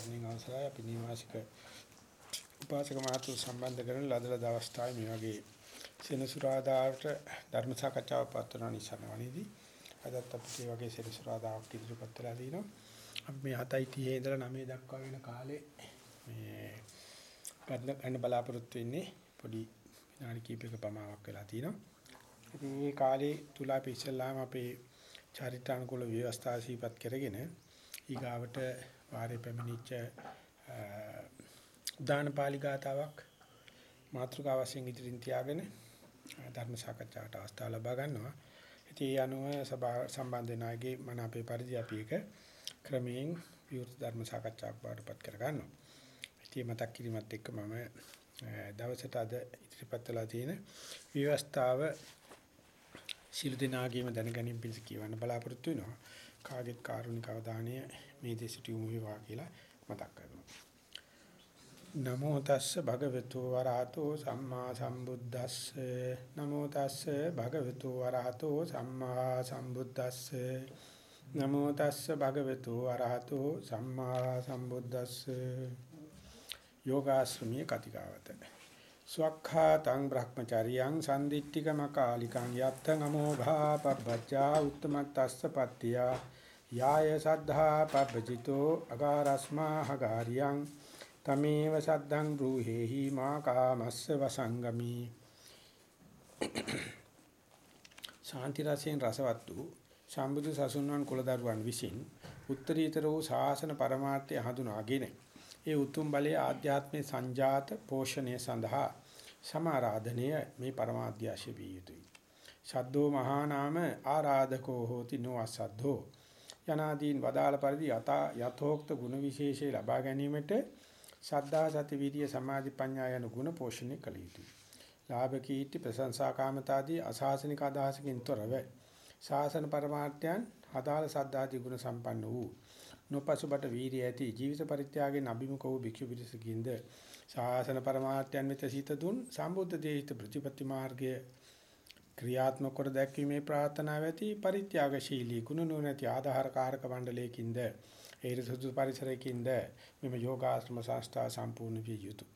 සාධනෙන් අවසරයි. අපි නිවාසික උපාසක මාතු සම්බන්ධ කරන ලදලද අවස්ථාවේ මේ වගේ සෙනසුරාදාට ධර්ම සාකච්ඡාව පවත්වන නිසනවනේදී අදත් අපිට මේ වගේ සෙනසුරාදාවක් ඉදිරිපත් වෙලා දිනවා අපි මේ 7:30 ඉඳලා 9 දක්වා වෙන කාලේ මේ ගන්න ගන්න බලාපොරොත්තු වෙන්නේ පොඩි විනාඩි කිහිපයක පමාවක් වෙලා තිනවා ඉතින් මේ කාලේ තුලා අපි ඉස්සල්ලාම අපේ චාරිත්‍රානුකූල ව්‍යවස්ථා සීපත් කරගෙන ඊගාවට වාරේ පැමිණිච්ච උදාන පාලිගාතාවක් මාතෘකාව වශයෙන් ඉදිරින් තියාගෙන ධර්ම සාකච්ඡාවට අවස්ථාව ලබා ගන්නවා. ඉතින් ඒ අනුව සභා සම්බන්ධ නායකගේ මන අපේ පරිදි අපි එක ක්‍රමයෙන් විවෘත ධර්ම සාකච්ඡාවක් බාටපත් කර ගන්නවා. ඉතින් මතක් කිරීමත් එක්ක මම දවසට අද ඉදිරිපත් කළා තියෙන ව්‍යවස්ථාව සියලු දෙනාගේම දැනගැනීම පිණිස කියවන්න බලාපොරොත්තු වෙනවා. කාගෙත් කාරුණික අවධානය මේ දෙසට යොමු වේවා කියලා මතක් කරනවා. නමෝ තස්ස භගවතු වරහතෝ සම්මා සම්බුද්දස්ස. නමෝ තස්ස භගවතු වරහතෝ සම්මා සම්බුද්දස්ස. නමෝ තස්ස භගවතු වරහතෝ සම්මා සම්බුද්දස්ස. යෝගාශ්‍රමී කතිකාවත. ස්වක්ඛාතං බ්‍රහ්මචරියං සම්දිට්ඨිකම කාලිකං යත්ත නමෝ භාපබ්බජා උත්තමත්තස්ස පත්තිය යාය සද්ධා පබ්බජිතෝ අගාරස්මා හගාරියං තමේව සද්ධං බ්‍රූහෙහි මා කාමස්ස වසංගමි ශාන්ති රසයෙන් රසවත් වූ සම්බුදු සසුන්වන් කුලදරුවන් විසින් උත්තරීතර වූ ශාසන පරමාර්ථය හඳුනාගෙන ඒ උතුම් බලයේ ආධ්‍යාත්මේ සංජාත පෝෂණය සඳහා සමාරාධනය මේ පරමාධ්‍යාශය විය යුතුයි. සද්දෝ මහා නාම ආරාධකෝ හෝති නොඅසද්දෝ යනාදීන් වදාළ පරිදි යතා යතෝක්ත ගුණ විශේෂය ලබා ගැනීමට සද්ධා සති විරිය සමාධි ප්‍රඥා යන ගුණ පෝෂණය කළ යුතුයි. ලාභ කීර්ති ප්‍රශංසා කාමතාදී අසාසනික අදහසකින් තොරව ශාසන පරමාර්ථයන් හදාළ සද්ධාදී ගුණ සම්පන්න වූ නොපසුබට වීරිය ඇති ජීවිත පරිත්‍යාගයෙන් අභිමුඛ වූ භික්ෂු පිරිසකින්ද ශාසන පරමාර්ථයන් වෙත සිත දුන් සම්බුද්ධ දේහිත ප්‍රතිපත්ති මාර්ගය ක්‍රියාත්මක කර දැක්වීමේ ප්‍රාර්ථනාව ඇති පරිත්‍යාගශීලී ගුණ නොනැති ආධාර කාරක මණ්ඩලයකින්ද ඒ සුදු පරිසරයකින්ද මෙම යෝගාශ්‍රම සංස්ථා සම්පූර්ණ විය යුතුය.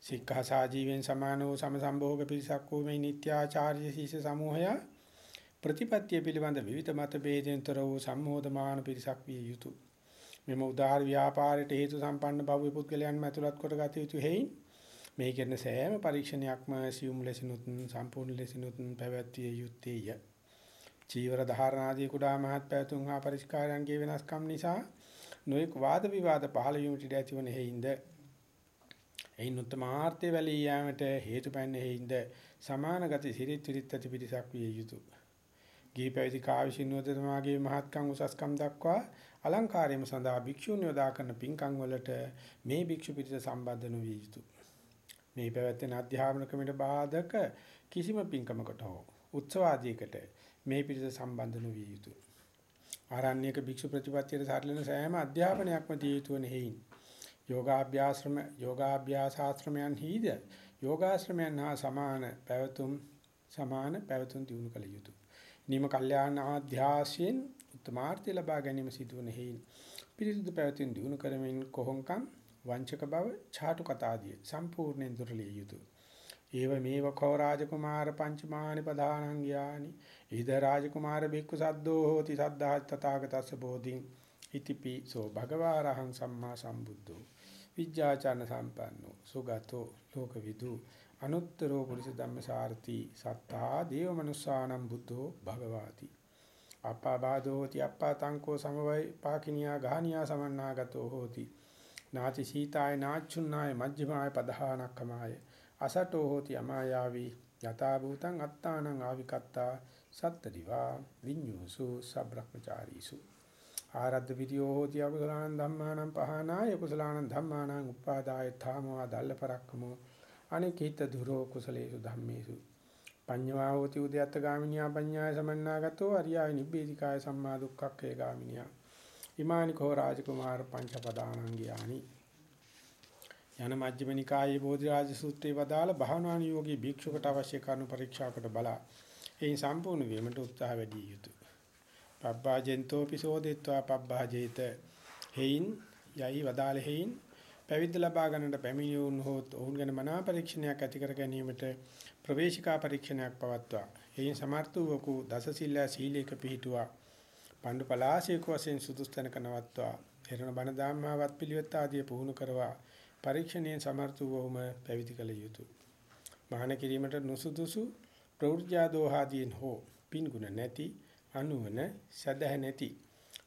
සික්ඛා සාජීවෙන් සමාන වූ සමසම්භෝග පිරිසක් වූ මේ නිත්‍යාචාර්ය ශිෂ්‍ය සමූහය ප්‍රතිපත්තිය පිළිබඳ විවිධ මත ભેදෙන්තර වූ සම්මෝධමාන පිරිසක් විය යුතුය. මෙම උදාාර ව්‍යාපාරයට හේතු සම්පන්න භව්‍ය පුද්ගලයන් මැතුලත් කොට ගත යුතු හේයින් මේ කියන සෑම පරීක්ෂණයක්ම සියුම් ලෙසිනුත් සම්පූර්ණ ලෙසිනුත් පැවැත්විය යුත්තේය. චීවර ධාරණාදී කුඩා මහත් පැතුම් හා පරිස්කාරයන්ගේ වෙනස්කම් නිසා නොඑක් වාද විවාද පහළ වීමට ඉඩ ඇතිවන හේින්ද එයින් උත්තමාර්ථය වැළී යාමට හේතු පැන්නේ හේින්ද සමාන ගති සිරිත් විරිත් ඇති පිරිසක් විය යුතුය. ගිහි පැවිදි කාවිසින්වදමාගේ මහත්කම් උසස්කම් දක්වා අලංකාරයම සඳහා භික්ෂුන් යොදා කරන පින්කම් වලට මේ භික්ෂු පිරිස සම්බන්ධ නොවිය යුතුය. මේ පැවැත්වෙන අධ්‍යාපන ක්‍රමයට බාධක කිසිම පින්කමකට හෝ උත්සවාදයකට මේ පිරිස සම්බන්ධ නොවිය යුතුය. ආරණ්‍යක භික්ෂු ප්‍රතිපත්තියට සාරලන සෑම අධ්‍යාපනයක්ම දිය යුතු වන හේයින් යෝගාභ්‍යාශ්‍රම යෝගාභ්‍යාසාශ්‍රමයන් හිද යෝගාශ්‍රමයන් හා සමාන පැවතුම් සමාන පැවතුම් දිනු කළ යුතුය. නිම කල්යාණ ආධ්‍යාසයෙන් උත්තමාර්ථය ලබා ගැනීම සිදුවන හේයින් පිරිසුදු පැවතුම් දිනු කරමින් කොහොංකම් වංචක බව ඡාටු කතාදිය සම්පූර්ණයෙන් දුරලිය යුතුය. ඒව මේව කෝ රාජකුමාර පංචමානි පදානං යානි. ඉද රාජකුමාර බික්කු සද්දෝ හෝති සද්ධා තථාගතස්ස බෝධින්. ඉතිපි සෝ භගවාරහං සම්මා සම්බුද්ධෝ. විජ්ජාචන සම්පන්නෝ. සුගතෝ ලෝකවිදු. අනුත්තරෝ පුරිස ධම්මසාරති. සත්තා දේව මනුස්සානම් බුද්ධෝ භගවාති. අප්පාබාධෝති අප්පා තංකෝ සමවයි පාකිනියා ගානියා සමන්නාගතෝ හෝති. නාති සීතාය නාච්චුන්නාය මජ්ක්‍ධිමාය පදහානක්කමාය අසටෝ හෝති අමායාවි යතා භූතං අත්තානං ආවිකත්තා සත්තරිවා විඤ්ඤෝසු සබ්‍රහ්මචාරීසු ආරද්ධ විදියෝ හෝති අකුසලානං ධම්මානං පහනාය කුසලානං ධම්මානං උපාදාය ථාමවා දල්ල පරක්කමෝ අනිකිත දුරෝ කුසලේසු ධම්මේසු. පඤ්ඤවා හෝති උද්‍යත්ත ගාමිනියා පඤ්ඤාය සමන්නාගතෝ අරියාය නිබ්බේධිකාය සම්මා දුක්ඛක්ඛේ ගාමිනියා. ඉමානි කෝ රාජකුමාර පංචපදානං ගියානි යන මජ්ක්‍ධිම නිකායේ බෝධිරාජ සූත්‍රයේ වදාළ භාවනානුයෝගී භික්ෂුවකට අවශ්‍ය කරුණු පරීක්ෂාකට බලා එයින් සම්පූර්ණ වීමට උත්සාහ වැඩි යුතුය. පබ්බාජෙන්තෝ පිසෝදෙත්වා පබ්බාජේත හේයින් යයි වදාළෙහින් පැවිද්ද ලබා ගන්නට පැමිණියුන් හොත් ඔවුන් ගැන මනා පරීක්ෂණයක් ඇති කර ගැනීමට ප්‍රවේශිකා පරීක්ෂණයක් පවත්වා. එයින් සමර්ථ වූ දසසිල්ලා සීලයක පිහිටුවා. පණ්ඩු පලාසයක වශයෙන් සුදුස්තනක නවත්වා. එරණ බණ දාම්මාවත් පිළිවෙත් ආදී පුහුණු කරවා. පරීක්ෂණයෙන් සමර්ථ වූවම පැවිදි කළ යුතුය. මහාන කිරීමට නුසුදුසු ප්‍රවෘජ්‍යා දෝහාදීන් හෝ පින්ගුණ නැති අනුවන සදහ නැති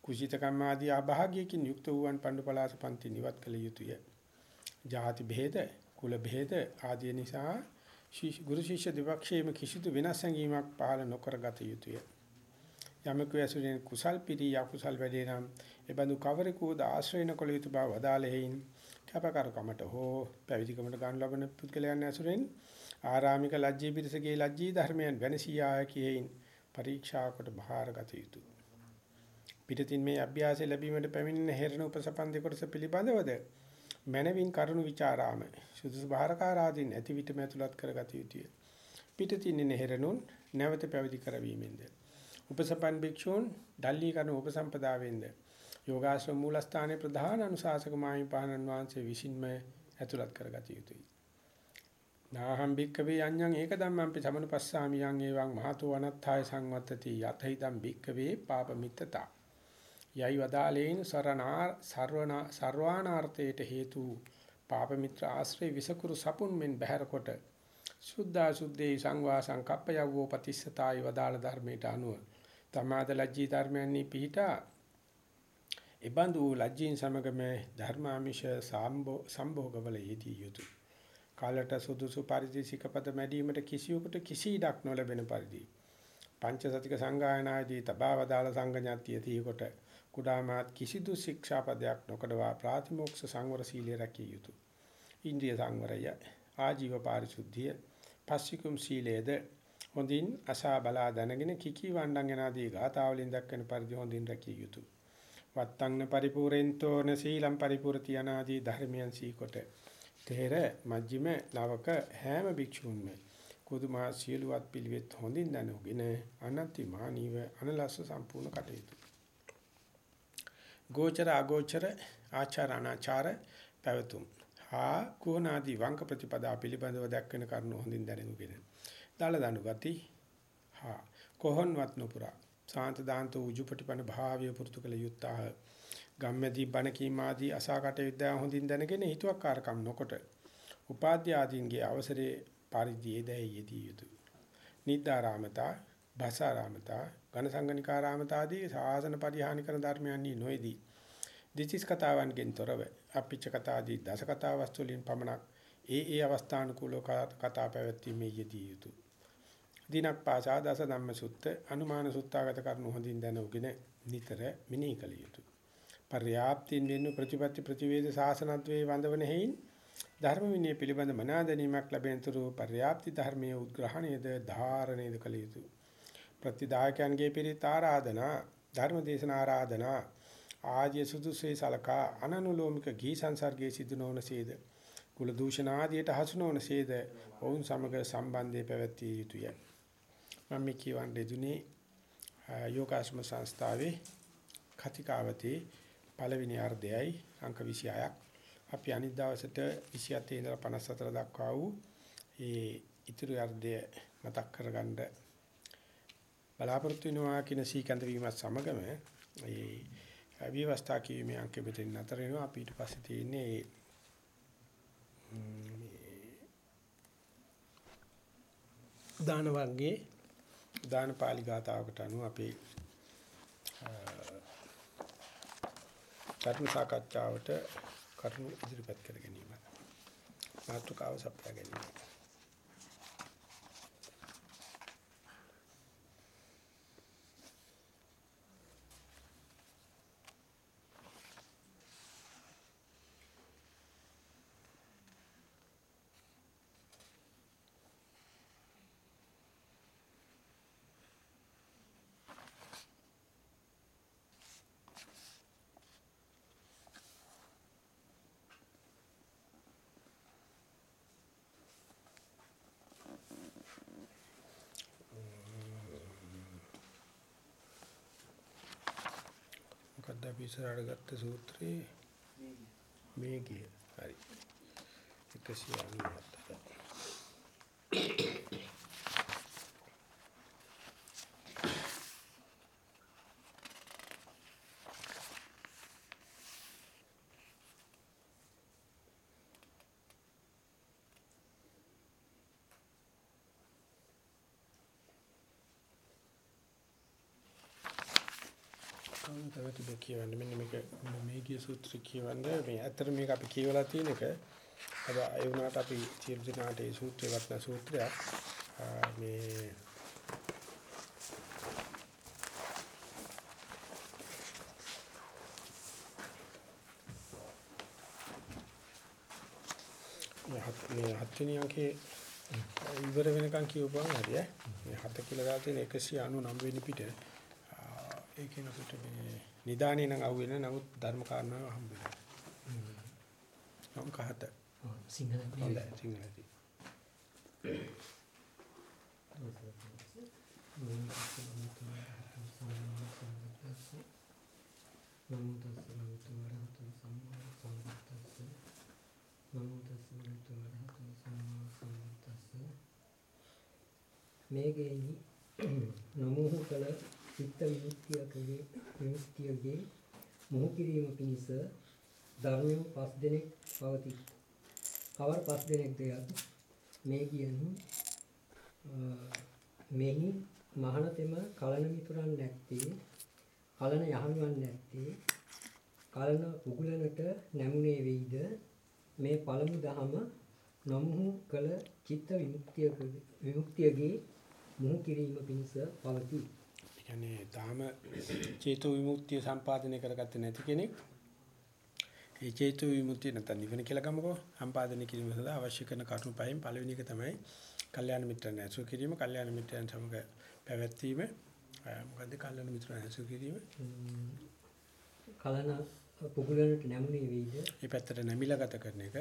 කුසිතකම් ආදී අභාග්‍යකින් යුක්ත වූවන් පණ්ඩු පලාස පන්ති නිවත් කළ යුතුය. ಜಾති භේද, කුල භේද ආදී නිසා ගුරු ශිෂ්‍ය දෙපක්ෂයේම කිසිදු වෙනස් සංගීමක් පහළ නොකර ගත යුතුය. යමක ඇසුරෙන් කුසල් පිරි යකුසල් වැඩේ නම් එබඳු කවරෙකුද ආශ්‍රයන කළ යුතු බව වදාළෙහින් කැපකරුකමට හෝ පැවිදිකමට ගන්න ලබන පුද්ගලයන් ඇසුරෙන් ආරාමික ලජ්ජී පිරිසගේ ලජ්ජී ධර්මයන් වෙනසියා කියෙන් පරීක්ෂා කොට බහාරගත යුතුය. පිටතින් මේ අභ්‍යාසය ලැබීමට පැමිණෙන හේරණ උපසපන් දෙකොටස පිළිබඳවද මනවින් කරුණු ਵਿਚාරාම සුදුසු බාරකාර ආදීන් ඇති විටම ඇතුළත් කරගත යුතුය. පිටතින් නෙහෙරණුන් නැවත පැවිදි කරවීමෙන්ද උපසපන් භික්ෂූන් දල්ලී කරන උපසම්පදාවෙන්ද යෝගාශ්‍රම මූලස්ථානයේ ප්‍රධාන අනුශාසක මාහිමිපාණන් වහන්සේ විසින්ම ඇතුළත් කරගත යුතුය. නාහම් භික්කවේ අඤ්ඤං ඒක ධම්මං පිසමනුපස්සාමි යං එවං මහතෝ අනත්ථාය සංවත්තති යතහිදම් භික්කවේ පාපමිත්තතා යයි වදාලේන සරණා සර්වනා සර්වානාර්ථයට හේතු පාප මිත්‍ර ආශ්‍රේ විසකුරු සපුන් මෙන් බහැර කොට සුද්ධා සුද්ධේ සංවා සංකප්ප යවෝ පතිස්සතායි වදාළ ධර්මයට අනුව තමාද ලජ්ජී ධර්මයන්හි පිහිටා එබඳු ලජ්ජීන් සමගම ධර්මාමිෂ සම්භෝගවල යෙදී යුතුය කාලට සුදුසු පරිදි සිකපද මැඩීමට කිසියෙකුට කිසි ඉඩක් නොලැබෙන පරිදි පංචසතික සංගායනාදී තබා වදාළ සංගඥාතිය තීකොට කුඩාමාත් කිසිදු ශික්ෂාපදයක් නොකඩවා ප්‍රාතිමෝක්ෂ සංවර සීලය රැකිය යුතුය. ඉන්ද්‍රිය සංවරය, ආජීව පාරිශුද්ධිය, පස්සිකුම් සීලයේද හොඳින් අසා බලා දැනගෙන කිකී වණ්ඩන් යනාදී ගාථාවලින් දක්වන පරිදි හොඳින් රැකිය යුතුය. වත්තංන පරිපූර්ෙන්තෝ න සීලම් පරිපූර්ති අනාදී ධර්මයන් සීකොට. තේර මජ්ක්‍ධිම නවක හැම භික්ෂුන්ම කුදුමා සියලුවත් පිළිවෙත් හොඳින් දැනුගෙන අනන්ති මානීව අනලස්ස සම්පූර්ණ කටයුතු. ගෝචර අගෝචර ආචාර අනාචාර පැවතුම්. හා කුණාදී වංක ප්‍රතිපදා පිළිබඳව දක්වන කරුණු හොඳින් දැනුගෙන දාල දනු ගති හා කොහොන්වත් නොපුරා. සාන්ත දාන්ත උජුපටිපන භාවය පුරුදු කළ යුත්තාහ. ගම්මැදි බණ කීම ආදී අසාකට විද්‍යාව හොඳින් දැනගෙන හිතුවක්කාරකම් නොකොට උපාධ්‍ය ආදීන්ගේ අවසරේ පරිදි එදැයි යුතුය. නිද්දාරාමතා භාසාරාමතා ඝනසංගනිකාරාමතා ආදී සාසන පරිහානි කරන ධර්මයන්හි නොයේදී දිචිස් කතාවන්ගෙන් තොරව අපිච්ච කතා ආදී දස කතා වස්තු වලින් පමණක් ඒ ඒ අවස්ථානුකූලව කතා පැවැත්වීමේ යෙදී යුතුය. දිනක් පාසා දස ධම්ම සුත්ත අනුමාන සුත්තාගත කරනු හොඳින් දැනුගෙන නිතර මිනී කළ යුතුය. පර්‍යාප්තින් වෙනු ප්‍රතිපත්ති ප්‍රතිවේද සාසනත්වේ වඳවන හේයින් ධර්ම විනය පිළිබඳ මනා දැනීමක් ලැබෙන තුරු පර්‍යාප්ති ධර්මයේ උද්ග්‍රහණයද ධාරණයද කළ යුතුය. ප්‍රතිදායකයන්ගේ පිරිත් ආරාධනා ධර්ම දේශන ආරාධනා ආදී සුදුසේ සලකා අනනුලෝමික ගී සංසර්ගයේ සිදු නොවන සේද කුල දූෂණ ආදියට හසු නොවන සේද ඔවුන් සමග සම්බන්ධය පැවැත්විය යුතුය මම මේ කියවන්නේ දුනේ යෝගාශ්‍රම සංස්ථාවේ කතිකාවතේ පළවෙනි අර්ධයයි අංක 26ක් අපි අනිත් දවසට 27 ඉඳලා 54 දක්වා වූ ඒ ඉතුරු අර්ධය මතක් කරගන්න බලාපොරොත්තු වෙනවා කියන සීකන්ද වීමත් සමගම ඒ විවස්ථා කීමේ අංක මෙතන නතර වෙනවා අපි ඊට පස්සේ තියෙන්නේ දාන වර්ගයේ දාන පාලි ගාතාවකට අනුව අපේ ධර්ම සාකච්ඡාවට කරුණු ඉදිරිපත් කර ගැනීම. මාතෘකාව සපයා ගැනීම. මොකද්ද අපි ඉස්සරහට ගත්ත සූත්‍රේ මේ ගිය. හරි. 197. තව ටිකක් කියවන්න. මෙන්න මේක මේ ගිය සූත්‍රය කියවන්නේ. මේ ඇත්තට මේක අපි කියවලා තියෙන එක. අද ඒ වුණාට අපි සියලු දෙනාට ඒ සූත්‍රය වත්න සූත්‍රයක්. මේ මේ හත්වෙනි අංකේ ඉවර වෙනකන් කියවපුවාම හරි ඈ මේ හත කියලා දාලා තියෙන 199 වෙනි පිට. ඒ කෙනෙකුට මේ නිදානේ නම් අහුවෙන්නේ නමුත් ධර්ම කාරණාව හම්බ වෙනවා. නම් කහත. සිංහල සිංහලදී. නමෝ තස්ස භගවතු වරහතු සම්මා සම්බුද්දස්ස නමෝ තස්ස භගවතු වරහතු සම්මා සම්බුද්දස්ස මේ ගෙයිනි නමෝහ කල චිත්ත විමුක්තියකගේ විමුක්තියගේ මොහු කිරීම පිණිස ධර්මයන් පස් දෙනෙක් පවතී. කවර පස් දෙනෙක්ද යත් මේ කියනු මෙහි මහණතෙම කලන මිතුරන් නැත්තේ කලන යහළුවන් නැත්තේ කලන උගුලනට නැමුණේ වෙයිද මේ පළමු දහම නොමුහු කළ චිත්ත විමුක්තිය විමුක්තියගේ මුහු කිරීම පිණිස පවතී. කියන්නේ තාම චේතෝ විමුක්තිය සම්පාදනය කරගත්තේ නැති කෙනෙක්. ඒ චේතෝ විමුක්තිය නැත්නම් නිවන කියලා ගමුකෝ. සම්පාදනය කිරීම සඳහා අවශ්‍ය කරන කරුණු පහෙන් පළවෙනි එක තමයි කල්යාණ මිත්‍රයන් ඇසුරු කිරීම. කල්යාණ මිත්‍රයන් සමග පැවැත්වීම. මොකද්ද කල්යාණ මිත්‍රයන් ඇසුරු කිරීම? කලන පුගුලනට නැමුණේ වෙයිද මේ පැත්තට නැමිලා ගත කරන එක.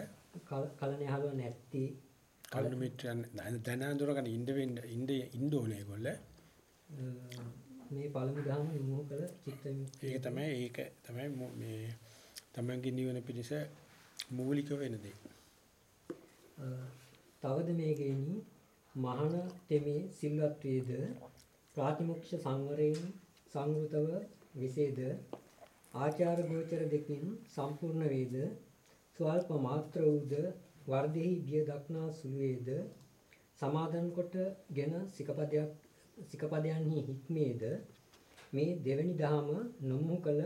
කලන යහළුව නැත්තේ. කල්යාණ මිත්‍රයන් දැන අඳුරගෙන ඉන්න වෙන්න ඉන්න ඉන්න ඕනේ ඒගොල්ලෝ මේ පළමු දහම යොමු කළ චිත්ත විමුක්තිය. ඒක තමයි ඒක තමයි මේ තමන්ගේ නිවන පිණිස මූලික වෙන දේ. තවද මේ ගෙනි මහාන තෙමේ සිල්වත් වේද ප්‍රාතිමොක්ෂ සංවරයෙන් සංවෘතව විසේද ආචාර ගෝචර දෙකින් සම්පූර්ණ වේද ස්වල්ප මාත්‍ර වූද වර්ධෙහි බිය දක්නා සුළු වේද සමාදන් කොටගෙන සිකපදයක් සිකපදයන්හි හික්මේද මේ දෙවැනි දහම නොමුහු කළ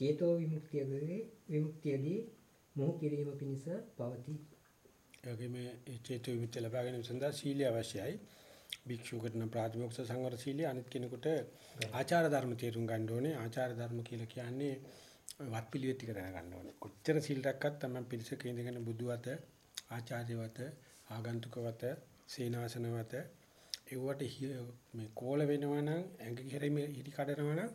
චේතෝ විමුක්තියගේ විමුක්තියදී මොහු කිරීම පිණිස පවතී. ඒ වගේම මේ චේතෝ විමුක්තිය ලබා ගැනීම සඳහා සීලය අවශ්‍යයි. භික්ෂුවකට නම් ප්‍රාතිමොක්ෂ සංවර සීලය අනිත් කෙනෙකුට ආචාර ධර්ම තේරුම් ගන්න ඕනේ. ආචාර ධර්ම කියලා කියන්නේ වත් පිළිවෙත් ටික දැනගන්න ඕනේ. කොච්චර සීල් රැක්කත් තමයි පිරිසක ඉඳගෙන බුදු වත, ආචාර්ය වත, ආගන්තුක වත, සේනාසන වත ඒවට මේ කෝල වෙනවා නම් ඇඟ කෙරෙම ඉදි කඩනවා නම්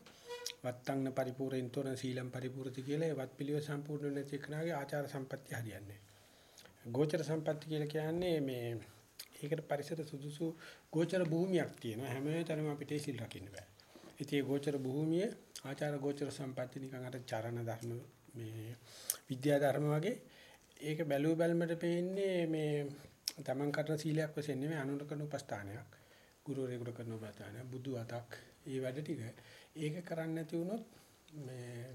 වත්තංන පරිපූර්ණතොන සීලම් පරිපූර්ණති කියලා ඒ වත් පිළිවෙල සම්පූර්ණ නැති එකනාගේ ආචාර සම්පත්‍ය හරියන්නේ. ගෝචර සම්පත්‍ය කියලා කියන්නේ මේ ඒකට පරිසර සුදුසු ගෝචර භූමියක් තියෙනවා හැම තැනම අපිට සීල් රකින්න බෑ. ඉතින් ඒ ගෝචර භූමිය ආචාර ගෝචර සම්පත්‍ය නිකන් අර චරණ ධර්ම මේ විද්‍යා ධර්ම වගේ ඒක බැලුව බැලමට පේන්නේ මේ තමන් කරන සීලයක් වශයෙන් නෙමෙයි අනුර කරන උපස්ථානයක්. ගුරුවරයෙකුට කරන උපස්ථානයක් බුදු අතක් ඒ වැඩ ටික ඒක කරන්නේ නැති වුණොත් මේ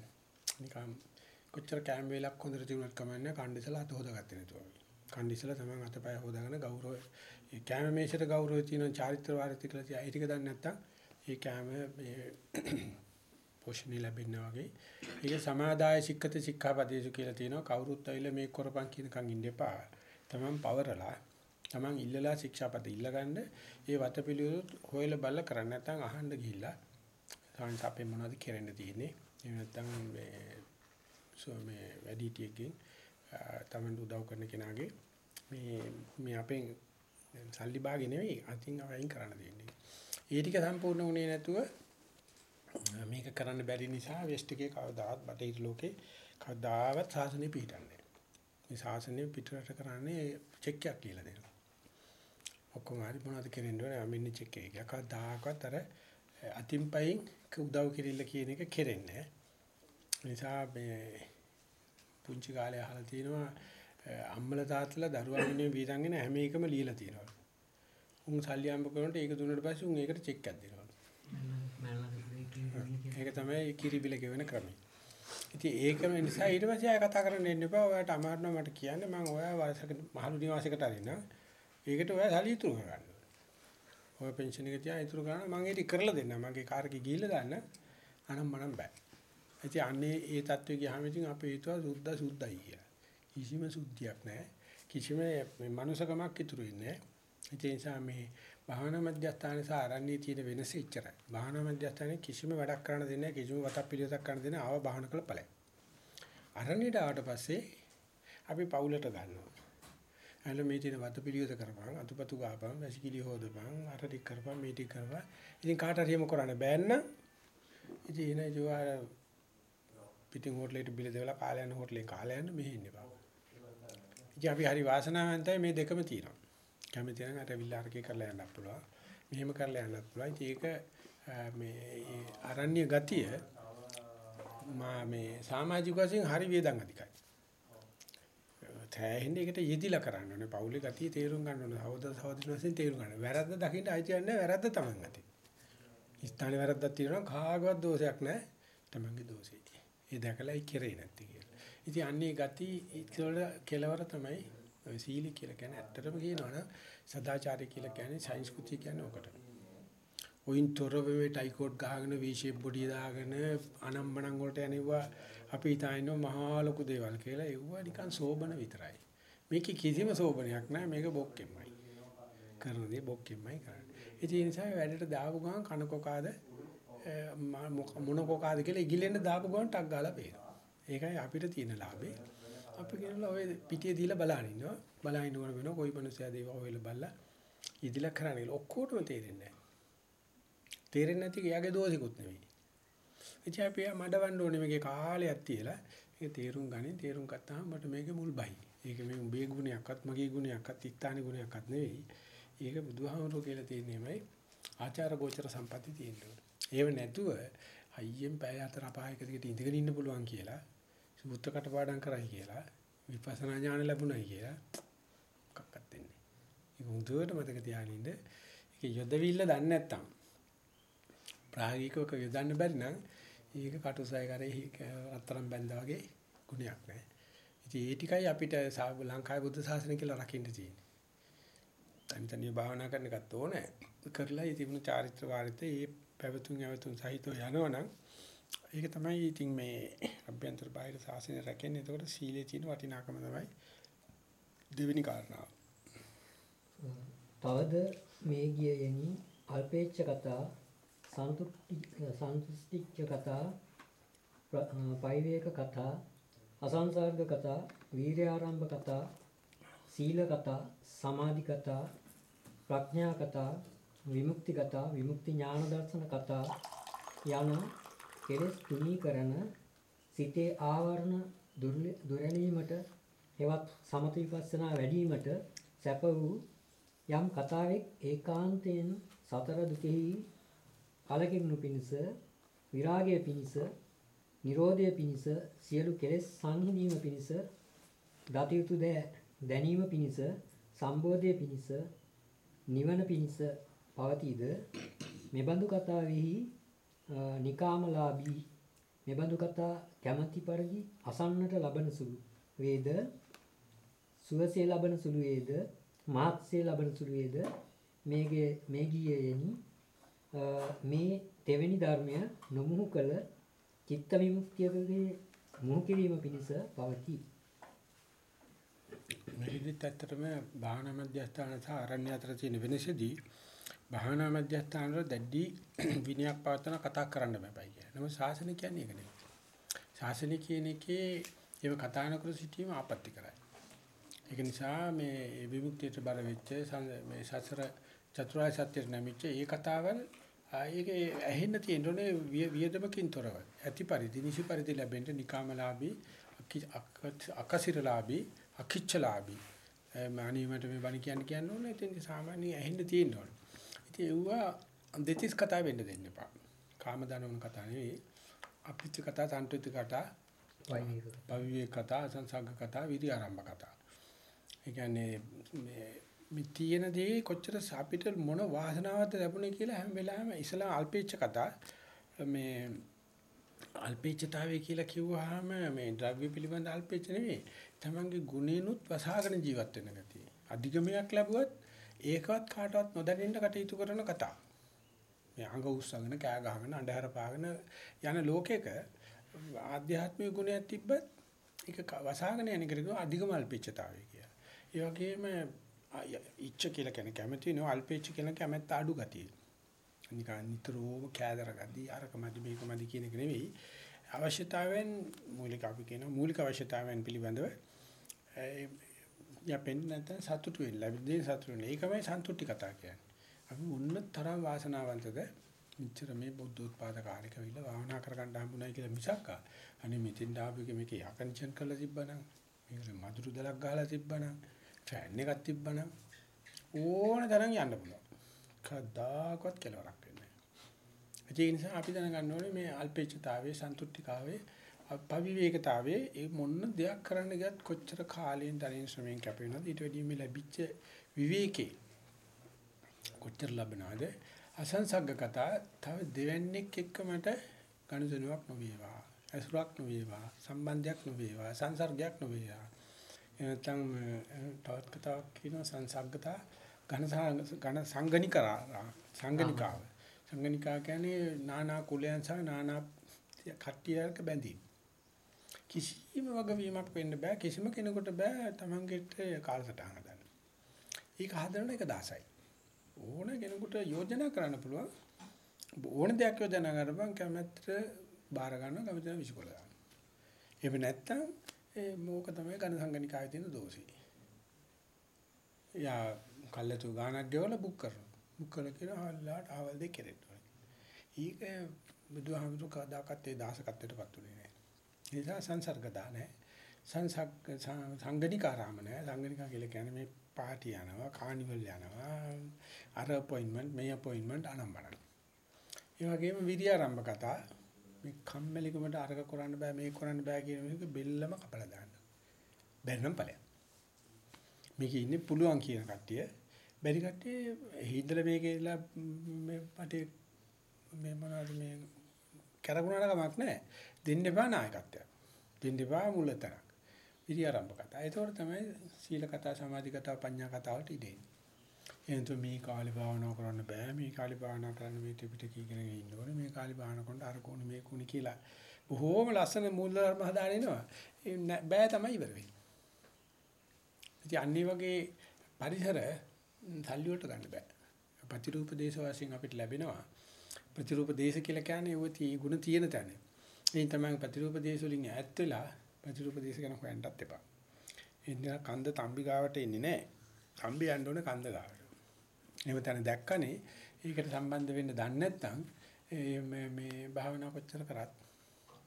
නිකන් කොච්චර කැම් වේලක් හොඳට තිබුණත් කමන්නේ කණ්ඩිසලා අත හොදාගත්තේ නැතුව. කණ්ඩිසලා තමන් අතපය හොදාගෙන ගෞරවය ඒ කැම මේෂයට ගෞරවය තියෙන චාරිත්‍ර වාරිත්‍ර කියලා තියා ඒ ටික දන්නේ නැත්තම් ඒ කැම මේ පෝෂණය ලැබෙන්න වගේ. ඒක සමාදාය සික්කත සික්ඛාපදේසු කියලා තියෙනවා. කවුරුත් ඇවිල්ලා මේක කරපන් කියනකන් ඉන්න එපා. තමන් පවරලා තමන් ඉල්ලලා ශික්ෂාපද ඉල්ලගන්න ඒ වතපිළිවෙල හොයලා බලලා කරන්න නැත්නම් අහන්න ගිහිල්ලා සාංශ අපේ මොනවද කරන්න තියෙන්නේ එහෙම නැත්නම් මේ සෝ මේ වැඩිටියකින් තමන් උදව් කරන කෙනාගේ මේ මේ අපෙන් සල්ලි භාගෙ නෙවෙයි අතින් අයින් කරන්න දෙන්නේ. ඒ ටික සම්පූර්ණ වුණේ නැතුව මේක කරන්න බැරි නිසා වෙස්ට් එකේ කවදාවත් බටහිර ලෝකේ කවදාවත් සාසනෙ පිටින්නේ. මේ සාසනෙ පිටරට කරන්නේ චෙක් එකක් කියලා දෙනවා. ඔක්කොම හරි මොනවද කරන්න ඕනේ මෙන්න චෙක් එක. කවදාකවත් අර අතින් පයින් උදව් කිරිල්ල කියන එක කෙරෙන්නේ නැහැ. නිසා මේ පුංචි කාලේ අහලා තියෙනවා අම්මලා තාත්තලා දරුවා වෙනුවෙන් වීරංගන හැම එකම ලියලා තියෙනවා. උන් සල්ලි හම්බ කරනකොට ඒක දුන්නාට පස්සේ උන් ඒකට චෙක් එකක් දෙනවා. ඒක තමයි කිරිබිල ගෙවන ක්‍රමය. ඉතින් ඒකම නිසා ඊට පස්සේ ආය කතා කරන්න එන්න එපා. ඔයාලට අමාරු නම් මට කියන්න මම ඔයා වයසක මහලු නිවාසයකට අරින්න. ඒකට ඔයා සල්ලි ඉතුරු කරගන්න. ඔය පෙන්ෂන් එක තියා ඉතුරු කරන්න මම ඒක කරලා දෙන්නම්. මගේ කාර් එකේ ගිහිල්ලා දාන්න. අනම් මනම් බෑ. ඉතින් අන්නේ ඒ தත්ත්වෙ ගියාම ඉතින් අපේ හිතුවා සුද්දා සුද්දයි කියලා. කිසිම සුද්ධියක් නැහැ. කිසිම මේ මනුසකමක් ඉතුරු වෙන්නේ නැහැ. ඒ නිසා මේ භාවනා මධ්‍යස්ථානයේ සහ ආරණ්‍යයේ තියෙන වෙනස ඉච්චරයි. භාවනා මධ්‍යස්ථානයේ කිසිම වැඩක් කරන්න දෙන්නේ නැහැ. කිසිම වතක් පිළිවෙතක් කරන්න දෙන්නේ ආව භාවනා කළ ඵලයි. ආරණ්‍යයට ආවට පස්සේ අපි පවුලට ගන්නවා. අහල මේ තියෙන වත පිළිවෙත කරපන්, අතුපතු ගාපන්, වැසිකිලි හොදපන්, අර ටික කරපන්, මේ ටික කරපන්. ඉතින් කාට හරි එහෙම කරන්න බෑන්න. ඉතින් එන ජෝවාර පිටින් හෝටලෙට බිල දෙවලා කාලය යන හෝටලේ කාලය යන මෙහෙ ඉන්න බා. ඉතින් අපි හරි වාසනාවන්තයි මේ දෙකම තියෙනවා. කැමති නම් අර විල්ලාරකේ කරලා යන්නත් පුළුවන්. මෙහෙම කරලා යන්නත් පුළුවන්. ඉතින් ඒක මේ අරණ්‍ය ගතිය මා මේ සමාජික වශයෙන් හරි වේදන් අධිකයි. තෑහෙන්නේ ඒකට යෙදිලා කරන්න ඕනේ. පෞලේ ගතිය තේරුම් ගන්න ඕනේ. සහෝදර සහෝදරයන් වශයෙන් තේරුම් ගන්න. වැරද්ද දකින්න අයිති නැහැ. වැරද්ද තමන් අතේ. ස්ථානේ වැරද්දක් තියෙනවා කාගවත් දෝෂයක් නැහැ. තමන්ගේ දෝෂේ. ඒ දැකලා ඒ කෙරේ නැති කියලා. ඉතින් අන්නේ ගති ඉතල කෙලවර තමයි ඔය සීලි කියලා කියන්නේ ඇත්තටම කියනවනම් සදාචාරය කියලා කියන්නේ සංස්කෘතිය කියන්නේ ඔකට. ඔයින් තොරව මේ ටයිකෝඩ් ගහගෙන V shape බොඩිය දාගෙන අනම්මනම් වලට යනවා අපි හිතන්නේ මහා ලොකු දේවල් කියලා ඒවා නිකන් සෝබන විතරයි. මේකේ කිසිම සෝබනයක් නැහැ මේක බොක්කෙම්මයි. කරන දේ බොක්කෙම්මයි කරන්නේ. ඒ නිසා වැඩට දාපු ගමන් කන කොකාද මොන කොකාද කියලා ඉගිලෙන්න දාපු ගමන් ටක් ගාලා පේනවා. ඒකයි අපිට තියෙන ලාභේ. අපි කියනවා ඔය පිටිය දීලා බලන ඉන්නවා. බලන ඉන්නකොට වෙනවා කොයි මිනිස්සයා දේව හොයලා බලලා ඉදිලා කරන්නේ ඔක්කොටම තේරෙන්නේ නැහැ. තේරෙන්නේ නැති එයාගේ දෝෂිකුත් නෙවෙයි. එචා අපි මඩවන්න ඕනේ මේකේ කාලයක් තියලා ඒක තේරුම් ගනින් තේරුම් ගත්තාම මට මේකේ මුල් බයි. ඒක මේ උඹේ ගුණයක්වත් මගේ ගුණයක්වත් ඉස්තානි ගුණයක්වත් නෙවෙයි. ඒක බුදුහාමුදුරුවෝ කියලා තියෙන්නේමයි ආචාර ගෝචර සම්පatti තියෙනවා. ඒව නැතුව අයියෙන් පැය හතර පහක දිගට ඉඳගෙන ඉන්න පුළුවන් කියලා සූත්‍ර කටපාඩම් කරයි කියලා විපස්සනා ඥාන ලැබුණයි කියලා මොකක්වත් දෙන්නේ. ඒක හොඳට මතක තියාගෙන ඉන්න. ඒක යොදවිල්ල දන්නේ නැත්තම් ප්‍රායෝගිකව යොදන්න බැරි නම් ඒක කටුසය කරේ රත්තරන් බැඳා වගේ ගුණයක් නැහැ. ඉතින් ඒ ටිකයි අපිට ලංකාවේ බුද්ධ ශාසනය කියලා රකින්න තියෙන්නේ. තනිතනිය භාවනා කරන එකත් ඕනේ. කරලා ඒ තිබුණු චාරිත්‍ර වාරිතේ ඒ පැවතුම් යවතුම් සහිතව යනවනම් ඒක තමයි ඉතින් මේ අභ්‍යන්තර බාහිර ශාසනය රැකෙන්නේ. එතකොට සීලේ තියෙන වටිනාකම තමයි දෙවෙනි කාරණාව. තවද මේ ගියෙනි අල්පේච්ඡ කතා සන්තුෂ්ටි සන්තුෂ්ටිච්ඡ කතා පෛවේක කතා අසංසර්ග කතා වීර්යාරම්භ කතා සීල කතා සමාධි කතා ප්‍රඥා කතා විමුක්ති කතා විමුක්ති ඥාන දර්ශන කතා යන කෙලෙස් තුනී කරන සිතේ ආවරණ දුරලීමට හෙවත් සමත විපස්සනා වැඩිවීමට සැප වූ යම් කතාවෙක් ඒකාන්තයෙන් සතර දුකෙහි කලකිරුණු පිණිස විරාගය පිණිස නිරෝධය පිණිස සියලු කෙලෙස් සංහිඳීම පිණිස දතියුතු දැනීම පිණිස සම්බෝධය පිණිස නිවන පිණිස පවතීද? මෙබඳු කතාවෙහි නිකාමලාභී මෙබඳු කතා කැමැති පරිදි අසන්නට ලබන සුළු වේද? සුවසේ ලබන සුළු වේද? මාත්සේ ලබන සුළු වේද? මේගේ මේ ගියේනි මේ තෙවැනි ධර්මය නොමුහු කළ චිත්ත විමුක්තියකගේ මුහු කිරීම පිණිස පවතී. මෙහිදීත් ඇත්තටම භාවනා මධ්‍යස්ථාන සහ ආරණ්‍ය අතර තියෙන වෙනසදී භාවනා මධ්‍යස්ථාන වල දැඩි විනයක් පවත්වන කතා කරන්න බෑ කියලා. නමුත් ශාසනය කියන්නේ ඒක නෙවෙයි. ශාසනය කියන එකේ ඒව කතා නොකර සිටීම ආපත්‍ය කරයි. ඒක නිසා මේ විමුක්තියට බර වෙච්ච මේ සසර චතුරාර්ය සත්‍යයට නැමිච්ච ඒ කතාවල් ඒකේ ඇහෙන්න තියෙන්නේ වියදමකින් තොරව. ඇති පරිදි නිසි පරිදි ලැබෙන්න නිකාමලාභී අකසිරලාභී අකිච්චලාභී මානීමට මේ බණ කියන්න කියන්න ඕනේ. ඉතින් සාමාන්‍ය ඇහෙන්න තියෙන්න ඕනේ. ඉතින් ඒවා දෙතිස් කතා වෙන්න දෙන්න එපා. කාම දනවන කතා නෙවෙයි. අපිච්ච කතා, තන්ත්‍රිත කතා. පවිවේ කතා, සංසග්ග කතා, විරි ආරම්භ කතා. ඒ කියන්නේ මේ මේ තියෙන දේ කොච්චර අපිට මොන වාසනාවක්ද ලැබුණේ කියලා හැම වෙලාවෙම ඉස්ලාම අල්පේච්ඡ කතා මේ අල්පේච්ඡතාවය කියලා කිව්වහම මේ ද්‍රව්‍ය පිළිබඳ අල්පේච්ඡ නෙවෙයි. තමන්ගේ ගුණේනුත් වසහාගෙන ජීවත් වෙන ගතිය. අධිගමයක් ලැබුවත් ඒකවත් කාටවත් නොදැනෙන්න කටයුතු කරන කතා. මේ අඟ උස්සගෙන කෑ ගහගෙන අඳුර පාගෙන යන ලෝකෙක ආධ්‍යාත්මික ගුණයක් තිබ්බත් ඒක වසහාගෙන යන කෙනෙකු අධිගම අල්පේච්ඡතාවය කියලා. ඒ වගේම ඉච්ඡ කියලා කියන කැමැති නෝ අල්පේච්ඡ කියන කැමැත්ත අඩු ගතිය. නිකන් නිතරම කෑදර ගදී අරකමදි මේකමදි කියන එක නෙවෙයි. අවශ්‍යතාවයන් මූලික අපි කියන මූලික අවශ්‍යතාවයන් පිළිබඳව යපෙන් නැත්නම් සතුටු වෙන්න ලැබෙන්නේ සතුටු වෙන්න. ඒකමයි සන්තුට්ටි කතා කියන්නේ. අපි මොන්න තරම් වාසනාවන්තද මෙච්චර මේ බුද්ධෝත්පාද කාර්යක විල භාවනා කරගන්න හම්බුනායි කියලා මිසක් අනේ මෙතෙන් ආපු එක මේක යකන්චන් කරලා තිබ්බනම් මේකට මధుරු දලක් ගහලා තිබ්බනම් ෆෑන් එකක් තිබ්බනම් ඕන තරම් යන්න පුළුවන්. කවදාකවත් කෙලවරක් වෙන්නේ නැහැ. ඒ නිසා අපි දැනගන්න ඕනේ මේ අල්පේච්ඡතාවයේ සන්තුට්ඨිකාවේ පවිවේකතාවයේ ඒ මොන දෙයක් කරන්න ගියත් කොච්චර කාලයෙන් ධනින් ශ්‍රමයෙන් කැපෙනවද ඊට වැඩිය මේ ලැබිච්ච විවේකේ කොච්චර ලැබනවද? අසංසග්ග කතා තව දෙවන්නේක් එක්ක මට ගනුදෙනුවක් නොවේවා. අසුරක් නොවේවා. සම්බන්ධයක් නොවේවා. සංසර්ගයක් නොවේවා. එනතම් තවත් කතාවක් කියනවා සංසග්ගතා ඝන ඝන සංගනිකා සංගනිකාව සංගනිකා කියන්නේ නානා කුලයන් සහ නානා කට්ටියක බැඳීම කිසිම වගවීමක් වෙන්න බෑ කිසිම කෙනෙකුට බෑ තමන්ගෙට කාලසටහන ගන්න. ඒක හදන එක දාසයි. ඕන කෙනෙකුට යෝජනා කරන්න පුළුවන්. ඕන දෙයක් යෝජනා කරපන් කැමැත්තට බාර ගන්න කැමැත්තට විශ්කොල ගන්න. එහෙම නැත්තම් ඒ මොක තමයි ඝන සංගනිකාවේ තියෙන දෝෂය. යා කල්ලාතු ගානක් ගෙවලා බුක් කරනවා. බුක් කරලා කියන හල්ලාට ආවල් දෙක කෙරෙන්න ඕනේ. ඊක බුදුහාමුදුරු කදාකත් ඒ දාසකත්වයටපත් උනේ නැහැ. ඒ නිසා සංසර්ග දාන සංසග් සංගනිකාරාම නැහැ. සංගනිකා කියලා කියන්නේ මේ පාටි යනවා, කානිවල් යනවා, අර අපොයින්ට්මන්ට්, මේ අපොයින්ට්මන්ට් අනම්බරන. ඒ වගේම විරියාරම්භ කතා මේ කම්මැලිකමට අරක කරන්න බෑ මේක කරන්න බෑ කියන එක බෙල්ලම කපලා දාන්න. බැරිනම් ඵලයක්. මේක ඉන්නේ පුළුවන් කියන කට්ටිය බැරි කට්ටිය හිඳලා මේකේලා මේ පටේ මේ මොනවද මේ කරගුණාට කමක් නැහැ. දෙන්න එපා නායකත්වයක්. දෙන්න එපා මුලතරක්. විරි ආරම්භ කතා. ඒතකොට තමයි සීල කතා, සමාධි කතා, පඤ්ඤා කතා වලට ඉදෙන්නේ. එහෙනම් මේ කාලේ භාවනා කරන්න බෑ. මේ කාලේ භාවනා කරන්න මේ ත්‍රිපිටකය ඉගෙන ඉන්න ඕනේ. මේ කාලේ භාවනා කරනකොට අර කොන මේ කොන කියලා බොහෝම ලස්සන මූල ධර්ම හදාගෙන එනවා. බෑ තමයි ඉවර වෙන්නේ. ඉතින් අන්නේ වගේ පරිසර සල්ලි වලට ගන්න බෑ. ප්‍රතිරූප දේශ වශයෙන් අපිට ලැබෙනවා. ප්‍රතිරූප දේශ කියලා කියන්නේ ඔය තී ගුණ තියෙන තැන. ඒ තමයි ප්‍රතිරූප දේශ වලින් ඈත් වෙලා ප්‍රතිරූප දේශ ගැන හොයන්නත් එපා. එන්න කන්ද තම්බි ගාවට එන්නේ නැහැ. තම්බි යන්න ඕනේ කන්ද ගාවට. එහෙම තැන දැක්කනේ ඒකට සම්බන්ධ වෙන්න දන්නේ නැත්නම් මේ මේ භාවනා කොච්චර කරත්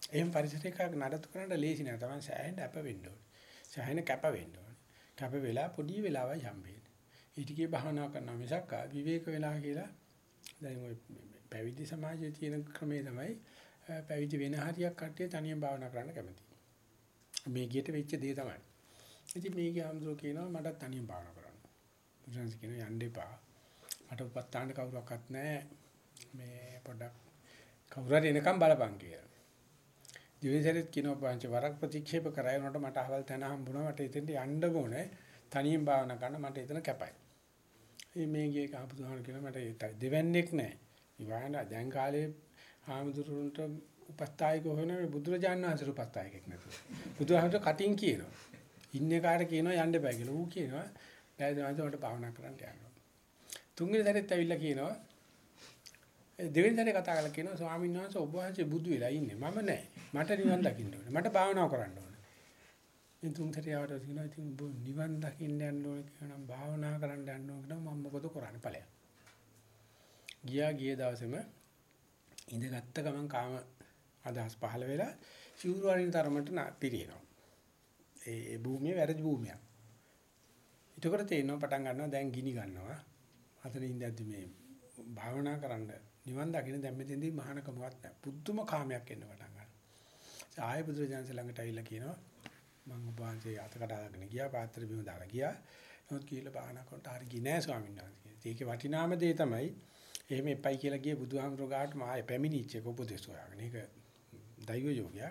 එහෙම පරිසරයක නඩත්තු කරන්න ලේසි නෑ. තමයි සෑහෙන අප වෙන්න ඕනේ. සෑහෙන කැප වෙන්න ඕනේ. කැප වෙලා පොඩි වෙලාවයි හම්බෙන්නේ. ඊටිකේ භාවනා කරනවා මිසක් විවේක වෙලා කියලා දැන් ඔය පැවිදි සමාජයේ තියෙන ක්‍රමේ තමයි පැවිදි වෙන හරියක් කට්ටිය තනියම භාවනා කරන්න කැමති. මේ ගියට වෙච්ච දේ තමයි. ඉතින් මේකේ ආම්ද්‍රෝ කියනවා මට තනියම භාවනා කරන්න. බුදුන්ස කියනවා යන්න එපා. මට උපත්තාන්න කවුරක්වත් නැහැ. මේ පොඩ්ඩක් කවුරු හරි එනකම් බලපන් කියලා. දිවිසරෙත් කියනවා පංච වරක් ප්‍රතික්ෂේප කරායනකොට මට අහවල් තැන හම්බුණා මට එතෙන්ට යන්න ඕනේ. තනියම භාවනා කරන්න මට එතන කැපයි. මේ මේකේ කාපුදුහාන කියන මට දෙවන්නේක් නැහැ. ඉවාන දැන් කාලේ ආමතුරුන්ට උපස්ථායක හොයන බුදුරජාණන් වහන්සේ උපස්ථායකෙක් නැතුව. බුදුහාමර කටින් කියනවා. ඉන්නේ කාට කියනවා යන්න බෑ කියලා. ඌ කියනවා දැන් මට භාවනා කරන්න යනවා. තුන්වෙනි සැරේත් ඇවිල්ලා කියනවා දෙවෙනි සැරේ කතා කරලා කියනවා ස්වාමීන් වහන්සේ ඔබ වහන්සේ බුදු වෙලා ඉන්නේ. මම නෑ. මට නිවන් දකින්න ඕනේ. මට භාවනාව කරන්න ඕනේ. ඉතින් තුන් සැරේවට කියනවා ඉතින් ඔබ නිවන් දකින්න යන්න ඕනේ කියනවා භාවනා කරන්න යන්න ඕනේ කියනවා මම මොකද කරන්නේ ඵලයක්. ගියා ගිය දවසේම ඉඳගත්ත ගමන් කාම අදහස් පහළ වෙලා සිවුරු වරින් තරමට පිරිනවා. ඒ භූමිය වැරදි භූමියක්. එතකොට තේරෙනවා පටන් ගන්නවා දැන් ගිනි ගන්නවා. අතන ඉඳද්දි මේ භාවනා කරන්න නිවන් දකින්න දැන් මෙතෙන්දී මහානකමවත් නැහැ. පුදුම කාමයක් එන්න පටන් ගන්නවා. ආයෙ බුදුරජාණන් ළඟට ඇවිල්ලා කියනවා මම ඔබ වහන්සේ අත කඩාගෙන ගියා පාත්‍ර බිම දාලා ගියා. නමුත් කියලා බාහනා කරනට හරි ගියේ නෑ ස්වාමීන් වහන්සේ. ඒකේ වටිනාම දේ තමයි එහෙම එපයි කියලා ගිය බුදුහාමුදුරුවෝ ගාවට මාය පැමිණිච්ච එක උපදේශ හොයාගෙන. ඒක දෛව යෝගය.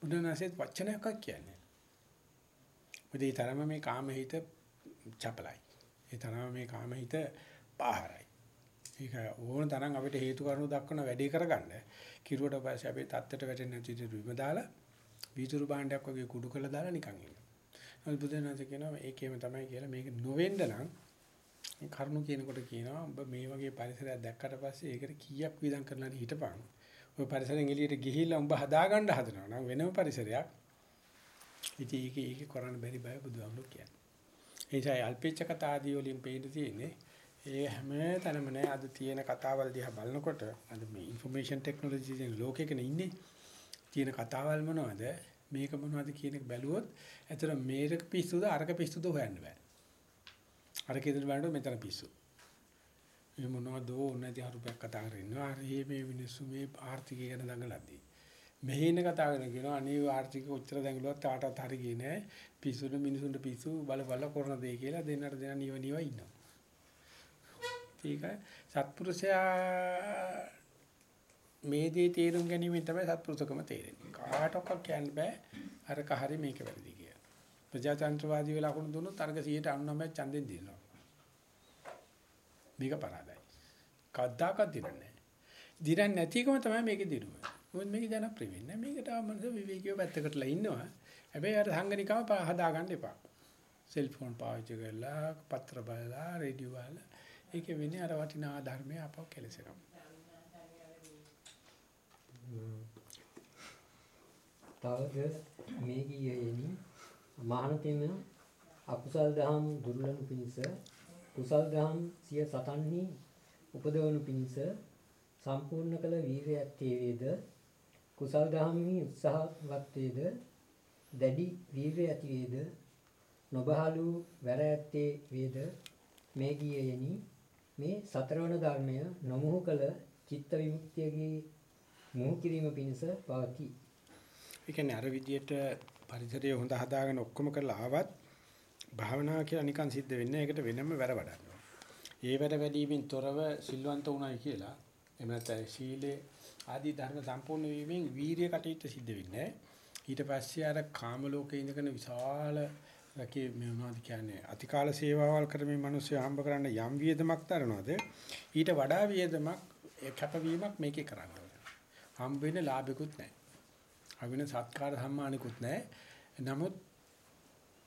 බුදුනාසෙත් වචනයක් කියන්නේ. මොකද ඒ තරම මේ කාම හිත චපලයි. ඒ තරම මේ කාම හිත පාහරයි. ඒක ඕන තරම් අපිට හේතු කාරණු දක්වන වැඩේ කරගන්න. කිරුවට පස්සේ අපි තත්තට වැටෙන්නේ නැති විදිහට විම දාලා වීදුරු භාණ්ඩයක් වගේ කුඩු කරලා දාලා නිකන් ඉන්නවා. නමුත් බුදුනාස කියනවා ඒකේම තමයි කියලා මේක නොවෙන්න නම් කරුණු කියනකොට කියනවා ඔබ මේ වගේ පරිසරයක් දැක්කට පස්සේ ඒකට කීයක් විඳන් කරලා හිටපන්. ඔය පරිසරෙන් එළියට ගිහිල්ලා උඹ හදාගන්න හදනවා නම් වෙනම පරිසරයක්. ඉතින් ඒක ඒක කරන්න බැරි බය බුදුහාමුදුරු කියන්නේ. ඒ නිසා අල්පේච්ඡ කතා ආදී වලින් පේන්න තියෙන්නේ ඒ හැම තැනම නෑ අද තියෙන කතාවල් දිහා බලනකොට අද මේ ইনফরমේෂන් ටෙක්නොලොජි කියන ලෝකෙකනේ ඉන්නේ. තියෙන කතාවල් මොනවද? මේක මොනවද කියන එක බැලුවොත් ඇතර මේක පිස්සුද අරක පිස්සුද හොයන්න බෑ. අරක ඉදිරිය බලනකොට මෙතන පිස්සු. මේ මොනවද ඕනෑදී අරුපයක් කතා කරනවා. හරි මේ මිනිස්සු මේ ආර්ථිකය ගැන දඟලද්දී. මෙහි ඉන්න කතා කරන කියනවා අනේ ආර්ථික උච්චර දඟලුවත් තාටත් හරි ගියේ නෑ. පිස්සුද මිනිසුන්ට පිස්සු බල බල කරන දේ කියලා දෙන්නට දෙන නිව නිව ඉන්නවා. ඒකයි සත්පුරුෂයා මේ දේ තේරුම් ගැනීමෙන් තමයි සත්පුරුෂකම තේරෙන්නේ. කාටවත් කියන්න බෑ අරක හරි මේක වැරදි කියලා. ප්‍රජාතන්ත්‍රවාදී වෙලා අකුණු දුන්නොත් අර්ග 199 ඡන්දෙන් දිනනවා. මේක පරාදයි. කද්දාකත් දිනන්නේ නැහැ. දිනන්නේ නැතිකම තමයි මේකේ දිනුව. මොකද මේක ජනප්‍රිය වෙන්නේ. මේකට මනස විවේකීව පැත්තකටලා ඉන්නවා. හැබැයි අර සංගනිකාව හදාගන්න එපා. සෙල්ෆෝන් පාවිච්චි කරලා, පත්‍ර බලලා, රේඩියෝ බලලා ඒකේ වෙන්නේ අර වටිනා ධර්මය අපව කෙලසෙනවා. තවද මේ ගියෙනි මහානතෙම අකුසල් දහම් දුර්ලභ පිණිස කුසල් දහම් සිය සතන්හි උපදවනු පිණිස සම්පූර්ණ කළ වීරයත්තේ වේද කුසල් දහම්හි උත්සාහවත් වේද දැඩි වීරය ඇති වේද නොබහලු වැර ඇත්තේ වේද? මේ ගියෙනි මේ සතරවන ධර්මය නොමුහු කළ චිත්ත විමුක්තියගේ මුහු කිරීම පිණිස පවතී ඒ කියන්නේ අර විදියට පරිසරය හොඳ හදාගෙන ඔක්කොම කරලා ආවත් භාවනාව කියලා නිකන් සිද්ධ වෙන්නේ ඒකට වෙනම වැඩ වඩනවා. ඒ වැඩ වැඩිමින් තොරව සිල්වන්ත වුණයි කියලා එහෙම නැත්නම් සීලේ ආදී ධර්ම සම්පූර්ණ වීමෙන් වීරිය කටයුත්ත සිද්ධ වෙන්නේ. ඊට පස්සේ අර කාම ලෝකේ ඉඳගෙන විශාල රකේ මේ මොනවද කියන්නේ අතිකාල සේවාවල් කරමින් මිනිස්සු හම්බ කරන්න යම් වියදමක් දරනවාද ඊට වඩා වියදමක් කැපවීමක් මේකේ කරන්න ඕනේ. හම්බ වෙන ලාභිකුත් නැහැ. අවින සත්කාර සම්මානිකුත් නැහැ. නමුත්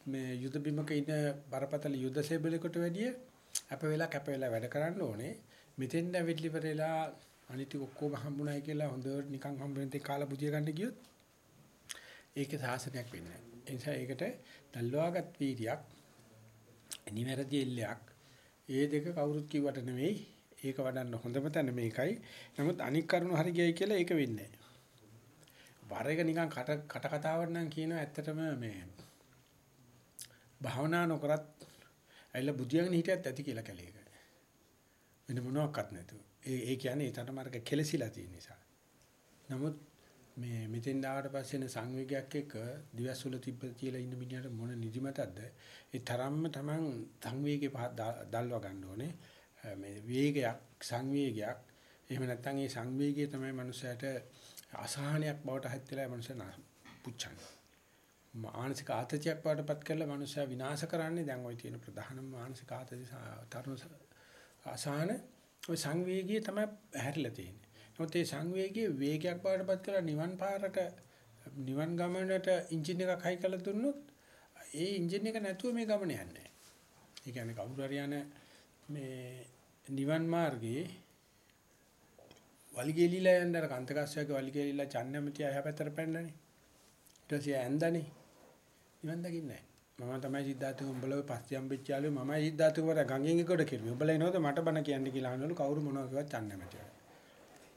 මේ යුද බිමක ඉන්න බරපතල යුද සේබලයකට වැඩිය අප වෙලා කැප වෙලා වැඩ කරන්න ඕනේ. මෙතෙන් ඇවිල්ලි වෙලා අනිත් ඔක්කොම හම්බුනායි කියලා හොඳට නිකන් හම්බ වෙන තේ කාලා බුදිය ගන්න ගියොත් ඒකේ සාසනයක් වෙන්නේ නැහැ. ඒ නිසා ඒකට දල්වාගත් වීර්යයක් නිවැරදි එල්ලයක් ඒ දෙක කවුරුත් කිව්වට නෙවෙයි ඒක වඩන්න හොඳම තැන මේකයි. නමුත් අනික් කරුණු හරි ගියයි කියලා ඒක වෙන්නේ නැහැ. වර එක නිකන් කට කට කතාවක් නම් කියනවා ඇත්තටම මේ භාවනා නොකරත් ඇයිලා බුදියාගෙන හිටියත් ඇති කියලා කැලේක. වෙන මොනවත් නැතුව. ඒ ඒ කියන්නේ ඒ තරමරක කෙලසිලා තියෙන නිසා. නමුත් මේ මෙතෙන් ආවට පස්සේ සංවේගයක් එක්ක දිවස්වල තිබ්බ කියලා ඉන්න මිනිහට මොන නිදිමතක්ද? ඒ තරම්ම Taman සංවේගේ දල්වා ගන්න ඕනේ. මේ වේගයක් සංවේගයක් එහෙම නැත්නම් ඒ සංවේගය තමයි මනුස්සයාට අසහනයක් බවට හත් වෙලා මනුස්සයා පුච්චන්නේ. මානසික ආතතියක් වඩපත් කරලා මනුස්සයා විනාශ කරන්නේ දැන් ওই තියෙන ප්‍රධානම මානසික ආතති තරුණ අසහන ওই සංවේගය තමයි හැරිලා තියෙන්නේ. නමුත් ඒ සංවේගයේ වේගයක් බවටපත් කරලා නිවන් පාරට නිවන් ගමනට එන්ජින් එකක් හයි කරලා දුන්නොත් ඒ එන්ජින් එක නැතුව මේ ගමන යන්නේ නැහැ. ඒ කියන්නේ කවුරු හරි යන මේ නිවන් මාර්ගයේ වලිගෙලිලා යන දර කන්තකස්සයක වලිගෙලිලා චන්නමතිය එහා පැත්තට පැන්නනේ. ඊට පස්සේ ඇඳනේ. නිවන් දකින්නේ නැහැ. මම තමයි සිද්ධාර්ථ උඹලව පස්සේ හම්බෙච්ච යාළුවෝ මමයි සිද්ධාර්ථ වර ගංගෙන් එකට කිරුවේ. උඹලා එනවද මට බණ කියන්න කියලා අහනවලු කවුරු මොනවා කිව්වත් චන්නමතිය.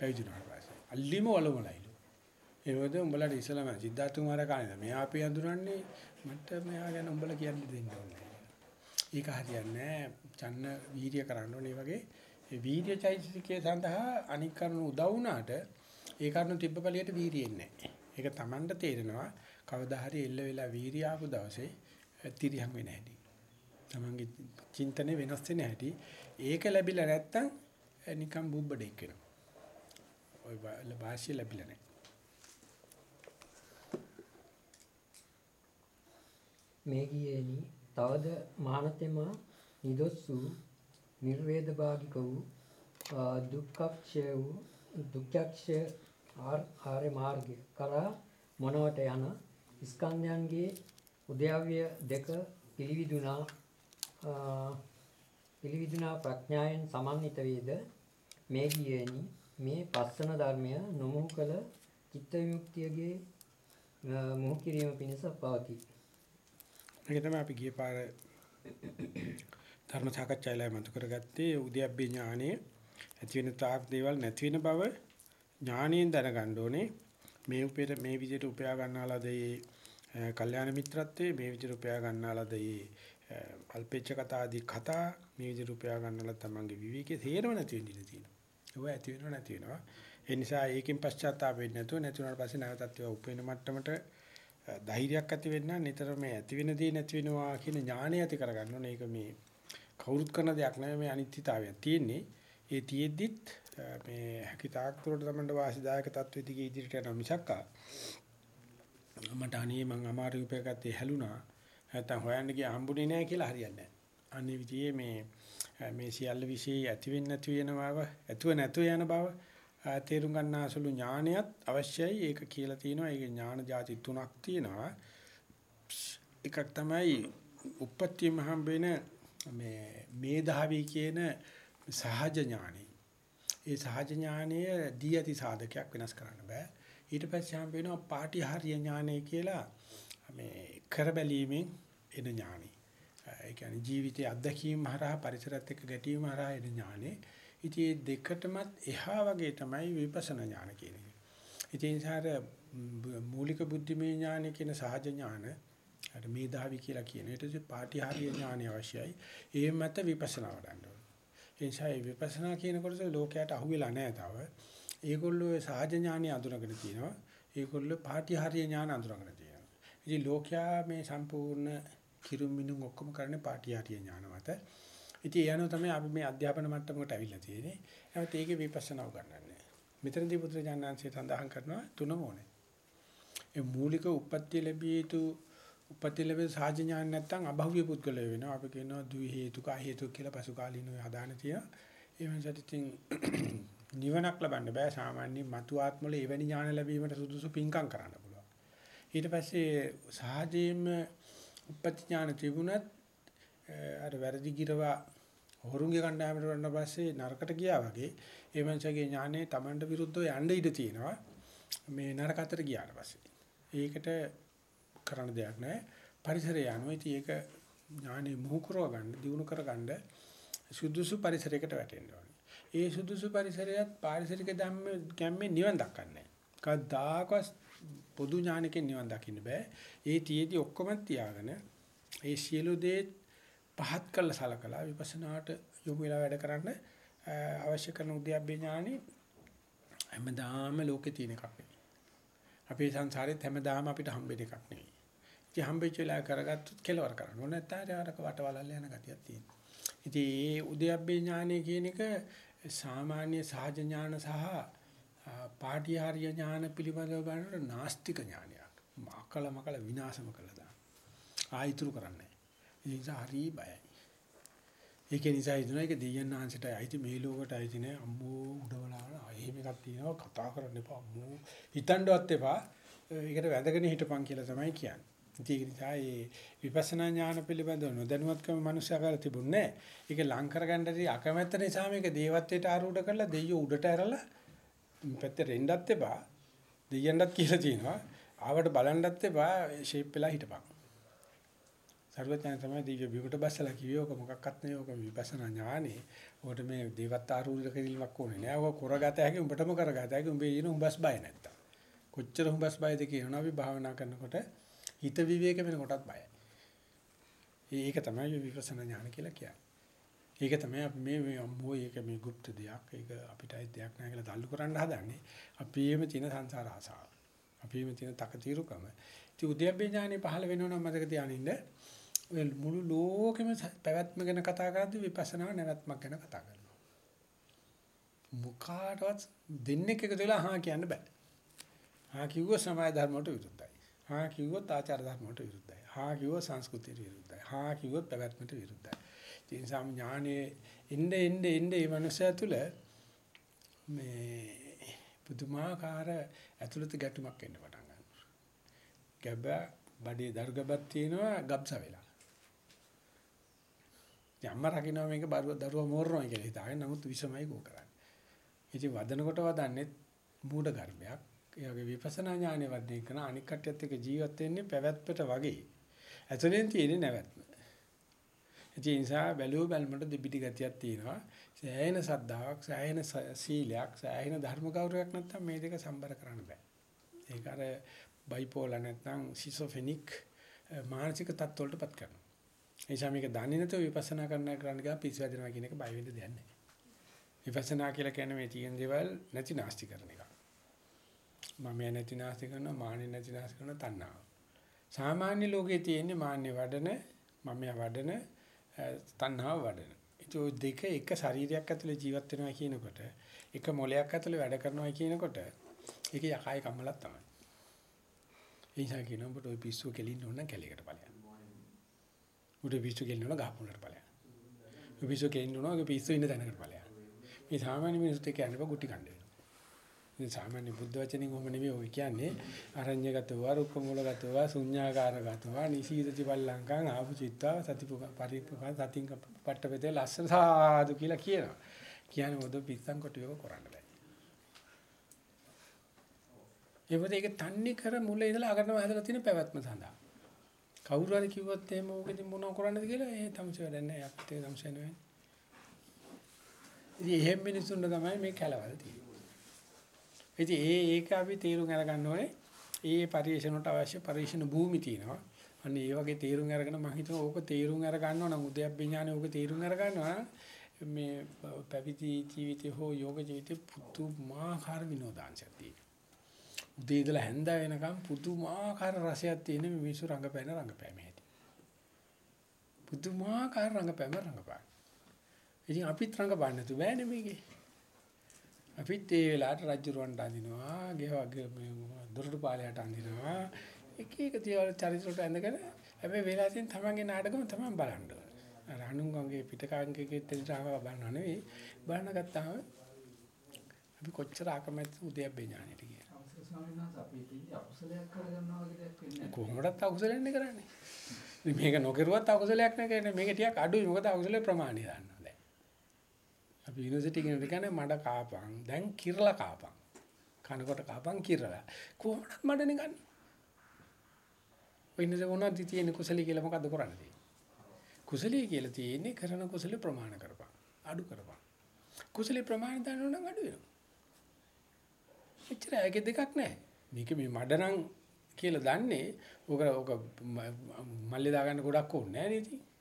පැවිදුනාට පස්සේ. අල්ලිම වලමලයිලු. ඒ වගේ උඹලාට ඉස්සලම සිද්ධාර්ථ කුමාරයා කාණේද මෙයා අපි හඳුනන්නේ මට මෙයා ගැන උඹලා කියන්න දෙන්න ඕනේ. ඒක හරියන්නේ චන්න වීර්ය කරන්න ඕනේ වගේ ඒ වීර්ය චෛතසිකයේ සඳහා අනික් කරුණු උදව් වුණාට ඒ කරුණු තිබ්බ කලියට වීර්යය එන්නේ නැහැ. ඒක Tamanට තේරෙනවා කවදා හරි එල්ල වෙලා වීර්ය ආපු දවසේ තිරියම් වෙන්නේ නැහැටි. Tamanගේ චින්තනේ වෙනස් වෙන්නේ නැහැටි. ඒක ලැබිලා නැත්තම් නිකන් බුබ්බඩෙක් වෙනවා. ඔය වාසිය ලැබිලා නැහැ. මේ ගියේනි තවද මහානතෙම නිදොස් වූ නිර්වේද භාගික වූ දුක්ඛක්ෂය වූ දුක්ඛක්ෂය ආර්ය මාර්ගය කරා මොනවට යන ස්කන්ධයන්ගේ උද්‍යව්‍ය දෙක පිළිවිදුනා පිළිවිදුනා ප්‍රඥාවෙන් සමන්විත වේද මේ ගියේනි මේ පස්සන ධර්මය නොමුහු කළ චිත්ත විමුක්තියගේ මොහු කිරීම පිණිස පවතී. මේක තමයි අපි ගිය පාර ධර්ම සාකච්ඡාවේලා මතු කරගත්තේ උද්‍යප්පේ ඥානෙ ඇති වෙන තාක් දේවල් නැති වෙන බව ඥානියෙන් දැනගන්න ඕනේ. මේ උපේර මේ විදිහට උපයා ගන්නාලාද මේ කල්යාණ මිත්‍රත්වයේ මේ විදිහට උපයා ගන්නාලාද මේ අල්පේච්ඡ කතා ආදී කතා මේ විදිහට උපයා ගන්නාලා තමන්ගේ විවේකයේ තේරව නැති වෙන්න ඉඩ තියෙනවා. ඒව ඇති වෙනව නැති වෙනවා. ඒ නිසා ඒකෙන් පශ්චාත්තාප වෙන්නේ නැතුව නැති වුණාට පස්සේ නැවතත් ඒවා උපේන මට්ටමට ධෛර්යයක් ඇති වෙන්න නිතර මේ ඇති වෙන දේ නැති වෙනවා කියන ඥාණය ඇති කරගන්න ඕනේ. ඒක මේ කවුරුත් කරන දෙයක් නෙවෙයි මේ අනිත්‍යතාවයක් තියෙන්නේ. ඒ තියෙද්දිත් මේ හැකිතාක් තුරට තමයි වාසිදායක තත්ත්වෙ දිගේ ඉදිරියට යනවා මිසක්කා මට අනේ මං අමාරු උපයගත්තේ හැලුණා නැත්තම් හොයන්න ගියා හම්බුනේ නැහැ කියලා හරියන්නේ නැහැ. අනේ විදිහේ මේ මේ සියල්ල વિશે ඇති වෙන්නේ නැති වෙන බව, ඇතුව නැතුව යන බව තේරුම් ගන්නාසුළු ඥානයත් අවශ්‍යයි. ඒක කියලා තියෙනවා. ඒක ඥාන જાති තුනක් තියෙනවා. එකක් තමයි උපත්තියම හම්බෙන මේ මේධාවී කියන සහජ ඥානෙ. ඒ සහජ ඥානය දී ඇති සාධකයක් වෙනස් කරන්න බෑ. ඊට පස්සේ හම්බ වෙනවා පාටිහාර්ය ඥානය කියලා මේ කරබැලීමෙන් එන ඥානෙ. ඒ කියන්නේ ජීවිතයේ අත්දැකීම් හරහා පරිසරත් එක්ක ගැටීම හරහා එන ඥානෙ. ඉතින් මේ දෙකටමත් එහා වගේ තමයි විපස්සනා ඥාන කියන්නේ. ඉතින් සාර මූලික බුද්ධිමය ඥාන කියන සහජ ඥාන අර මේධාවි කියලා කියන. ඊට පස්සේ පාටිහාරීය ඥානය අවශ්‍යයි. ඒ මත විපස්සනා වඩන්න ඕනේ. ඒ නිසා මේ විපස්සනා කියන කොටස ලෝකයට අහුවෙලා නැහැ තව. ඒගොල්ලෝ සහජ ඥානය අඳුරගෙන තියෙනවා. ඒගොල්ලෝ පාටිහාරීය ඥාන අඳුරගෙන තියෙනවා. ඉතින් ලෝකයා මේ සම්පූර්ණ කිරුම්මිනුම් ඔක්කොම කරන්නේ පාටිහාරීය ඥාන මත. ඉතින් ඒ අනුව තමයි අපි මේ අධ්‍යාපන මට්ටමකට අවිල්ලා තියෙන්නේ. එහෙනම් ඒකේ විපස්සනා උගන්වන්නේ. මෙතනදී බුදුරජාණන්සේ සඳහන් කරනවා තුනම ඕනේ. ඒ මූලික උප්පත්ති ලැබිය යුතු උප්පත්ති ලැබෙන සාජ ඥාන නැත්තම් අභව්‍ය පුද්ගලය වෙනවා. අපි කියනවා ද්වි හේතුක හේතුක කියලා පසු කාලිනව හදාන තියෙනවා. ඒ වෙනසට ඉතින් නිවනක් ලබන්න බෑ සාමාන්‍ය මතු ආත්මවල එවැනි ඥාන ලැබීමට සුදුසු පින්කම් කරන්න පුළුවන්. ඊට පස්සේ සාජේම උප්පත්ති ඥාන තිබුණත් අර වැරදි ගිරවා හොරුන්ගේ කණ්ඩායමට වුණා පස්සේ නරකට ගියා වගේ ඒ මනුස්සයාගේ ඥානේ Tamanට විරුද්ධව යන්න ඉඩ තියෙනවා. මේ නරක අතට ගියාට පස්සේ. ඒකට කරන්න දෙයක් නැහැ. පරිසරය යනවා. ඉතින් ඒක ඥානෙ මුහු කරව ගන්න, දිනු කර ගන්න සුදුසු පරිසරයකට වැටෙන්න ඕනේ. ඒ සුදුසු පරිසරයත් පාරිසරික ධම්ම ගැම්මේ නිවන් දක්වන්නේ නැහැ. කවදාකවත් පොදු ඥානකින් නිවන් දකින්න බෑ. ඒ තියේදී ඔක්කොම තියාගෙන ඒ සියලු දේ පහත් කළ සලකලා විපස්සනාට යොමු වෙලා වැඩ කරන්න අවශ්‍ය කරන උද්‍යප්පේ ඥානෙ හැමදාම ලෝකේ තියෙන එකක් නෙවෙයි. අපේ සංසාරෙත් හැමදාම අපිට හම්බෙන එකක් නෙවෙයි. ඉතින් හම්බෙච්ච වෙලාව කරගත්තොත් කෙලවර කරන්න ඕනේ නැත්නම් ආරක වටවලල්ල යන ගතියක් තියෙනවා. ඉතින් මේ උද්‍යප්පේ ඥානය කියන එක සාමාන්‍ය සහජ ඥාන සහ පාටිහාරීය ඥාන පිළිබඳව බලනකොට නාස්තික ඥානයක්. මකල මකල විනාශම කළා දාන. ආයිතුරු කරන්නේ. ඒ නිසා හරි බයයි. ඒක නිසා හිතනවා ඒක දෙයයන් ආංශයට අයිති මේ ලෝකයට අයිති නෑ අම්මෝ උඩවලා එහෙම එකක් තියෙනවා කතා කරන්න එපා අම්මෝ හිතන්නවත් එපා ඒකට වැඳගෙන හිටපන් කියලා තමයි කියන්නේ. ඒක නිසා මේ විපස්සනා ඥාන පිළිබඳව නොදැනුවත්කම මනුස්සයා කරලා තිබුණේ ඒක ලං කරගන්නදී අකමැත්ත නිසා මේක දේවත්වයට ආරූඪ කරලා දෙයියෝ උඩට ඇරලා පැත්තට එන්නත් එපා දෙයියන්ටත් කියලා තියෙනවා ආවට බලන්නත් එපා ෂේප් වෙලා හිටපන් සර්වඥයන් තමයි දිව්‍ය බිමට බස්සලා කිව්වේ ඔක මොකක්වත් නෙවෙයි ඔක විපස්සනා ඥානෙ. ඔකට මේ දේවත් ආරූඪ කිරීමක් ඕනේ නෑ. ඔක කරගත හැකි උඹටම කරගත හැකි උඹේ ඉන උඹස් බය නැත්තම්. කොච්චර උඹස් බයද කියනවා අපි භාවනා කරනකොට හිත විවේක වෙනකොටත් බයයි. ඒක තමයි විපස්සනා ඥාන කියලා කියන්නේ. ඒක තමයි අපි මේ මේ අම්මෝ ඒක මේ গুপ্ত දෙයක්. ඒක අපිට අයිති දෙයක් නෑ කියලා තල්ලු කරන්න හදන්නේ. අපේම තියෙන සංසාර ආසාව. අපිම තියෙන තකතිරුකම. ඉතින් උද්‍යප්පේ ඥානෙ පහළ වෙනවනම් මතක තියානින්න ඔය මුළු ලෝකෙම පැවැත්ම ගැන කතා කරද්දී විපස්සනා නැවැත්මක් ගැන කතා කරනවා. මුඛාටවත් දෙන්නේ එකතු වෙලා හා කියන්න බෑ. හා කිව්ව සමාජ ධර්ම වලට විරුද්ධයි. හා කිව්වොත් ආචාර ධර්ම වලට විරුද්ධයි. හා කිව්වොත් සංස්කෘතියට විරුද්ධයි. හා කිව්වොත් පැවැත්මට විරුද්ධයි. ඒ නිසා ඥානයේ එnde එnde එnde මේ මනුස්සයා තුළ මේ පුදුමාකාර ඇතුළත ගැටුමක් එන්න පටන් ගන්නවා. ගැබ බඩේ දර්ගබක් තියෙනවා ගබ්ස වෙලා. යම්ම රකින්න මේක බරුව දරුවා මෝරනවා කියලා හිතාගෙන නමුත් විසමයි කෝ කරන්නේ. ඉතින් වදනකොට වදන්නේ මූඩ ගර්භයක්. ඒ වගේ විපස්සනා ඥානෙ වර්ධනය කරන අනික් කට්ටියත් එක්ක ජීවත් වෙන්නේ පැවැත්මට වගේ. ඇතුලෙන් තියෙන්නේ නැවැත්ම. ඒ නිසා බැලුව බැලමට දෙබිඩි ගතියක් තියෙනවා. සෑහෙන සද්ධාාවක්, සෑහෙන සීලයක්, සෑහෙන ධර්ම ගෞරවයක් නැත්නම් මේ දෙක සම්බර කරන්න බෑ. ඒක අර බයිපෝලා නැත්නම් සිසොෆෙනික් මානසික තත්ත්වවලටපත් කරනවා. ඒ නිසා මේක දන්නේ නැතුව විපස්සනා කරන්න කරන්න ගියා පිස්සු වැදෙනවා කියන එක බය වෙන්න දෙයක් නැහැ. විපස්සනා කියලා කියන්නේ මේ තියෙන දේවල් නැති නාස්ති කරන එක. මම නැති නාස්ති කරනවා, මානෙ නැති නාස්ති කරනවා තණ්හාව. සාමාන්‍ය ලෝකයේ තියෙන්නේ මාන්නේ වඩන, මම වඩන, තණ්හාව වඩන. ඒ දෙක එක ශරීරයක් ඇතුලේ ජීවත් වෙනවා කියනකොට, එක මොලයක් ඇතුලේ වැඩ කරනවා කියනකොට, ඒක යකයි කම්මලක් තමයි. ඒ නිසා කියනවා ඔබට ওই පිස්සුව කෙලින්න ඕන නම් කැලේකට ඵලයන්. උඩ පිස්සු කෙලින්න ඕන ගහපොළට ඵලයන්. ඔය පිස්සුව කෙලින්න ඕන ඔය පිස්සු ඉන්න තැනකට ඵලයන්. මේ සාමාන්‍ය මිනිස්සුත් එක්ක යන්නපා ගුටි කණ්ඩේ. ඉතින් සාමාන්‍ය බුද්ධ වචනින් ඔහොම නෙවෙයි ඔය කියන්නේ අරඤ්‍යගතව රුක්ක මූලගතව ශුඤ්ඤාකාරගතව නිසීදති බල්ලංකං ආපු චිත්තා සතිපු පරිප්පකං සතින් පට්ටපෙතේ ලස්සන සාදු කියලා කියනවා. කියන්නේ මොකද පිස්සන් කොටියක කරන්න බෑ. ඒවද ඒක තන්නේ කර මුල ඉඳලා අගටම හදලා තියෙන පැවැත්ම සඳහා. කවුරු හරි කිව්වොත් එහෙම ඕකෙදි මොනව කරන්නද කියලා ඒ තමසේ වැඩක් නැහැ. අපිට ඒක තමසේ නෙවෙයි. ඉතින් එහෙම මිනිස්සුන්ට තමයි මේ කැලවල තියෙන්නේ. ඉතින් ඒ ඒක අපි තීරුම් අරගන්න ඕනේ. ඒ පරිශනට අවශ්‍ය පරිශන භූමි තියෙනවා. අන්න ඒ වගේ තීරුම් අරගෙන මම හිතුවා ඕක තීරුම් අර ගන්නවා නම් උද්‍යප්ප ඥානෙ ඕක තීරුම් අර ගන්නවා මේ පැවිදි ජීවිතේ හෝ යෝග ජීවිතේ පුදුමාකාර විනෝදාංශයක් තියෙනවා. උදේ ඉඳලා හැන්ද වෙනකම් පුදුමාකාර රසයක් තියෙන මිනිස්සු රංගපෑන රංගපෑම හැටි. පුදුමාකාර රංගපෑම රංගපෑම. ඉතින් අපිත් රංගපන්න තු බෑනේ මේකේ. අපිත් ඒ වෙලාවට රජුරවන්ට අඳිනවා, ගෙවගේ දොරටු පාලයට අඳිනවා. එක එක දේවල් චරිතවලට ඇඳගෙන හැබැයි වෙලාවෙන් තමන්ගේ නාටකම තමන් බලන්න ඕන. අර අනුංගගේ පිටකාංගකේ දෙවිතාව බලන්න නෙවෙයි බලන ගත්තාම අපි කොච්චර අකමැති උදයබ්බේ ඥානෙට කියලා. ස්වාමීන් වහන්සේ අපි ඉතින් අකුසලයක් කරගන්නවා වගේ දෙයක් වෙන්නේ නැහැ. කොහොමදත් අකුසලෙන්නේ කරන්නේ. මේක නොකරුවත් අකුසලයක් නෑ කියන්නේ මේක ටිකක් අඩුයි මොකද අකුසලේ ප්‍රමාණය දන්නවා දැන්. අපි යුනිවර්සිටි කෙනෙක් කියන්නේ මඩ කාපන් දැන් කිරලා කාපන්. කනකොට කාපන් කිරලා. කොහොමද මඩනේ ගන්නේ? ඔය ඉන්නේ මොනවද තියෙන්නේ කුසලී කියලා මොකද්ද කරන්නේ තියෙන්නේ? කුසලී කියලා තියෙන්නේ කරන කුසල ප්‍රමාණ කරපන්. අඩු කරපන්. කුසලී ප්‍රමාණ දන්නවනම් අඩු වෙනවා. එච්චර ඇගේ දෙකක් නැහැ. මේක මේ මඩනම් කියලා දන්නේ ඕක ඕක මල්ලේ දාගන්න ගොඩක් ඕනේ නැහැ නේද?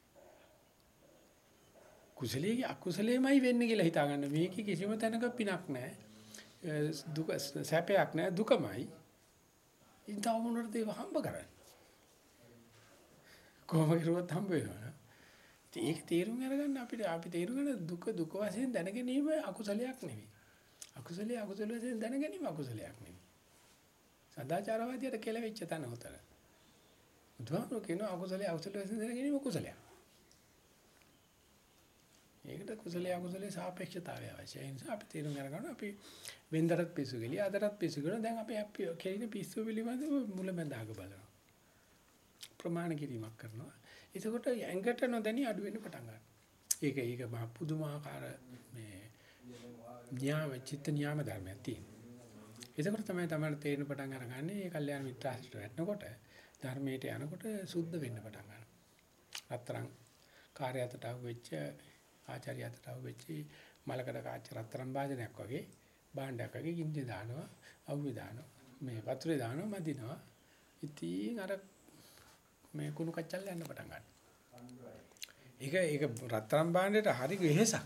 කුසලයේ අකුසලයේමයි වෙන්නේ කියලා හිතාගන්න. මේක කිසිම තැනක පිනක් නැහැ. දුක සැපයක් නැහැ දුකමයි. ඉතින් තව මොනවද ඒව හම්බ කරන්නේ? කොහොම කරුවත් හම්බ වෙනවා. ඒක තේරුම් අරගන්න අපිට අපි තේරුම් ගන්න දුක දුක වශයෙන් දැනගැනීම අකුසලයක් නෙවෙයි. අකුසලයේ අකුසල වශයෙන් දැනගැනීම අකුසලයක් නෙවෙයි. සදාචාරවාදියට කෙලවෙච්ච තැන උතර. බුදුහාමුදුරුවෝ කියනවා අකුසලයේ අකුසල වශයෙන් දැනගැනීම කුසලයක්. ඒකට කුසලයේ අකුසලයේ සාපේක්ෂතාවය අවශ්‍යයි. ඒ නිසා අපි තේරුම් ගන්න අපි වෙන්දරත් පිස්සු ගලිය අදටත් පිස්සු කරන දැන් අපි අපි කෙලින පිස්සු පිළිබඳව මුලැමැදාග බලනවා. ප්‍රමාණ කිරීමක් කරනවා. එතකොට ඇඟට නොදැනි අඩු වෙන්න පටන් ගන්නවා. ඒක ඒක මහ පුදුමාකාර මේ න්‍යාම චිත්ත න්‍යාම ධර්මයක් තියෙනවා. එතකොට තමයි තමයි තේරෙන පටන් අරගන්නේ මේ කල්යාණ මිත්‍රාශ්‍රිත වැටෙනකොට ධර්මයට යනකොට සුද්ධ වෙන්න පටන් ගන්නවා. රත්තරන් කාර්යයකට අහුවෙච්ච ආචාර්යයකට අහුවෙච්ච මලකඩ කාච්ච රත්තරන් භාජනයක් වගේ භාණ්ඩයක් වගේ ගින්දේ දානවා අවුවේ දානවා මේ වතුරේ දානවා මදිනවා. ඉතින් අර මේ කුණු කච්චල් යන්න පටන් ගන්නවා. ඒක ඒක රත්තරන් භාණ්ඩයට හරි වෙහෙසක්.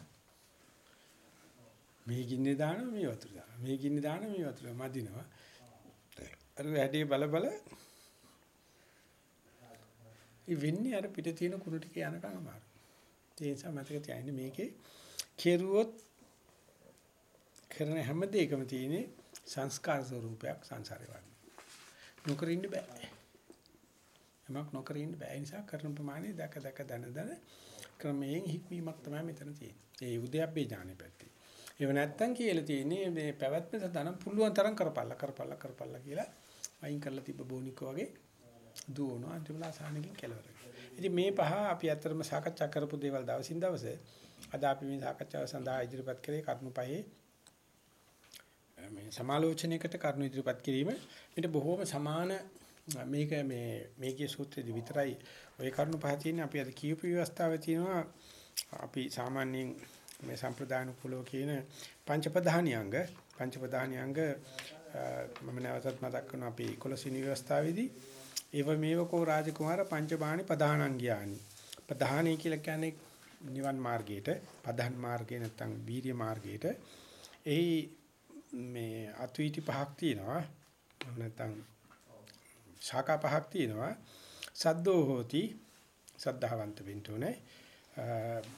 මේ ගින්නේ දානවා මේ වතුර දානවා මේ ගින්නේ දානවා මේ වතුර මදිනවා අර වැඩි බල බල ඒ වෙන්නේ අර පිට තියෙන කුණු ටික යනකම් අමාරු. ඒ නිසා මතක තියාගන්න මේකේ කෙරුවොත් කරන හැම දෙයකම තියෙන්නේ සංස්කාර ස්වරූපයක් සංසාරේ වගේ. නොකර ඉන්න බෑ. යමක් නොකර ඉන්න බෑ. ඒ නිසා කරන ප්‍රමාණය දැක දැක දන දන ක්‍රමයෙන් හික්මීමක් තමයි මෙතන තියෙන්නේ. ඒ උද්‍යප්පේ ඥානෙ පැත්තේ. ඒව නැත්තම් කියලා තියෙන්නේ මේ පැවැත්ම සදානම් පුළුවන් තරම් කරපල්ලා කරපල්ලා කරපල්ලා කියලා අයින් කරලා තිබ්බ බෝනිකෝ වගේ දුවනවා අන්තිමලා සාහනකින් කෙලවර ඉතින් මේ පහ අපි අත්‍තරම සාකච්ඡා කරපු දේවල් දවසින් දවස අද අපි මේ සාකච්ඡාව සඳහා ඉදිරිපත් කරේ කරුණු පහේ මේ සමාලෝචනයකට කරුණු ඉදිරිපත් කිරීම. මේට බොහෝම සමාන මේක මේ මේකේ සූත්‍රයේදී විතරයි ওই කරුණු පහ තියෙන්නේ. අපි අද කියපු ව්‍යවස්ථාවේ තියෙනවා. අපි සාමාන්‍යයෙන් මේ සම්ප්‍රදාන කුලෝ කියන පංච ප්‍රධානියංග පංච ප්‍රධානියංග මම නැවතත් මතක් කරනවා අපි 11 වෙනි ව්‍යවස්ථාවේදී ඒව මේවකෝ රාජකුමාර පංචබාණි ප්‍රධානංගයානි ප්‍රධානී කියලා කියන්නේ නිවන් මාර්ගයට ප්‍රධාන මාර්ගේ නැත්නම් වීර්ය මාර්ගයට. එහි මේ අත්විති පහක් තියෙනවා. නැත්නම් ශාඛා පහක් තියෙනවා. සද්දෝ හෝති. සද්ධාවන්ත වෙන්න ඕනේ.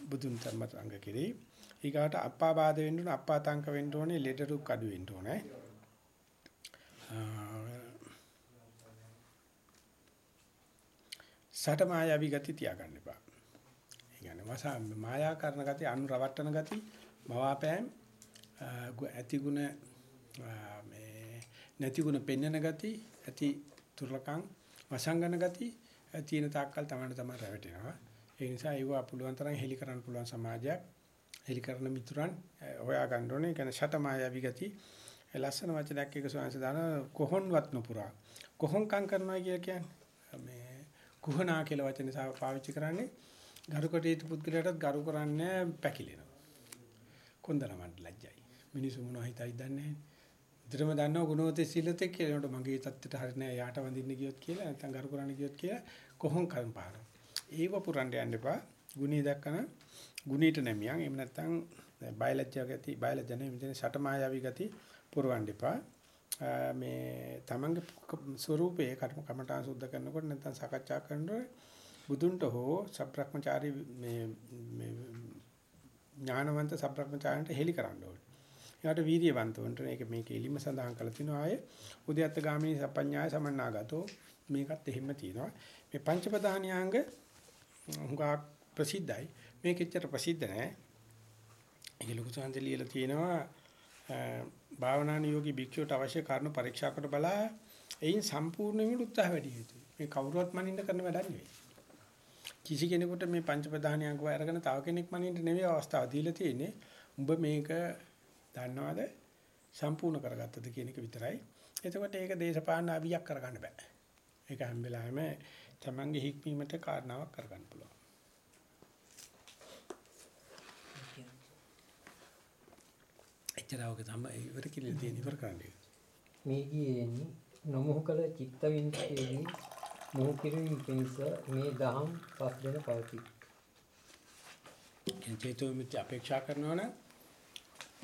බුදුන් ධර්මත අංග කෙරේ ඊගාට අප්පාබාධ වෙන්න ඕනේ අප්පාතංක වෙන්න ඕනේ ලෙඩ රුක් අඩු වෙන්න ඕනේ. සට මායාවී ගති තියාගන්න එපා. ඒ කියන්නේ වසා මායා කරන ගති අනුරවට්ටන ගති මවාපෑම් ඇති ගුණ මේ නැති ගුණ පෙන්වන ගති ඇති තුර්ලකම් වසංගන ගති තියෙන තාක්කල් තමයි තමයි රැවටෙනවා. ඒ නිසා ඒව පුළුවන් තරම් හෙලි කරන්න පුළුවන් සමාජයක් හෙලි කරන මිතුරන් හොයා ගන්න ඕනේ. ඒ කියන්නේ ෂට මායාවී ගති ලස්සන වචනයක් එක සෝංශ දාන කොහොන්වත් නොපුරා. කොහොන්කම් කරනවා කියලා කියන්නේ මේ කුහනා කියලා වචනේ සාව පාවිච්චි කරන්නේ ගරුකට යුතු පුද්ගලයාටත් ගරු කරන්නේ පැකිලෙනවා. කොන්දරමන්ට ලැජ්ජයි. මිනිස්සු මොනව හිතයි දන්නේ නැහැ. විතරම දන්නව ගුණවතේ සීලතේ කියනකොට මගේ தත්තට හරි නෑ යාට වඳින්න ගියොත් කියලා නැත්නම් ගරු කරන්න ගියොත් කියලා කොහොම කරන් පාන. ඒව පුරන්න යන්න එපා. ගුණී දක්කන ගුණීට නැමියන් එහෙම නැත්නම් බයලජ්ජා ගති බයලජ්ජා නෙමෙයි මෙතන ෂටමායාවී ගති පුරවන්න එපා. මේ තමන්ගේ ස්වરૂපයේ කර්ම කමඨාන් සුද්ධ කරනකොට නැත්නම් සාකච්ඡා කරනකොට බුදුන්ට හෝ සබ්‍රක්‍මචාරී මේ මේ ඥානවන්ත සබ්‍රක්‍මචාරන්ට හෙලි කරන්න ඕනේ. ඒකට වීර්යවන්ත වුන්ට මේක මේක එලිම සඳහන් කරලා තිනවා ආයේ උද්‍යත්ත ගාමිනී සපඤ්ඤාය සමන්නාගතෝ මේකත් එහෙම තියෙනවා. මේ පංචපදානියාංග හුඟා ප්‍රසිද්ධයි. මේකෙච්චර ප්‍රසිද්ධ නෑ. ඒක ලොකු සංදලියලා තියෙනවා භාවනානුයෝගී භික්ෂුවට අවශ්‍ය කාරණු පරීක්ෂා කොට බලා එයින් සම්පූර්ණ වෙන්න උත්සාහ වැඩි යුතුයි. මේ කවුරුවත් මනින්න කරන වැඩක් නෙවෙයි. කිසි කෙනෙකුට මේ පංච ප්‍රධානියංග වය අරගෙන තව කෙනෙක් මනින්න නෙවෙයි අවස්ථාව දීලා තියෙන්නේ. උඹ මේක දන්නවද? සම්පූර්ණ කරගත්තද කියන එක විතරයි. එතකොට ඒක දේශපාලන අවියක් කරගන්න බෑ. ඒක හැම වෙලාවෙම තමන්ගේ හික්මීමට කාරණාවක් කරගන්න පුළුවන්. එච්චරවක තමයි ඉවර කියලා තියෙන ඉවර කරන්නේ. මේ ගියේනි නොමුහු කළ චිත්ත වින්තියේදී මොහු කිරීම පිණිස මේ දහම් පස් දෙන පවතී. චේතෝ මිත්‍ය අපේක්ෂා කරනවා නම්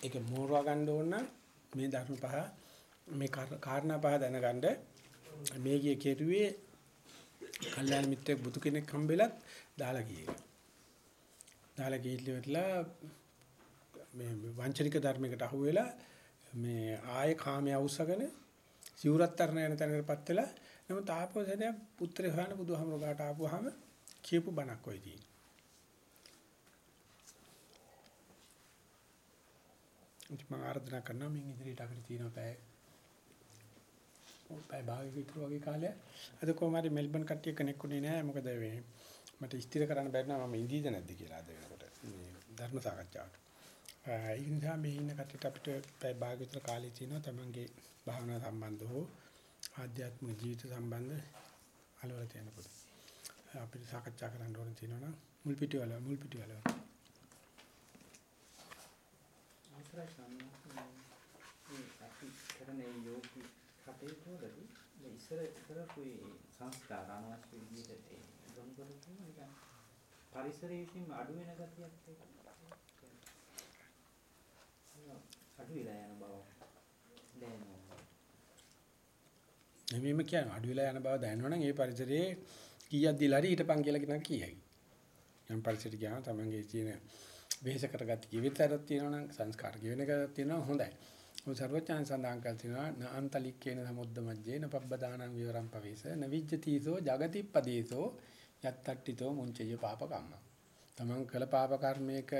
ඒක මෝරවා ගන්න ඕන නම් මේ ධර්ම පහ මේ කාරණා පහ දැනගන්න මේ ගිය කෙරුවේ කල්යාණ මිත්‍රෙක් බුදු කෙනෙක් හම්බෙලත් දාලා ගියේ. දාලා ගිහිල්ලා මේ වංචනික ධර්මයකට අහු වෙලා මේ ආයේ කාමයේ අවශ්‍යගෙන සිවුරත් තරණ යන තැනකටපත් වෙලා නමුත් ආපෝසනය පුත්‍රය හොයන බුදුහමර ගාට ආපුවාම කියපු බණක් ඔය තියෙන්නේ. ඉතින් මම ආරාධනා කරනවා මින් ඉදිරියට අපිට තියෙන පැය පැය භාගයක විතර වගේ කාලය. අද කොහොම හරි මෙල්බන් කට්ටිය කනෙක්ට් උනේ නැහැ. මොකද මේ මට ස්ථිර කරන්න බැරි නම් මම ඉඳීද නැද්ද කියලා අද වෙනකොට මේ ධර්ම සාකච්ඡාවට. ඒ නිසා මේ ඉන්න කට්ටියට අපිට පැය භාග විතර කාලය තියෙනවා තමන්ගේ භාවනා සම්බන්ධ හෝ ආධ්‍යාත්මික ජීවිත සම්බන්ධ අලවල තියෙන පොත. අපිට සාකච්ඡා කරන්න ඕන තියෙනවා නම් මුල් පිටි වල මුල් පිටි වල. අවසරයි සම්මා මේ අපි කරන මේ යෝගී කටයුතු වලදී මේ ඉස්සර කරපු සංස්කාර අනවශ්‍ය විදිහට ඒ ගොනු කරපු නිකන් පරිසරයේ විසින් අඩු වෙන ගතියක් ඒක. අඩු වෙලා යන බව දැනෙනවා. නෙමෙයිම කියන්නේ අඩු වෙලා යන බව දැනනවනම් ඒ පරිසරයේ කීයක් දීලා හරි ඊටපන් කියලා කියන කියයි. යම් පරිසරයට ගියාම තමන්ගේ තියෙන වෙහෙස කරගත්ත ජීවිතයක් තියෙනවා නම් සංස්කාර කියන එක තියෙනවා හොඳයි. ඔය සර්වඥාන් සඳහන් කර තියෙනවා නාන්තලික්කේන සමුද්ද මජ්ජේන පබ්බදානං විවරම් පවේස නවිජ්ජතිසෝ జగතිප්පදීසෝ යත්තට්ටිතෝ මුංචය පාප කම්ම. තමන් කළ පාප කර්මයක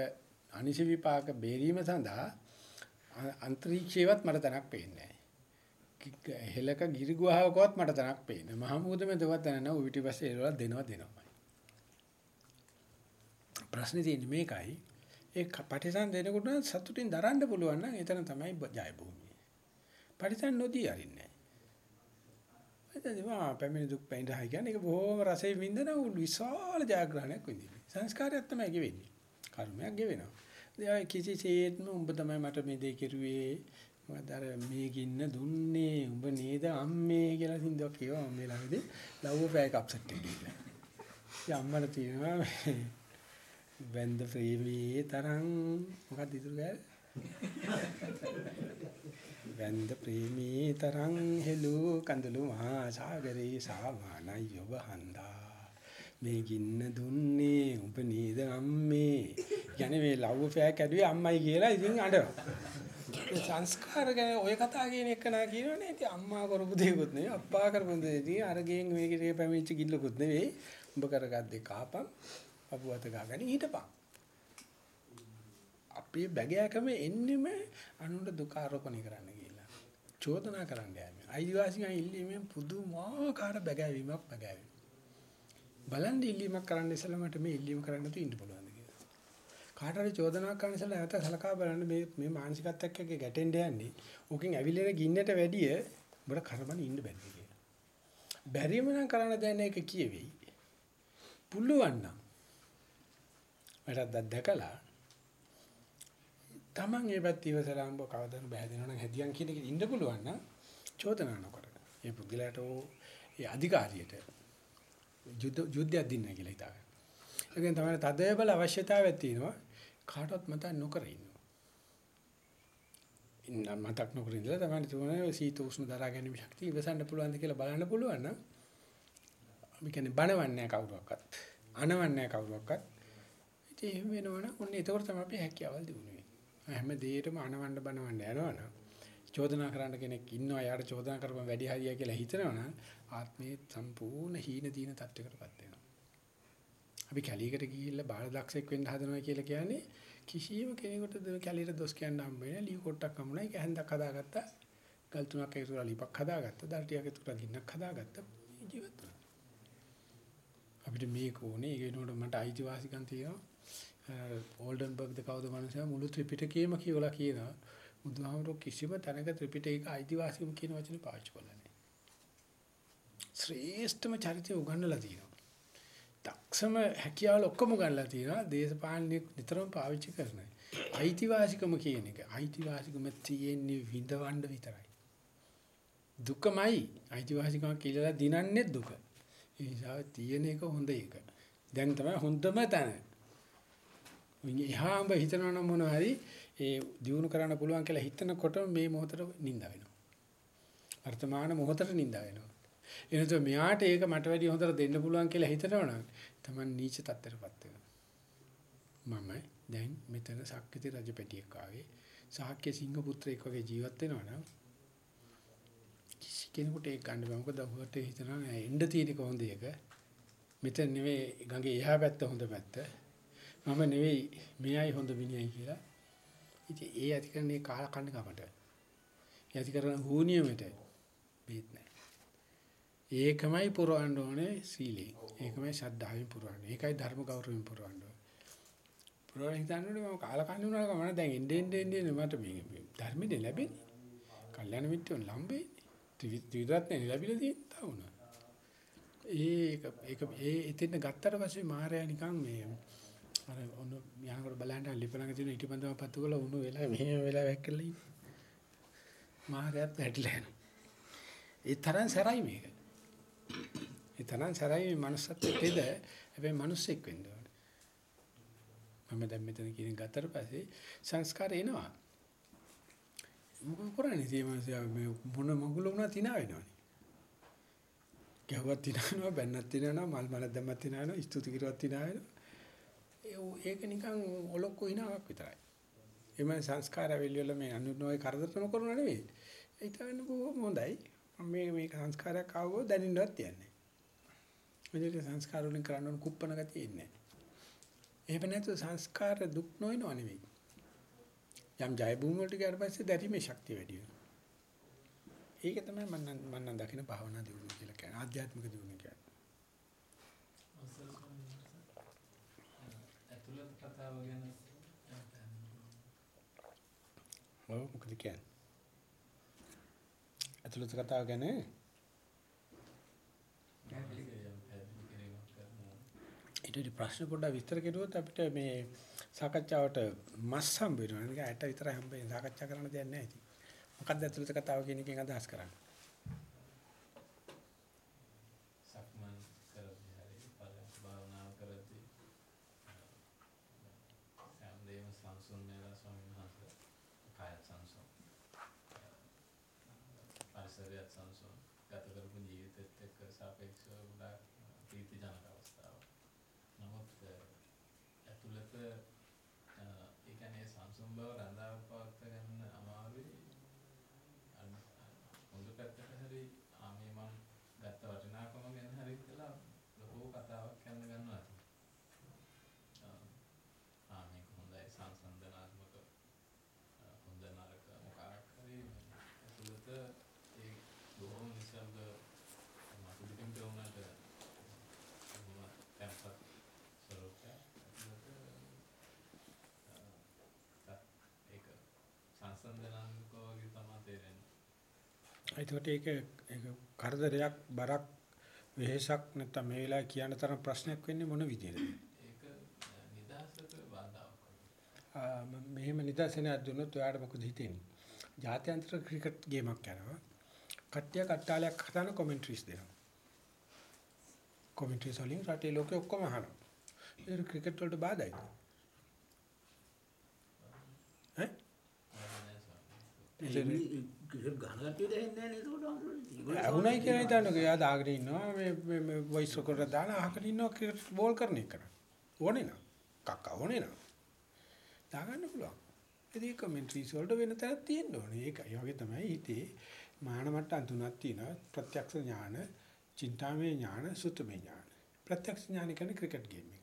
අනිසි විපාක බේරීම සඳහා අන්තරීක්ෂේවත් මට තනක් පේන්නේ නැහැ. හෙලක ගිරිගුහාවකවත් මට තනක් පේන්නේ. මහමුද මෙතවත් තන නෑ උවිටි පස්සේ ඒවල දෙනවා දෙනවා. ප්‍රශ්නේ තියෙන්නේ මේකයි. ඒ පටිසන් දෙනකොට සතුටින් දරන්න පුළුවන් නම් එතන තමයි ජය භූමිය. පටිසන් නොදී අරින්නේ නැහැ. එතන මා පැමිණි දුක් පැමිණි කියන්නේ ඒක බොහොම රසයෙන් විඳින විශාල ජයග්‍රහණයක් විඳින්නේ. සංස්කාරයක් තමයි ගෙවෙන්නේ. කර්මයක් ගෙවෙනවා. ඒ කිසිසේත්ම උඹ තමයි මට මේ දේ කෙරුවේ. මම අර මේ ගින්න දුන්නේ උඹ නේද අම්මේ කියලා සින්දුවක් කියවා මේ ළඟදී ලව්ව පැයක අප්සෙට් එකක් ගිහිල්ලා. ඒ අම්මට තියෙනවා වැන්ද ප්‍රේමී තරං මොකක්ද ඉතුරු ගෑ වැන්ද ප්‍රේමී තරං හෙළු කඳුළු මහා සාගරේ සාමානයි ඔබ හන්දා මේ ගින්න දුන්නේ උඹ නේද අම්මේ යන්නේ මේ ලව්ව පෑක් ඇදුවේ අම්මයි කියලා ඉතින් අඬනවා සංස්කාර ගැන ඔය කතා කියන එක නා කියනවනේ ඉතින් අම්මා කරපු දේකුත් නෙවෙයි අප්පා කරපු දේදී අරගෙන් මේකේ පැමිණිච්ච ගිල්ලකුත් නෙවෙයි උඹ කරගත්තේ කාපම් පපුවත ගාගෙන හිටපන්. අපේ බැගෑකම එන්නෙම අනුන්ට දුක ආරෝපණය කරන්න කියලා. චෝදනා කරන්න යන්නේ. අයිතිවාසිකම් ඉල්ලීමෙන් පුදුමාකාර බැගෑවීමක් බැගෑවෙනවා. බලන් ඉල්ලීමක් කරන්න ඉස්සෙල්ලා මට මේ ඉල්ලීම කරන්න තු ඉන්න පුළුවන්ද කියලා. කාට හරි චෝදනා කරන්න ඉස්සෙල්ලා නැවත සලකා බලන්න මේ මේ මානසිකත්වයක් එක්ක ගැටෙන්න යන්නේ. ඕකෙන් ඇවිල්ලා ගින්නට වැඩිය උඹට කරබන ඉන්න බැහැ කියලා. බැරිම නම් කරන්න දැන එක කියවෙයි. පුළුවන් නම් වැරද්දක් දැකලා Taman ඒ පැත්ත ඉවසලා උඹ කවදාද බහැදෙනව නම් හැදියන් කියන එක ඉන්න පුළුවන් නම් චෝදනා නොකර. ඒ පුද්ගලයාට ඒ අධිකාරියට යුද්ධ යුද්ධයක් දින්න කියලා හිතාගන්න. ඒකෙන් තමයි තද බල අවශ්‍යතාවයක් තියෙනවා කාටවත් මතක් නොකර ඉන්නවා. ඉන්න මතක් නොකර ඉඳලා තමයි තුනේ සීත උෂ්ණ දරා ගැනීම ශක්තිය ඉවසන්න පුළුවන්ද කියලා බලන්න පුළුවන් නම් අපි කියන්නේ බනවන්නේ කවුරක්වත් අනවන්නේ කවුරක්වත් ඉතින් එහෙම වෙනවනම් ඔන්න ඒතකොට තමයි අපි හැකියාවල් දිනු වෙන්නේ. හැම දෙයකටම අනවන්න බනවන්න යනවනම් චෝදනා කරන්න කෙනෙක් ඉන්නවා යාට චෝදනා කරපම වැඩි හරියයි කියලා හිතනවනම් ආත්මේ සම්පූර්ණ හීන දීන තත්වයකටපත් වෙනවා. අපි කැලීකට ගිහිල්ලා බාලදක්ෂෙක් වෙන්න හදනවා කියලා කියන්නේ කිසියම් කෙනෙකුට කැලීට දොස් කියන්න හම්බ වෙන්නේ ලී කොට්ටක් හම්බුනා ඒක හැන්දක් හදාගත්තා. ගල් තුනක් එකතු කරලා ලිපක් හදාගත්තා. දර ටිකක් එකතු කරලා ගින්නක් හදාගත්තා. ජීවත් වුණා. අපිට මේක ඕනේ. ඒක වෙනකොට මට අයිතිවාසිකම් තියෙනවා. ඕල්ඩන්බර්ග්ද කවුද මනුස්සයා මුළු ත්‍රිපිටකයම කියවලා කියනවා. බුදුහාමුදුරුවෝ කිසිම තැනක ත්‍රිපිටකයක අයිතිවාසිකම් කියන වචනේ පාවිච්චි කරලා නැහැ. ශ්‍රේෂ්ඨම චරිතය උගන්වලා තියෙනවා. දක්ෂම හැකියාවල ඔක්කොම උගන්වලා තියෙනවා. දේශපාලනික නිතරම පාවිච්චි කරන. අයිතිවාසිකම කියන එක. අයිතිවාසිකම තියෙන්නේ විඳවන්න විතරයි. දුකමයි අයිතිවාසිකම කියලා දිනන්නේ දුක. ඒ නිසා තියෙන එක හොඳ එක. දැන් තමයි හොඳම තැන. එහා උඹ හිතනවා නම් මොනවා හරි ඒ දිනු කරන්න පුළුවන් කියලා හිතනකොට මේ මොහොතට නිඳ වෙනවා. වර්තමාන මොහොතට නිඳ වෙනවා. එනතෝ මෙයාට ඒක මට වැඩි හොඳට දෙන්න පුළුවන් කියලා හිතනවා නම් Taman නීච තත්ත්වයටපත් වෙනවා. මම දැන් මෙතන සක්විති රජපැටියෙක් ආවේ සාක්‍ය සිංහ පුත්‍රයෙක් වගේ ජීවත් වෙනවා නම් කිසි කෙනෙකුට ඒක ගන්න බෑ. මොකද ඔහුට හිතනවා එන්න තියෙන කොහොඳ එක. මෙතන නෙවෙයි ගඟේ එහා පැත්ත හොඳ පැත්ත. මම නෙවෙයි මෙයයි හොඳ මිනිහයි කියලා. ඉතින් ඒ ඇති කරන්නේ කාල කන්න කමට. ඒ ඇති කරන හුනියමට බේත් නැහැ. ඒකමයි පුරවන්න ඕනේ සීලේ. ඒකමයි ශ්‍රද්ධාවෙන් පුරවන්නේ. ඒකයි ධර්ම ගෞරවයෙන් පුරවන්න ඕනේ. පුරවන හිතන්නේ මම කාල කන්න උනා කම දැන් එන්නේ එන්නේ එන්නේ මට මේ ධර්මෙදී ලැබෙන්නේ. කල්යනා මිත්‍රයන් ලම්බෙන්නේ. ත්‍රිවිධරත්නේ ලැබිලා තියෙන තවුණා. ඒක ඒක ඒ එතෙන් ගත්තට පස්සේ මායя නිකන් මේ අර ඔන්න යනකොට බලන්න ලිපලඟ තියෙන ඊටපන්දම පත්තු කරලා උණු වෙලා මෙහෙම වෙලා වැක්කලා ඉන්නේ. මාහරයත් වැටිලා යනවා. ඒ තරම් සරයි මේක. ඒ තරම් සරයි මේ manussත්වෙද හැබැයි මිනිස්සෙක් වෙන්න ඕනේ. මම දැන් මෙතන කියන ගත්තට පස්සේ සංස්කාර එනවා. මොකද කරන්නේ මේ මොන මගුල වුණා තිනා වෙනවනේ. ගැහුවක් තිනනවා බැන්නක් තිනනවා මල් මල දැම්මක් තිනනවා ස්තුති කිරුවක් තිනනවා ඒක නිකන් ඔලොක්කු හිනාවක් විතරයි. එමන් සංස්කාර වෙලිවල මේ අනුනෝයි කරදර නොකරන නෙවෙයි. ඒ තවන්න බොහොම හොඳයි. මම මේ මේක සංස්කාරයක් ආවෝ දැනින්නවත් තියන්නේ මෙතන සංස්කාර වලින් කරන්න ඕන කුප්පන ගතිය ඉන්නේ එහෙම නැතු සංස්කාර දුක් නොවනව නෙවෙයි. යම් ජය භූමිය වලට ගියාට පස්සේ දැරීමේ ශක්තිය වැඩි වෙනවා. ඒක තමයි මම මම නම් දකින භාවනා දියුණුව කියලා කියන්නේ. ආධ්‍යාත්මික දියුණුව කියන්නේ. ඇතුළත කතාව ගැන ඔව් මොකද කියන්නේ? ඇතුළත කතාව ගැන ඊට ප්‍රශ්න පොඩ්ඩක් විස්තර කෙරුවොත් අපිට මේ සාකච්ඡාවට මස් හම්බ වෙනවා. නිකන් ඇට විතරයි හම්බ වෙන්නේ. සාකච්ඡා කරන්න දෙයක් නැහැ ඉතින්. මොකක්ද ඇතුළත කතාව කියන එකෙන් අදහස් කරන්නේ? සක්මන් කරද්දී හරි පරයන්ක භාවනාව කරද්දී සෑමදේම සංසුන් වෙලා ස්වාමීන් වහන්සේ කායත් සංසුන් පරිසරයත් සංසුන් ගත කරපු ජීවිතෙත් එක්ක සාපේක්ෂව ගොඩාක් ප්‍රීතිජනක අවස්ථාවක්. නමුත් ඇතුළත ඒ කියන්නේ සංසුන් බව රඳා පවත්වා ගන්න අමාරුයි. හොඳ පැත්තට හරි ආමේ මම ගත්ත වටිනාකම ගැන හරි කියලා ලොකු කතාවක් යන්න ගන්නවා. ආ මේක හොඳයි සංසන්දනාත්මක හොඳ නරක මොකක් හරි ඇතුළත ඒ බොහොම නිසල්ද මතු පිටින් පෙවුනට බොහොම තැම්පත් ස්වරූපයක් ඇතුළත ඒක ඒකට ඒක ඒක කරදරයක් බරක් වෙහෙසක් නැත්නම් මේ වෙලාවේ කියන තරම් ප්‍රශ්නයක් වෙන්නේ මොන විදිහටද? ඒක නිදහසට බාධාවක්. ආ, මෙහෙම නිදර්ශනයක් දුන්නොත් ඔයාලට මොකද හිතෙන්නේ? ජාත්‍යන්තර ක්‍රිකට් ගේමක් යනවා. කට්ටිය කට්ටාලයක් හදාන කමෙන්ටරිස් දෙනවා. කමෙන්ටරිස් වලින් රටේ ලෝකෙ ඔක්කොම අහනවා. ඒක ක්‍රිකට් වලට බාධායිද? ඈ? නෑ ක්‍රිකට් ගහන කට්ටිය දැනෙන්නේ නැහැ නේද ඒකට අහුණයි කියලා හිතන්නකෝ. එයා දාගෙන ඉන්නවා මේ මේ වොයිස් රෙකෝඩර් දාන අහගෙන ඉන්නවා ක්‍රිකට් බෝල් කරන එක. ඕනේ නෑ. කක්කා ඕනේ නෑ. දාගන්න පුළුවන්. ඉතින් කමෙන්ටරිස් වලට වෙන තැනක් තියෙන්න ඕනේ. ඒකයි. වගේ තමයි හිතේ මාන මට්ටම් තුනක් තියෙනවා. ප්‍රත්‍යක්ෂ ඥාන, චින්තාමය ඥාන, සුතමය ඥාන. ප්‍රත්‍යක්ෂ ඥාන කියන්නේ ක්‍රිකට් ගේම් එක.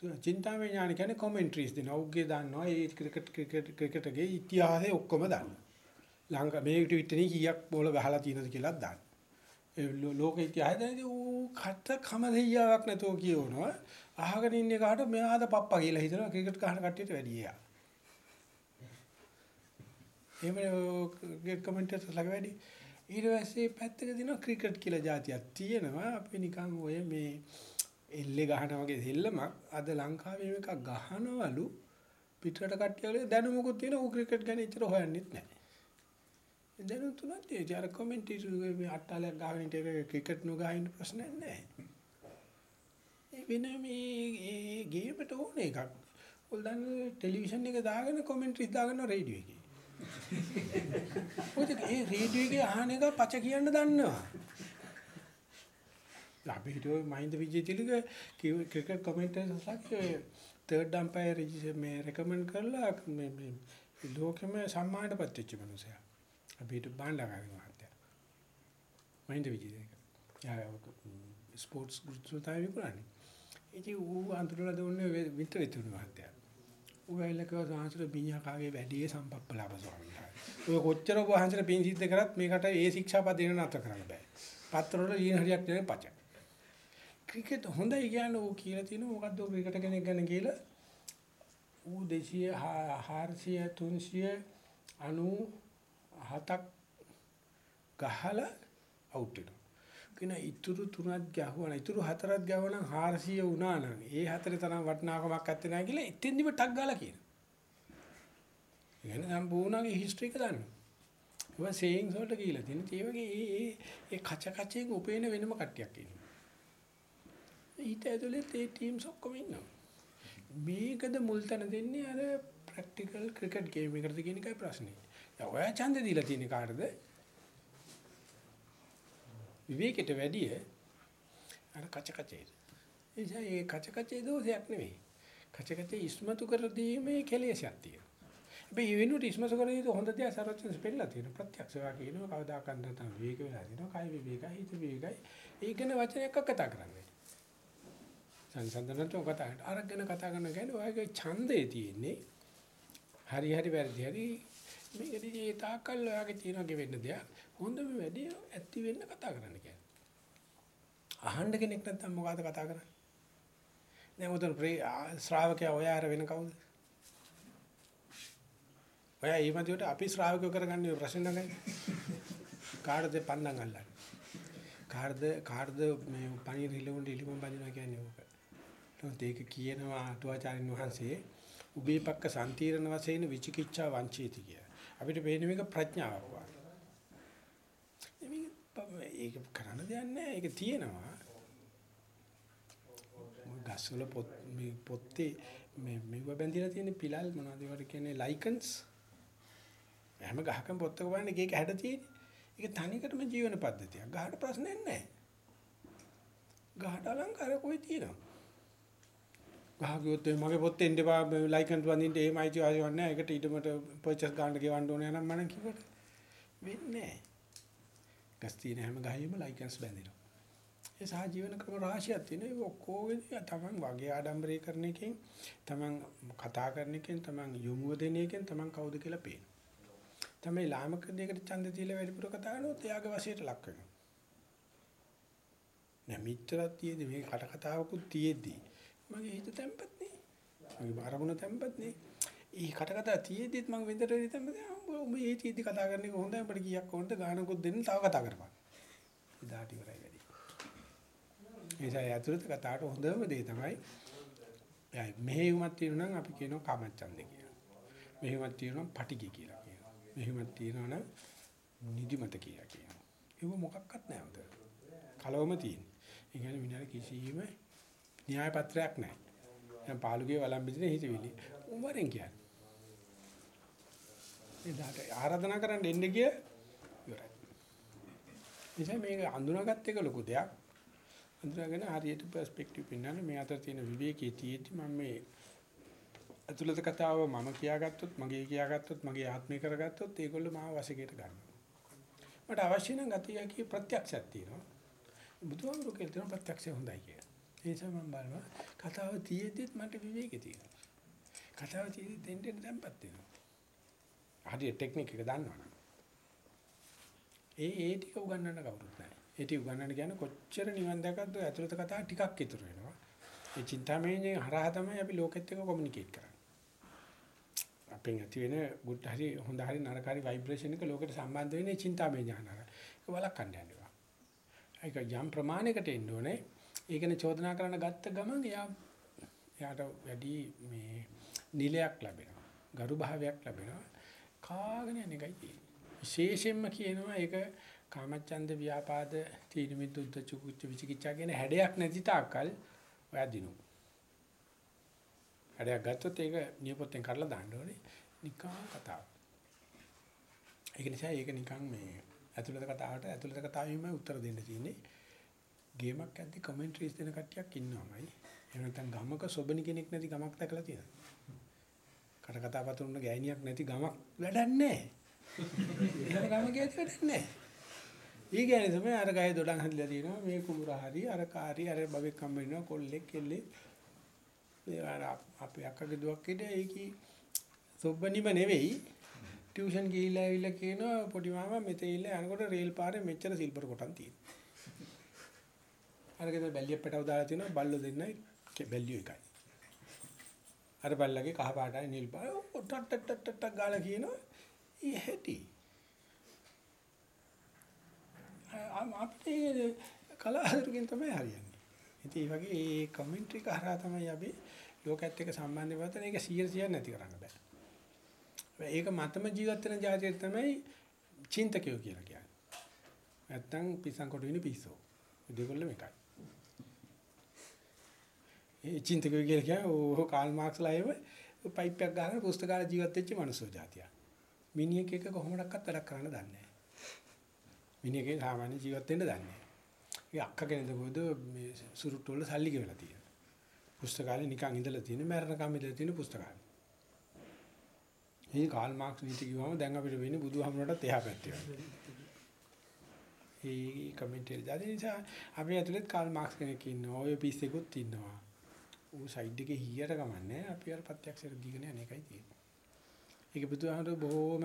චින්තාමය ඥාන කියන්නේ කමෙන්ටරිස් දෙනවා. උගේ දන්නවා. ඒ ක්‍රිකට් ක්‍රිකට් ක්‍රිකට්ගේ ඉතිහාසය ඔක්කොම දන්නවා. ලංකා මේ ට්විටරේ කීයක් බෝල ගහලා තියෙනවද කියලා දාන්න. ඒ ලෝක ඉතිහාසය දැනදී ඌ කට කම දෙයියාවක් නැතෝ කියවනවා. අහගෙන ඉන්න කාට මෙයාද පප්පා කියලා හිතනවා ක්‍රිකට් ගහන කට්ටියට වැඩි එයා. එහෙම කමෙන්ටර්ස් ළඟ වැඩි. ඊට පස්සේ පැත්තක දිනවා ක්‍රිකට් කියලා જાතියක් තියෙනවා. අපි නිකන් ඔය මේ එල්ලේ ගහන වගේ දෙල්ලමක් අද ලංකාවේ මේක ගහනවලු පිටරට කට්ටිය වල දැනුමකුත් තියෙන ඌ ක්‍රිකට් ගැන ඉතර හොයන්නෙත් නැහැ. දැනුම් තුනක් තියෙනවා. අර කමෙන්ටර් මේ අට්ටාලයක් ගහගෙන ඉන්න ක්‍රිකට් නොගහින්න ප්‍රශ්නයක් නැහැ. ඒ වෙන මේ ඒ ගේමට ඕන එකක්. ඔල් දැන් ටෙලිවිෂන් එක දාගෙන කමෙන්ටරිස් දාගෙන රේඩියෝ එකේ. ඔය ඒ රේඩියෝ එකේ අහන එක පච කියන්න දන්නවා. අපි හිතුවේ මහින්ද විජේතිලක ක්‍රිකට් කමෙන්ටර්ස්ලා තර්ඩ් අම්පයර් මේ රෙකමන්ඩ් කරලා මේ මේ ලෝකෙම සම්මානයටපත් වෙච්ච මිනිසයා. අපි හිතුව බණ්ඩාගාරි මහත්තයා. මහින්ද විජේතිලක. යා ස්පෝර්ට්ස් ගෘහය තමයි විකුණන්නේ. ඉතින් ඌ අන්තරලා දුන්නේ විතර විතර මහත්තයා. ඌ ඇවිල්ලා කිව්වා සාහසර බිනියා කාගේ වැඩි සම්පප්පලාප ස්වාමීන් වහන්සේ. ඔය කොච්චර ඔබ වහන්සේට පින් සිද්ධ කරත් මේකට ඒ ශික්ෂාපද දෙන්න නැතර කරන්න බෑ. පත්‍ර වල ඊන හරියක් නෙවෙයි පච. ක්‍රිකට් හොඳයි කියන්නේ ඌ කියලා තියෙනවා මොකද්ද ඌ ක්‍රිකට් කෙනෙක් ගැන කියලා. ඌ 200 400 397ක් ගහලා අවුට් වෙනවා. කියන ඉතුරු තුනක් ගැහුවා ඉතුරු හතරක් ගැහුවා නම් 400 වුණා නම් ඒ හතරේ තරම් වටිනාකමක් නැත්තේ නෑ කියලා එතෙන්දිම ටක් ගාලා කියනවා. එහෙනම් සම්පූර්ණගේ හිස්ටරි එක දන්නවා. ඒවා සේයින්ස් වලට කියලා තියෙන. ඒ වගේ ඒ ඒ ඒ කච කචෙන් උපේන වෙනම කට්ටියක් ඉන්නවා. ඊට ඇතුලේ ඒ ටීම්ස් ඔක්කොම ඉන්නවා. මේකද මුල් තැන දෙන්නේ අර ප්‍රැක්ටිකල් ක්‍රිකට් ගේම් එකකට කියන එකයි ප්‍රශ්නේ. දැන් ඔයා ඡන්ද දීලා තියෙන කාටද? විවේකයට වැඩිය අර කච කචේ. ඒ නිසා ඒ කච කචේ දෝෂයක් නෙවෙයි. කච කචේ ඉස්මතු කර දීමේ කෙලෙසක් තියෙනවා. හැබැයි වෙනුවට ඉස්මතු කර දීම හොඳ දෙයක් සරච්චන්ස් පෙන්නලා තියෙනවා. ප්‍රත්‍යක්ෂවා කියනවා කවදාකවත් නැතන විවේක වෙලා තියෙනවා. කය විවේකයි හිත විවේකයි. ඒක ගැන වචනයක් කතා කරන්නේ. සංසන්දනට කතා කරන අර ගැන කතා කරන කියන්නේ ඔයගේ ඡන්දේ තියෙන්නේ. හරි හරි වැරදි හරි මේකදී ඒ තාකල් ඔයාගේ තියෙන ගෙවෙන්න දෙයක්. හොඳම වැඩි ඇත්ති වෙන්න කතා කරන්න කියන්නේ. අහන්න කෙනෙක් නැත්නම් මොකද්ද කතා කරන්නේ? දැන් උතන ශ්‍රාවකයා ඔය ආර වෙන කවුද? ඔයා ඊමදියට අපි ශ්‍රාවකයෝ කරගන්නේ ප්‍රශ්න නැහැ. කාටද පන්දන් අල්ලන්නේ? කාටද කාටද මේ පණිර හිලවුන් ඉලිමුම් බඳිනවා කියන්නේ ඕක. ඒත් ඒක කියනවා අටුවාචාරින් වහන්සේ උබේ පක්ක සම්තිරණ වශයෙන් විචිකිච්ඡා වංචේති කිය. අපිට පේන මේක ප්‍රඥාවක් වගේ. ඒක කරන්න දෙයක් නැහැ. ඒක තියෙනවා. ගස්වල පොත් මේ පොත්තේ මේ මෙව බැඳිලා තියෙන පිලල් මොනවද ඒවට කියන්නේ ලයිකන්ස් හැම ගහකම පොත්තක බලන්නේ ඒක හැඩ තියෙන්නේ ඒක තනිකරම ජීවන පද්ධතියක් ගහට ප්‍රශ්නයක් නැහැ ගහට අලංකාර කොයි තියෙනවා ගහ ගියොත් මගේ පොත්තේ ඉන්න බා ලයිකන්ස් වඳින්න එහෙමයි කියවන්නේ නැහැ ඒකට ඊටමට පර්චේස් ගන්න ගෙවන්න ඕනේ නම් මම කිව්වට වෙන්නේ නැහැ ගස් තියෙන හැම ගහෙම ලයිකන්ස් බැඳිනවා ඒ සහජීවන ක්‍රම රාශියක් තියෙනවා. ඒ ඔක්කොගෙදී තමන් වගේ ආඩම්බරය කරන එකෙන් තමන් කතා කරන එකෙන් තමන් යොමුව දෙන එකෙන් තමන් කවුද කියලා පේනවා. තමයි ලාමක දෙයකට ඡන්ද දීලා වැඩිපුර කතා කරනොත් එයාගේ වශයට ලක් වෙනවා. නෑ මිත්‍රත් තියෙදි මේ කට කතාවකුත් තියෙද්දි මගේ හිත තැම්පත් නේ. මගේ අරමුණ තැම්පත් නේ. ඒ කට කතා තියෙද්දිත් මම වෙන්දට තැම්පත් උඹ මේ තියෙද්දි කතා කරන එක හොඳයි අපිට කීයක් ඕනද ගානකුත් දෙන්න තව කතා කරපන්. ඉදාට ඉවරයි වැඩි. නිසා ඇතුළත කතාවට හොඳම දේ තමයි එයි මෙහෙයුමක් තියෙනවා නම් අපි කියනවා කාමච්ඡන්දේ කියලා. මෙහෙයුමක් තියෙනවා නම් පටිගි කියලා කියනවා. මෙහෙයුමක් තියෙනවා නම් නිදිමත කියලා කියනවා. ඒක මොකක්වත් නැහැ උතන. කලවම තියෙන. ඒ කියන්නේ මිනිහට කිසිම න්‍යාය පත්‍රයක් නැහැ. දැන් පාළුගේ වළම් බින්දේ හිතවිලි. උඹරෙන් කියන්නේ. ඒ දාට ආරාධනා කරන්න එන්න ගිය ඉවරයි. නිසා මේක අඳුනාගත්ත එක ලොකු දෙයක්. අඳුරගෙන හරියට පර්ස්පෙක්ටිව් පින්නන්නේ මේ අතර තියෙන විවේකයේ තියෙද්දි මම මේ අතුලත කතාව මම කියාගත්තොත් මගේ කියාගත්තොත් මගේ ආත්මය කරගත්තොත් ඒගොල්ලෝ මාව වශයෙන් ගන්නවා. මට අවශ්‍ය නම් ගතියකී ප්‍රත්‍යක්ෂයක් තියෙනවා. බුදුහාමුදුරුවෝ කියලා තියෙන ප්‍රත්‍යක්ෂය හොඳයි කියලා. ඒ නිසා මම බලනවා කතාව තියෙද්දිත් මට විවේකේ තියෙනවා. කතාව තියෙද්දි දෙන්න දැම්පත් වෙනවා. හරියට ටෙක්නික් එක දන්නවනම්. ඒ ඒ ටික උගන්වන්න කවුරුත් නැහැ. ඒ ටික උගන්වන්න කියන්නේ කොච්චර නිවන් දැකද්ද ඇතුළත කතා ටිකක් ඉතුරු වෙනවා. ඒ චින්තාමයනේ හරහා තමයි අපි ලෝකෙත් එක්ක කොමියුනිකේට් කරන්නේ. අපෙන් ඇති වෙන good හරි හොඳ හරි නරක හරි ভাইබ්‍රේෂන් එක ලෝකෙට සම්බන්ධ වෙන්නේ චින්තාමය ඥානය. ඒක වළක්වන්න යනවා. ඒක යම් ප්‍රමාණයකට එන්න ඕනේ. ඒකනේ චෝදනා කරන්න ගත්ත ගමන් එයා එයාට වැඩි මේ නිලයක් ලැබෙනවා. ගරු භාවයක් ලැබෙනවා. කාගෙන යන එකයි තියෙන්නේ. විශේෂයෙන්ම කියනවා ඒක කාමච්ඡන්ද ව්‍යාපාද තීන මිද්දුද්ද චුකුච්ච විචිකිච්ඡා කියන හැඩයක් නැති තාක්කල් ඔයා දිනු. හැඩයක් ගත්තොත් ඒක නියපොත්තෙන් කඩලා දාන්න ඕනේ. නිකන් කතාව. ඒක නිසා ඒක නිකන් මේ ඇතුළත කතාවට ඇතුළත කතාවෙම උත්තර දෙන්න තියෙන්නේ. ගේමක් ඇද්දි කමෙන්ටරිස් දෙන කට්ටියක් ඉන්නවමයි. එහෙම නැත්නම් ගමක සොබනි කෙනෙක් නැති ගමක් දැකලා තියෙනවා. කට කතා පතුරුන ගෑණියක් නැති ගමක් වැඩක් නැහැ. ඒක ගම ගියත් වැඩක් නැහැ. ඊ කියන්නේ තමයි අර ගහේ දොඩම් හදලා තියෙනවා මේ කුඹුර හරි අර කාරි අර බබෙක් හම්බ වෙනවා කොල්ලෙක් කෙල්ලෙක් ඒ අර අපේ අක්කගේ දුවක් ඉද ඒකි සොබ්බනිම නෙවෙයි ටියුෂන් ගිහිල්ලා ඇවිල්ලා කියනවා පොඩි මාමා මෙතේ ඉල්ල යනකොට රේල් පාරේ මෙච්චර සිල්පර් කොටන් තියෙනවා අරගෙන බැල්ලියක් පැටව දාලා තියෙනවා බල්ලෝ දෙන්නයි බැල්ලියෝ එකයි අර බල්ලගේ කහ පාටයි නිල් පාට ටට් ටට් ටට් ගාලා කියනවා ඊ හැටි අපිට කලාතුරකින් තමයි හරියන්නේ. ඉතින් මේ වගේ මේ කමෙන්ටරි කරා තමයි අපි ලෝකයේත් එක්ක සම්බන්ධ වෙවතන ඒක 100 නැති කරන්න බෑ. ඒක මතම ජීවත් වෙන જાතිය තමයි චින්තකයෝ කියලා කියන්නේ. නැත්තම් පිස්සන් කොට වෙන පිස්සෝ. දෙකොල්ලම එකයි. ඒ චින්තකයෝ කියලා කියන්නේ ඕ කාල් මාක්ස්ලා ඒව පයිප් එකක් ගහගෙන පුස්තකාල ජීවත් වෙච්ච මනුස්සෝ જાතිය. මිනිහෙක් එක කොහොමඩක්වත් වැඩක් කරන්න දන්නේ නැහැ. මිනිහගේ සාමාන්‍ය ජීවත් වෙන්න දන්නේ නැහැ. ඒ අක්ක කෙනෙක්ද කොහොද මේ සුරුට්ටු වල සල්ලි ගෙවලා තියෙනවා. පුස්තකාලේ නිකන් ඉඳලා තියෙන මරණකම් ඉඳලා තියෙන පුස්තකාලේ. මේ කාල් මාක්ස් නීති කිව්වම දැන් අපිට වෙන්නේ බුදුහාමුදුරටත් එහා පැත්තේ. ඒ කමෙන්ට් එක දාලා නිසා අපි ඇතුළේ කාල් මාක්ස් කෙනෙක් ඉන්නවා. ඔය පිස්සෙකුත් ඉන්නවා. ඌ සයිඩ් එකේ හීයට කමන්නේ අපි අර ප්‍රත්‍යක්ෂයට දීගෙන යන එකයි තියෙන්නේ. ඒක බුදුහාමුදුර බොහොම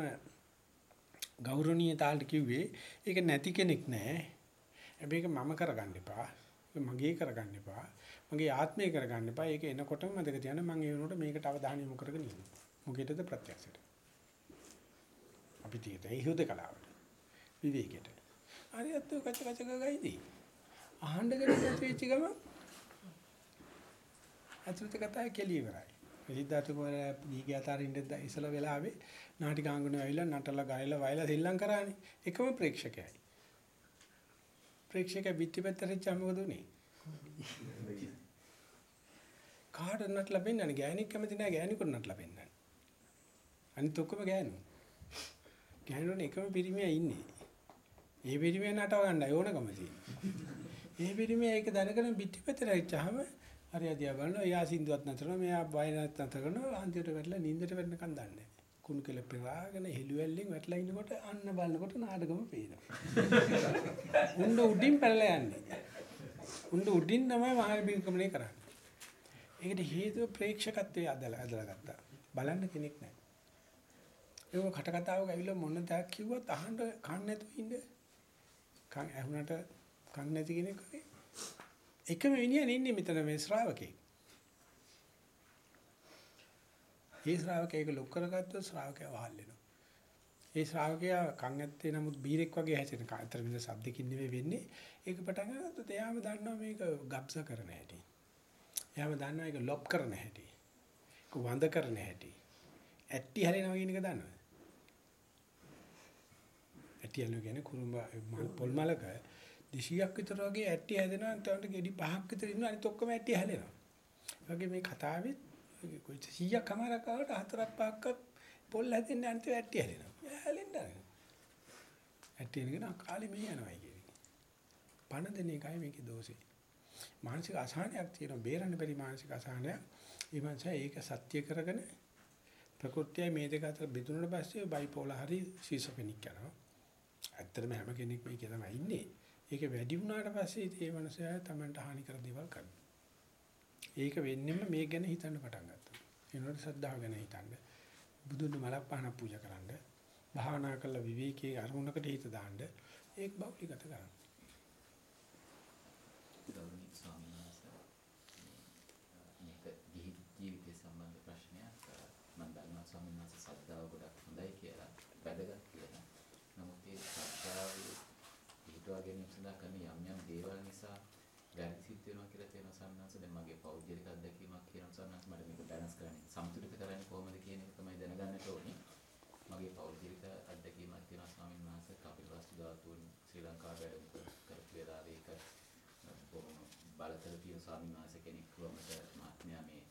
ගෞරවනීය තාලට කිව්වේ ඒක නැති කෙනෙක් නෑ. හැබැයි ඒක මම කරගන්න එපා. ඒක මගේ කරගන්න එපා. මගේ ආත්මය කරගන්න එපා. ඒක එනකොටම මතක තියාගන්න මම ඒ වෙනකොට මේකට අවධානය යොමු කරගෙන ඉන්නවා. මොකේදද ප්‍රත්‍යක්ෂයට. අපි තියෙත ඒ හුද කලාවට. විවේකයට. හරියට කච කච ගගයිදී. අහන්න කෙනෙක් වෙච්ච ගම අතුරුත කතාව කෙලිය ඉවරයි. එලිදාතු කොර දීගේ අතරින් ඉස්සලා වෙලාවේ නාටිකාංගුනේ ඇවිල්ලා නටලා ගායලා වයලා සෙල්ලම් කරානේ. එකම ප්‍රේක්ෂකයයි. ප්‍රේක්ෂක පිටිපැත්තට ඉච්චා මොකද උනේ? කාට නටලා පෙන්නන්නේ ගෑණික් කැමති නැහැ ගෑණිකුට නටලා පෙන්නන්නේ. අනිත් ඔක්කොම ගෑනු. ගෑනුනේ එකම පිරිමියා ඉන්නේ. ඒ පිරිමියා නටව ගන්නයි ඕනකම තියෙන්නේ. ඒ පිරිමියා ඒක දැනගෙන පිටිපැත්තට ඉච්චාම හරි අධ්‍යා බලනවා. එයා සින්දුවත් නැතරනවා මෙයා බය නැත්තර කරනවා. අන්තිමට වැටලා නින්දට වැටෙනකන් දන්නේ කුණු කෙල පෙරාගෙන හෙළුවැල්ලෙන් වැටලා ඉන්නකොට අන්න බලනකොට නාටකම පේනවා. උණ්ඩ උඩින් පැනලා යන්නේ. උණ්ඩ උඩින් තමයි මහා බින්කමනේ කරන්නේ. ඒකට හේතුව ප්‍රේක්ෂකත්වයේ අදලා අදලා ගත්තා. බලන්න කෙනෙක් නැහැ. ඒක කට කතාවක ඇවිල්ලා මොන දාක් කිව්වත් අහන්න කන් නැතුව ඉන්න. කන් ඇහුනට කන් නැති කෙනෙක් වගේ එකම විනියන ඉන්නේ මෙතන මේ ශ්‍රාවකේ. ඒ ශ්‍රාවකයෙක් ලොක් කරගත්තොත් ශ්‍රාවකයා වහල් වෙනවා. ඒ ශ්‍රාවකයා කන් ඇත්තේ නමුත් බීරෙක් වගේ හැසිරෙන කාතර විඳ සද්දකින් නෙවෙයි වෙන්නේ. ඒක පටන් ගන්නත් එයාම දන්නවා මේක ගබ්ස කරන හැටි. එයාම දන්නවා ඒක ලොප් කරන හැටි. ඒක වඳ කරන හැටි. ඇටි හැලෙනවා කියන එක දන්නවද? ඇටි හැලෙනවා කියන්නේ කුරුඹ පොල් මලක 200ක් විතර වගේ ඇටි හැදෙනවා නැත්නම් ගෙඩි පහක් විතර ඉන්නවා අනිත ඔක්කොම ඇටි හැලෙනවා. ඒ වගේ මේ කතාවෙත් කොයි 100ක් අමාරක් ආවට හතරක් පහක් පොල් හැදෙන්නේ අනිත ඇටි හැලෙනවා. හැලෙන්න ආරගෙන. ඇටි එනගෙන කාලේ මෙහෙ යනවා කියන්නේ. පණ දෙන එකයි මේකේ දෝෂේ. මානසික අසහනයක් තියෙනවා බේරන්න බැරි මානසික අසහනයක්. ඒ මනස ඒක සත්‍ය කරගෙන ප්‍රകൃතිය මේ දෙක අතර බෙදුනට පස්සේ බයිපෝලා හරි ෂිසොෆෙනික් යනවා. ඇත්තටම හැම කෙනෙක්ම ඒකේ තමයි ඉන්නේ. ඒක වැඩි වුණාට පස්සේ ඉතින් ඒ මනුස්සයා Tamanට හානි කර දේවල් කරනවා. ඒක වෙන්නෙම මේ ගැන හිතන්න පටන් ගත්තා. ඒනොට සද්ධාව ගැන හිතන්න. බුදුන් මලක් පහන පූජා කරන්න. භාවනා කළ විවේකයේ අරමුණකට හිත දාන්න. ඒක බෞද්ධගත කරන්න. ගෞරවනීය ස්වාමීන් වහන්සේ මේක ජීවිතය සම්බන්ධ ප්‍රශ්නයක් මම දන්නවා ස්වාමීන් වහන්සේ සද්ධාව ගොඩක් හොඳයි කියලා වැදගත් කියලා. නමුත් ඒ සද්ධාව පිටවා ගැනීම සඳහා කරන යම් යම් දේවල් නිසා වැරදි සිද්ධ වෙනවා කියලා තේරෙනවා ස්වාමීන් වහන්සේ. දැන් මගේ පෞද්ගලික අත්දැකීමක් කියනවා ස්වාමීන් වහන්සේ මට මේක බැලන්ස් කරන්න සමතුලිත කරන්නේ කොහොමද කියන එක තමයි දැනගන්නට ඕනේ. මගේ පෞද්ගලික අත්දැකීමක් තියෙනවා ස්වාමීන් වහන්සේ කපිලවස්තු ධාතුන් ශ්‍රී ලංකාවේ වැඩ කරපු වෙලාවේ ඒක බොහොම බලතල තියෙන ස්වාමීන් වහන්සේ කෙනෙක් වමට මාත්මයා මේ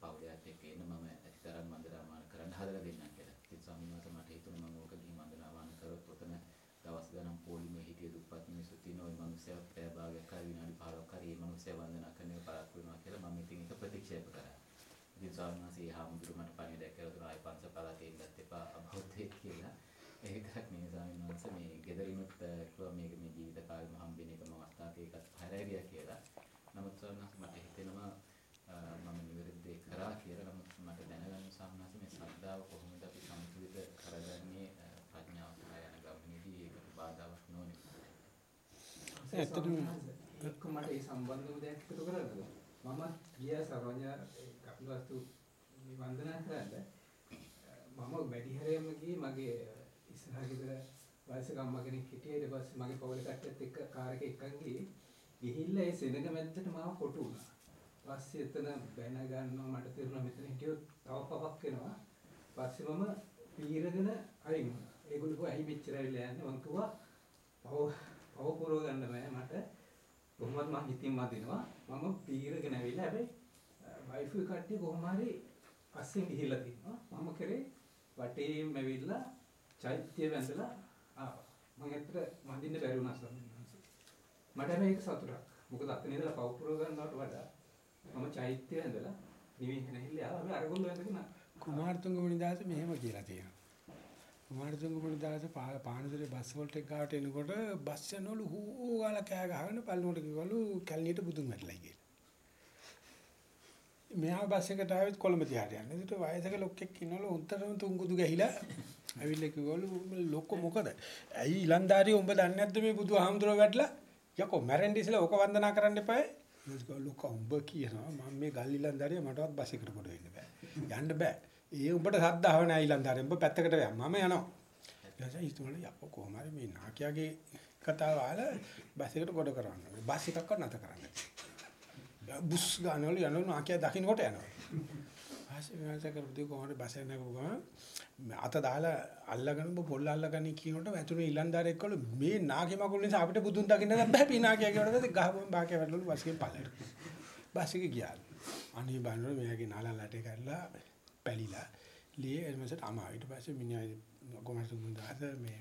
පවුලයත් එක්ක එන්න මම ඇතිතරම් වන්දනාමාන කරන්න හදලා දෙන්නම් කියලා. ඉතින් ස්වාමීන් වහන්සේ මට හිතුණා මම ඕක ගිහින් වන්දනාමාන කරොත් ඔතන දවස් ගණන් පොලිමේ හිටිය දුප්පත් මිනිස්සු තියෙන ওই මිනිස්සයා පැය භාගයක් හරි විනාඩි 15ක් හරි මේ මිනිස්සයා වන්දනා කරන එක පරක් වෙනවා කියලා මම ඉතින් ඒක ප්‍රතික්ෂේප කරා. ඉතින් ස්වාමීන් වහන්සේ හාමුදුරු මට පණිවිඩයක් කරලා දුන්නා ආයි පන්ස පළාතේ ඉන්නත් එපා අබෞද්ධයෙක් කියලා. ඒකක් නේ ස්වාමීන් වහන්සේ මේ ගෙදරිනුත් කිව්වා මේක මේ ජීවිත කාලෙම හම්බෙන එකම අවස්ථාවක ඒකත් හැරෑරියා කියලා. නමුත් ස්වාමීන් වහන්සේ මට හිතෙනවා මම නිවැරදි කරා කියලා. නමුත් මට දැනගන්න වහන්සේ මේ ශ්‍රද්ධාව කොහොමද අපි සම්පූර්ණ කරගන්නේ ප්‍රඥාව කරා යන ගමනේදී ඒකට බාධාවක් නොවනේ. ඇත්තටම එක්ක මට ඒ සම්බන්ධව දෙයක් එකතු කරගන්න. මම ගිය සර්වඥ කපිලවස්තු වන්දනා කරන්න මම වැඩි හරියම ගියේ මගේ ඉස්සරහ ගෙදර වයසක අම්මා කෙනෙක් හිටියා ඊට පස්සේ මගේ පවුලේ කට්ටියත් එක්ක කාර් එකේ එක්කන් ගියේ ගිහිල්ලා ඒ සෙනඟ මැද්දට මාව කොටු වුණා. පස්සේ එතන බැන ගන්නවා මට තේරුණා මෙතන හිටියොත් තව පවක් වෙනවා. පස්සේ මම පීරගෙන අයින් වුණා. ඒගොල්ලෝ කිව්වා ඇයි මෙච්චර ඇවිල්ලා යන්නේ මං කිව්වා පව පව පුරව ගන්න බෑ මට කොහොමද මං හිතින් වදිනවා මම පීරගෙන ඇවිල්ලා හැබැයි වයිෆ් එක කට්ටිය කොහොම හරි පස්සෙන් ගිහිල්ලා තිනවා මම කරේ වටේම ඇවිල්ලා චෛත්‍ය වැඳලා ආවා මම ඇත්තට වඳින්න බැරි වුණා ස්වාමීන් වහන්සේ මට මේක සතුටක්. මොකද අතන ඉඳලා පව පුරව ගන්නවට වඩා මම චෛත්‍ය ඇඳලා නිවිගෙන ඇහිල්ලා ආවා. අපි අරගොල්ලෝ ඇඳගෙන කුමාරතුංග මුනිදාස මෙහෙම කියලා තියෙනවා. කුමාරතුංග මුනිදාස පා- පානදුරේ බස් වලට ගාවට එනකොට බස් යනවලු හූ ගාලා කෑ ගහගෙන පල්ලුවට කිව්වලු කැලණියට බුදුන් වැටලා කියලා. මෙහා බස් එකට ආවෙත් කොළඹ දිහාට යන්නේ. ඒකට වයසක ලොක්ෙක් ඉන්නවලු උන්ටම තුංගුදු ගහිලා ඇවිල්ලා කිව්වලු ලොක්ක මොකද? ඇයි ඊලන්දාරිය උඹ දන්නේ නැද්ද මේ බුදුහාමුදුරුව වැටලා? යකෝ මැරෙන්න ඉස්සෙල්ලා ඕක වන්දනා කරන්න එපායි. ඊට ලොක්ක උඹ කියනවා මම මේ ගල් ඊලන්දාරිය මටවත් බස් එකට කොට වෙන්න බෑ. යන්න බෑ. ඒ උඹට සද්දාව නැහැ ඊලන්දාරිය. උඹ පැත්තකට යන්න. මම යනවා. ඊට පස්සේ හිතුවලු යකෝ කොහොම හරි මේ නාකියාගේ කතාව අහලා බස් එකට කොට කරවන්න. බස් එකක්වත් නැත කරන්නේ. බුස් ගන්නවලු යනවලු නාකියා දකින්නකොට යනවා. ආසේ වෙනස කරපු කොහොමද බස් එක නැගුවා අත දාලා අල්ලගෙන ඔබ පොල් අල්ලගන්නේ කියනකොට වැතුනේ ඊලන්දාරෙක් කළු මේ නාකි මකුල් නිසා අපිට බුදුන් දකින්න බෑ පිනාකියා කියනකොට ගහපුවම බාකේ වැටලු බස් එකෙන් පල්ලෙට. බස් එක ගියා. අනේ බන්නර මෙයාගේ නාලලට කරලා පැලිලා ලී එමසට අමා ඊට පස්සේ මිනිහා කොමර්ස් මුන්දාද මේ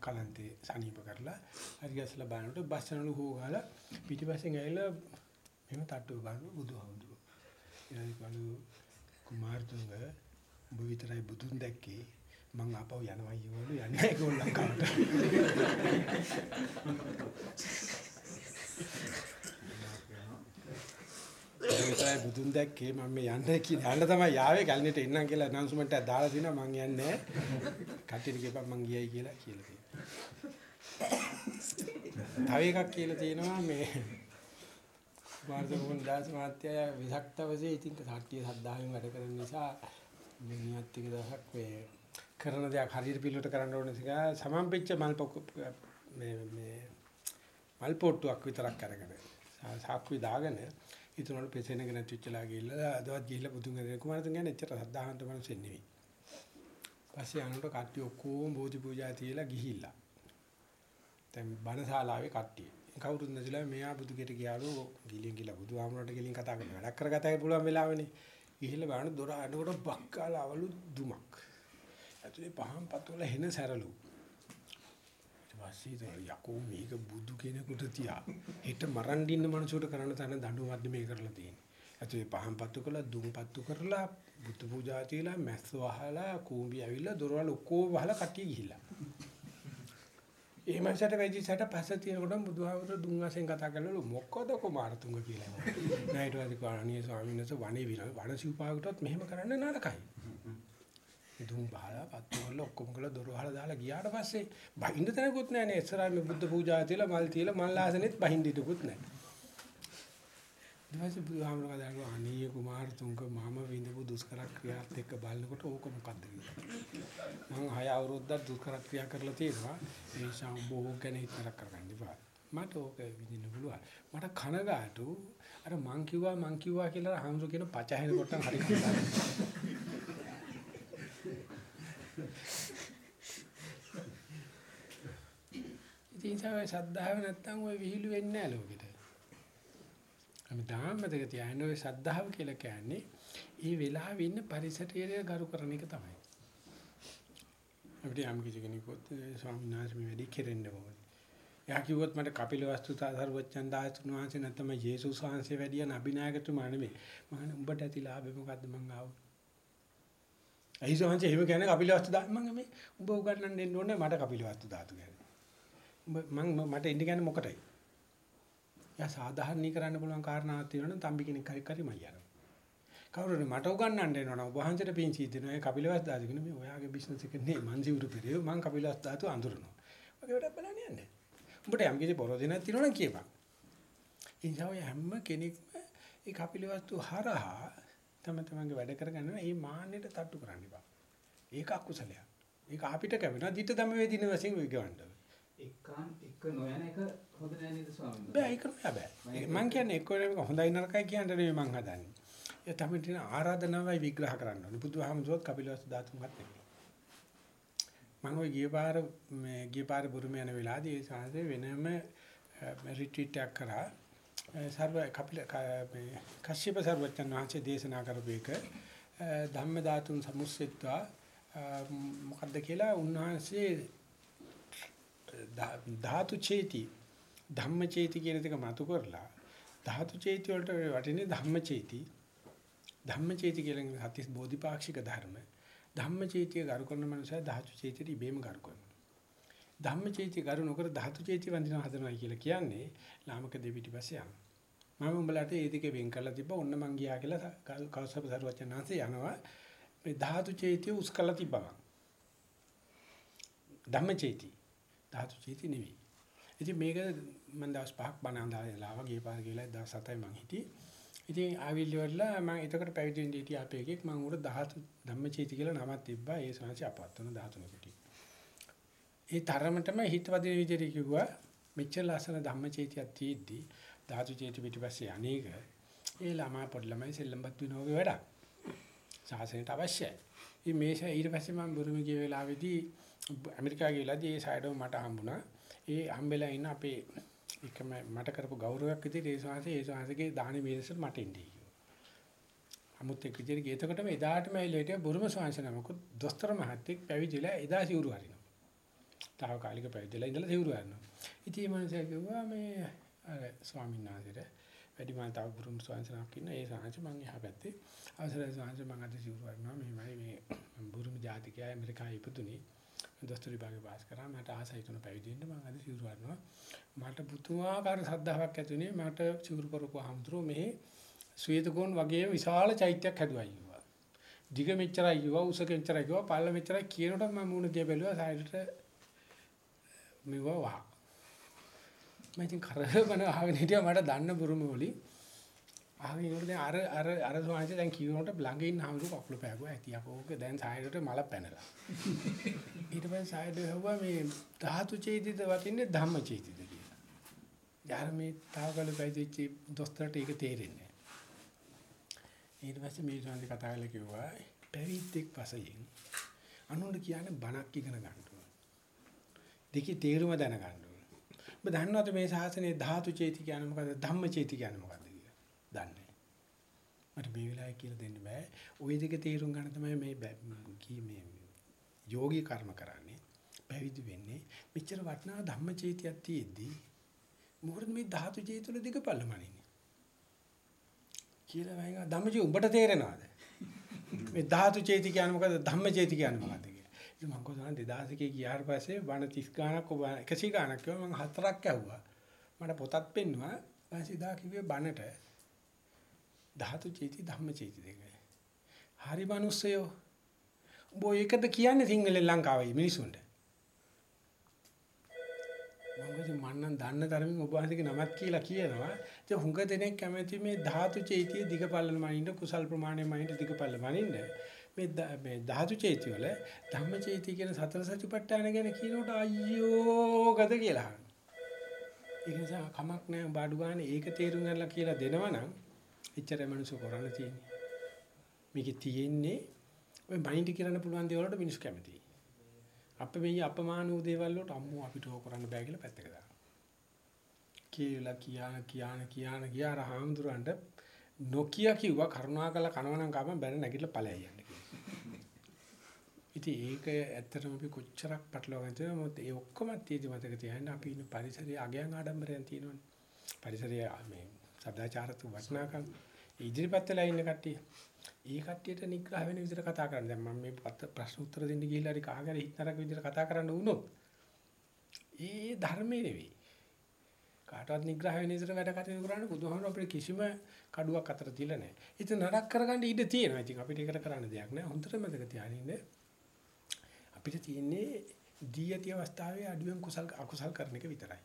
කලන්තේ සනීප කරලා හරි ගැසලා බලනකොට බස් යනලු හො ගාලා පිටිපස්සෙන් ඇවිල්ලා මෙහෙම තට්ටුව ගන්න බුදුහාමුදුරුවෝ. ඊළඟ කලු කුමාරතුංග උඹ විතරයි බුදුන් දැක්කේ මං ආපහු යනවා ඊවලු යන්නේ ඒගොල්ලන් කාට. ඒ විතරයි බුදුන් දැක්කේ මම මේ යන්න කියලා යන්න තමයි යාවේ කැලණිට එන්නම් කියලා ඇනවුන්ස්මන්ට් එකක් දාලා තිනවා මං යන්නේ කට්ටියට කියපන් මං ගියයි කියලා කියලා තියෙනවා. තව එකක් කියලා තියෙනවා මේ වාර්තකෝන් දාස් මහත්තයා විසක් දවසේ ඉතින් කට්ටිය සද්දාවෙන් වැඩ කරන නිසා මිනිහත් ටික දවසක් මේ කරන දේක් හරියට පිළිවෙලට කරන්න ඕන නිසා සමම්පෙච්ච මල් පොක- මේ මේ මල් පොට්ටුවක් විතරක් අරගෙන සා- සාක්කුවේ දාගෙන ඉතුරුවල පෙසෙනගෙන නැතිච්චලා ගිහිල්ලා අදවත් ගිහිල්ලා බුදුන් ගැන කුමාරතුන් ගැන එච්චර සද්ධාහන්ත මනුස්සෙක් නෙවෙයි. පස්සේ අනකට කට්ටිය ඔක්කොම බෝධි පූජා තියලා ගිහිල්ලා. දැන් බණශාලාවේ කට්ටිය. කවුරුත් නැතිලා මෙයා බුදු ගෙට ගියාලු ගිලින් ගිලා බුදුහාමරට ගිලින් කතා කරලා වැඩක් කරගතයි පුළුවන් වෙලාවනේ. ගිහිල්ලා බලන දොර අඩනකොට බක්කාලා අවලු දුමක්. ඇතුලේ පහන් පත්වල හෙන සැරලු. ඊට පස්සේ ඉතින් යකෝ මේක බුදු කෙනෙකුට තියා. හෙට මරන් දින්න මනුස්සයට කරන්න තන දඬු මැද්ද මේ කරලා තියෙන්නේ. ඇතුලේ පහන් පත්තු කළා දුම් පත්තු කරලා බුදු පූජා තියලා මැස්ස වහලා කූඹි ඇවිල්ලා දොරවල් ඔක්කොම වහලා කට්ටිය ගිහිල්ලා. ඒ මනසට වෙජි සැට පස්ස තියෙනකොට බුදුහාමුදුර දුන් වශයෙන් කතා කරනලු මොකද කුමාරතුංග කියලා. නයිට වැඩි කාණිය ස්වාමීන් වහන්සේ වනේ වින වනසිව්පාවකටත් මෙහෙම කරන්න නරකයි. දුම් බහලා පත්තු වල ඔක්කොම කළා දොර වහලා දාලා ගියාට පස්සේ බහින්න තැනකුත් නැහැ නේ. ඉස්සරහා මේ බුද්ධ පූජා තියලා මල් තියලා මල් ආසනෙත් බහින්න ඉදුකුත් නැහැ. ඊපස්සේ බුදුහාමුදුර කතා කරලා අනීය කුමාරතුංග මම විඳපු දුෂ්කර ක්‍රියාත් එක්ක බලනකොට ඕක මොකද්ද කියලා. මම හය අවුරුද්දක් දුෂ්කර ක්‍රියා කරලා තියෙනවා. ඒ නිසා උඹ ඕක ගැන හිතනක් කරගන්න ඉපා. මට ඕක විඳින්න පුළුවන්. මට කනගාටු අර මං කිව්වා මං කිව්වා කියලා හාමුදුර කියන පච හැන කොටන් හරි කතා. ඉතින් ඒ තමයි සද්ධාව නැත්තම් ඔය විහිළු වෙන්නේ නැහැ ලෝකෙට. අපි ධාමතක තියන්නේ ඔය සද්ධාව කියලා කියන්නේ ඒ වෙලාවෙ ඉන්න පරිසරයේ ගරු කරන එක තමයි. අපිට යම් කිසි කෙනෙකුත් ස්වාමීන් වහන්සේ මේ වැඩි කෙරෙන්න ඕනේ. එයා කිව්වොත් මට කපිලවස්තු සාරවච්චන් දායතුන් වහන්සේ නැත්නම් යේසුස් වහන්සේ වැඩිය නබිනායකතුමා නෙමෙයි. මම උඹට ඇති ලාභෙ මොකද්ද මං ආව. අයිසෝන්සේ එහෙම කියන්නේ කපිලවස්තු දා මම මේ උඹ උගන්නන්න දෙන්න ඕනේ මට කපිලවස්තු දාතු කියන්නේ. උඹ මං මට ඉන්න කියන්නේ මොකටයි? යා සාධාරණීකරන්න පුළුවන් කාරණාවක් තියෙනවනම් තම්බි කෙනෙක් හරි කරි මම යනවා. කවුරුද මට උගන්නන්න එනවනම් ඔබ වහන්සේට පින් සිද්ධිනවා ඒ කපිලවස් දාතු කියන මේ ඔයාගේ බිස්නස් එක නේ මං සිවුරු පෙරේ මං කපිලවස් දාතු අඳුරනවා. ඔගේ වැඩක් බලන්න යන්නේ. උඹට යම් කිසි පොරොදිනක් තියෙනවනම් කියපන්. ඒ නිසා ඔය හැම කෙනෙක්ම ඒ කපිලවස්තු හරහා තම තමන්ගේ වැඩ කරගන්න මේ මාන්නෙට තට්ටු කරන්න එපා. ඒක අකුසලයක්. ඒක අපිට කැවෙනවා දිට දම වේදින වශයෙන් විගවන්න. එක්කාන් එක නොයන එක හොඳ නෑ නේද ස්වාමීන්? බෑ ඒක නෑ බෑ. මම කියන්නේ එක්ක වෙනම හොඳයි නරකයි කියන්න නෙවෙයි මං හදන්නේ. ඒ තමයි තියෙන ආරාධනාවයි විග්‍රහ කරන්න ඕනේ. බුදුහාමුදුරුවෝ කපිලවස්තු ධාතුන්වත් නෙවෙයි. මම ওই ගිය පාර මේ ගිය පාර බුරුම යන වෙලාවදී ඒ සාහසේ වෙනම රිට්‍රීට් එකක් කරා. සර්ව කපිල මේ කශ්‍යප සර්වචන් වහන්සේ දේශනා කරපු එක ධම්ම ධාතුන් සමුස්සෙත්වා මොකද්ද කියලා උන්වහන්සේ ධාතු චේති ධම්මචේති කියන එක මතු කරලා ධාතු චේති වලට වටින්නේ ධම්මචේති. ධම්මචේති කියලා හතිස් බෝධිපාක්ෂික ධර්ම. ධම්මචේතිය ගරු කරන මනුස්සයා ධාතු චේතියට ඉබේම ගරු කරනවා. ධම්මචේතිය ගරු නොකර ධාතු චේතිය වඳිනවා හදනවා කියලා කියන්නේ ලාමක දෙවිටි පස්සේ යනවා. මම උඹලට ඒ දෙක වෙන් කරලා තිබ්බා ඔන්න මං ගියා කියලා කෞසප සරුවචනාංශය යනවා. මේ ධාතු චේතිය උස් කරලා තිබ්බා. ධම්මචේති. ධාතු චේති නෙවෙයි. ඉතින් මේක මම දවස් පහක් බණ අඳාලා ආවා ගිය පාර කියලා දවස් 7යි මං හිටියේ. ඉතින් ආවිල්ලි වල මම එතකොට පැවිදි වෙන්න හිටිය අපේ එකෙක් මං උඩ ධාතු ධම්මචේති කියලා නමක් තිබ්බා. ඒ සංසි අපවත් වෙන ධාතුනෙකුටි. ඒ තරමටම හිතවදින විදිහට කිව්වා මෙච්චර ලස්සන ධම්මචේතියක් තියෙද්දි ධාතු චේති පිටිපස්සේ අනේක ඒ ළමා පොඩි ළමයි සෙල්ලම්පත් වෙනෝගේ වැඩක්. සාසනයට අවශ්‍යයි. ඉතින් මේෂ ඊට පස්සේ මම බුරුමේ ගිය වෙලාවේදී ඇමරිකාව ගිහලාදී ඒ සයිඩව මට හම්බුණා. ඒ හම්බෙලා ඉන්න අපේ එකම මට කරපු ගෞරවයක් විදිහට ඒ ශාසනයේ ඒ ශාසනයේ දාහනේ මේසෙට මට ඉන්නේ. අමුත් එක් විදිහට ගියතකොටම එදාටම ඇවිල්ලා බුරුම ශාසනය මොකද දොස්තර මහත්තයෙක් පැවිදිලා එදා සිවුරු හරිනවා. තාවකාලික පැවිදිලා ඉඳලා සිවුරු හරිනවා. ඉතින් මේ මනුස්සයා කිව්වා මේ අර ස්වාමීන් වහන්සේට වැඩිමහල් තව බුරුම ස්වාමීන් ඉන්න ඒ සාංශ මම එහා පැත්තේ අවසරයි ස්වාමීන් මම අද සිවුරු වරනවා මෙහෙමයි මේ බුරුම ජාතිකයා ඇමරිකාවේ ඉපදුනේ දොස්තර විභාගේ පාස් කරා. මට ආසයි තුන පැවිදි වෙන්න මම අද සිවුරු වරනවා මට පුතුමාකාර සද්ධාාවක් ඇති වුණේ මට සිවුරු කරපු ආම්තුරු මෙහි ශ්වේතකෝන් වගේ විශාල චෛත්‍යයක් හැදුවා අයියෝ දිග මෙච්චරයි කිව්වා උස මෙච්චරයි කිව්වා පල්ල මෙච්චරයි කියනකොට මම මූණ දිහා බැලුවා සයිඩට මෙවවා වහ. මම ඉතින් කරවන අහගෙන හිටියා මට දන්න බුරුම වලින්. ඉන්නකොට දැන් අර අර අර සෝංශ දැන් කියනකොට ළඟ ඉන්න හමුරු කකුල පෑගුවා ඇති අපෝක දැන් සායරට මල පැනලා ඊට පස්සේ සායරට හවුවා මේ ධාතු චේතිත වටින්නේ ධම්ම චේතිත කියලා. යාර මේ තාවකල පැවිදිච්ච දොස්තරට ඒක තේරෙන්නේ නැහැ. ඊට පස්සේ මේ සෝංශ කතා කරලා කිව්වා පැවිද්දෙක් පසයෙන් අනුන්ට කියන්නේ බණක් ඉගෙන ගන්න ඕන. දෙකේ තේරුම දැනගන්න ඕන. ඔබ දන්නවද මේ ශාසනයේ ධාතු චේති කියන්නේ මොකද්ද ධම්ම චේති කියන්නේ මොකද්ද? දන්නේ මට මේ වෙලාවේ කියලා දෙන්න බෑ. ওই දෙක තේරුම් ගන්න තමයි මේ කී මේ යෝගී කර්ම කරන්නේ. පැවිදි වෙන්නේ. මෙච්චර වටිනා ධම්ම චේතියක් තියෙද්දි මොකද මේ ධාතු චේති වල දිගපල්ලමනින්නේ? කියලා වයින් ධම්මචේ උඹට තේරෙනවද? මේ ධාතු චේති කියන්නේ මොකද්ද? ධම්ම චේති කියන්නේ මොකද්ද කියලා. ඉතින් මම කොහොමද 2000 ගියාට පස්සේ බණ 30 ගාණක් ඔබ 100 ගාණක් කිව්වා මම හතරක් ඇහුවා. මට පොතක් පෙන්නුවා. ඊපස්සේ දා කිව්වේ බණට ධාතු චේති ධම්ම චේති දෙක. හරි මිනිස්සයෝ. උඹ ඒකද කියන්නේ සිංහලෙන් ලංකාවේ මිනිසුන්ට. මම මන්නම් දන්න තරමින් ඔබ වහන්සේගේ නමක් කියලා කියනවා. ඒ හුඟ දෙනෙක් කැමති මේ ධාතු චේතිය දිගපල්ලන මනින්න කුසල් ප්‍රමාණය මනින්න දිගපල්ල මනින්න. මේ මේ ධාතු චේතිය වල ධම්ම චේතිය කියන සතර සතිපට්ඨාන ගැන කියනකොට අයියෝ ගද කියලා. ඒක නිසා කමක් නැහැ බාඩු ගන්න ඒක තේරුම් ගන්නලා කියලා දෙනවනම් එච්චරයි මනුස්ස කරන්න තියෙන්නේ. මේකේ තියෙන්නේ ඔය මයින්ඩ් කරන්න පුළුවන් දේවල් වලට මිනිස්සු කැමතියි. අප මේ අපමාන වූ දේවල් වලට අම්මෝ අපිට ඕක කරන්න බෑ කියලා පැත්තක දානවා. කියලා කියාන කියාන කියාන ගියා අර හාමුදුරන්ට නොකිය කිව්වා කරුණාකර කනවනම් කම බැන නැගිටලා ඵලයයි යන්න කියලා. ඉතින් ඒක ඇත්තටම අපි කොච්චරක් පටලවාගෙන තියෙනවද මොකද ඒ ඔක්කොම තියෙදි මතක තියාගන්න අපි ඉන්න පරිසරයේ අගයන් ආඩම්බරයන් තියෙනවනේ. පරිසරයේ මේ සදාචාරතු වටිනාකම් ඉදිරිපත් වෙලා ඉන්න කට්ටිය. ඒ කට්ටියට නිග්‍රහ වෙන විදිහට කතා කරන්න. දැන් මම මේ ප්‍රශ්න උත්තර දෙන්න ගිහිල්ලා හරි කාගරි හිතනක විදිහට කතා කරන්න වුණොත් ඒ ධර්මයේ නෙවෙයි. කාටවත් නිග්‍රහ වෙන විදිහට වැඩ කටයුතු කරන්න බුදුහාමර අපිට කිසිම කඩුවක් අතර තියලා නැහැ. ඉතින් නරක කරගන්න ඉඩ තියෙනවා. ඉතින් අපිට ඒකට කරන්න දෙයක් නැහැ. හොඳට මතක තියාගන්න. අපිට තියෙන්නේ දී ඇති අවස්ථාවේ අඩුවෙන් කුසල් අකුසල් කරන එක විතරයි.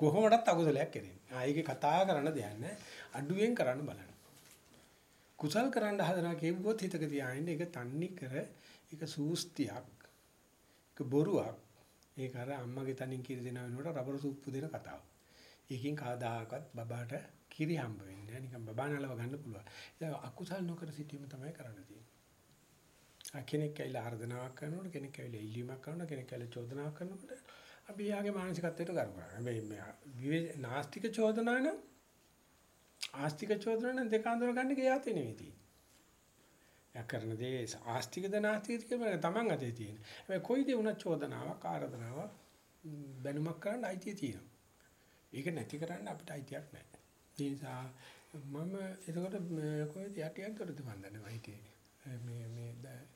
කොහොමඩත් අකුසලයක් කරන්නේ. ආ ඒකේ කතා කරන්න දෙයක් නැහැ. අඩුවෙන් කරන්න බලන්න. කුසල් කරන්න හදනවා කියුවොත් හිතක තියාගෙන ඒක තන්නේ කර ඒක සූස්තියක්. ඒක බොරුවක්. ඒක අර අම්මගේ තනින් කිරි දෙන වෙනකොට රබර සුප්පු දෙන කතාව. ඒකෙන් කවදාකවත් බබාට කිරි හම්බ වෙන්නේ නැහැ. නිකන් බබා නලව ගන්න පුළුවන්. ඒක අකුසල් නොකර සිටීම තමයි කරන්න තියෙන්නේ. කෙනෙක් ඇවිල්ලා ආර්දනාවක් කරනකොට කෙනෙක් ඇවිල්ලා ඉල්ලීමක් කරනකොට කෙනෙක් ඇවිල්ලා චෝදනාවක් කරනකොට අපි යාගේ මානසිකත්වයට ගරු කරනවා. හැබැයි මේ නාස්තික චෝදනා නම් ආස්තික චෝදනා නම් දෙක අඳුර ගන්න එක යාතේ නෙවෙයි තියෙන්නේ. යා කරන දේ ආස්තිකද නාස්තිකද කියලා තමන් අතේ තියෙන. හැබැයි කොයි දේ වුණත් චෝදනාවක් ආරාධනාවක් බැනුමක් කරන්න අයිතිය තියෙනවා. ඒක නැති කරන්න අපිට අයිතියක් නැහැ. ඒ නිසා මම එතකොට කොහෙද යටියක් කරද මන් දන්නේ මම හිටියේ. මේ මේ ද-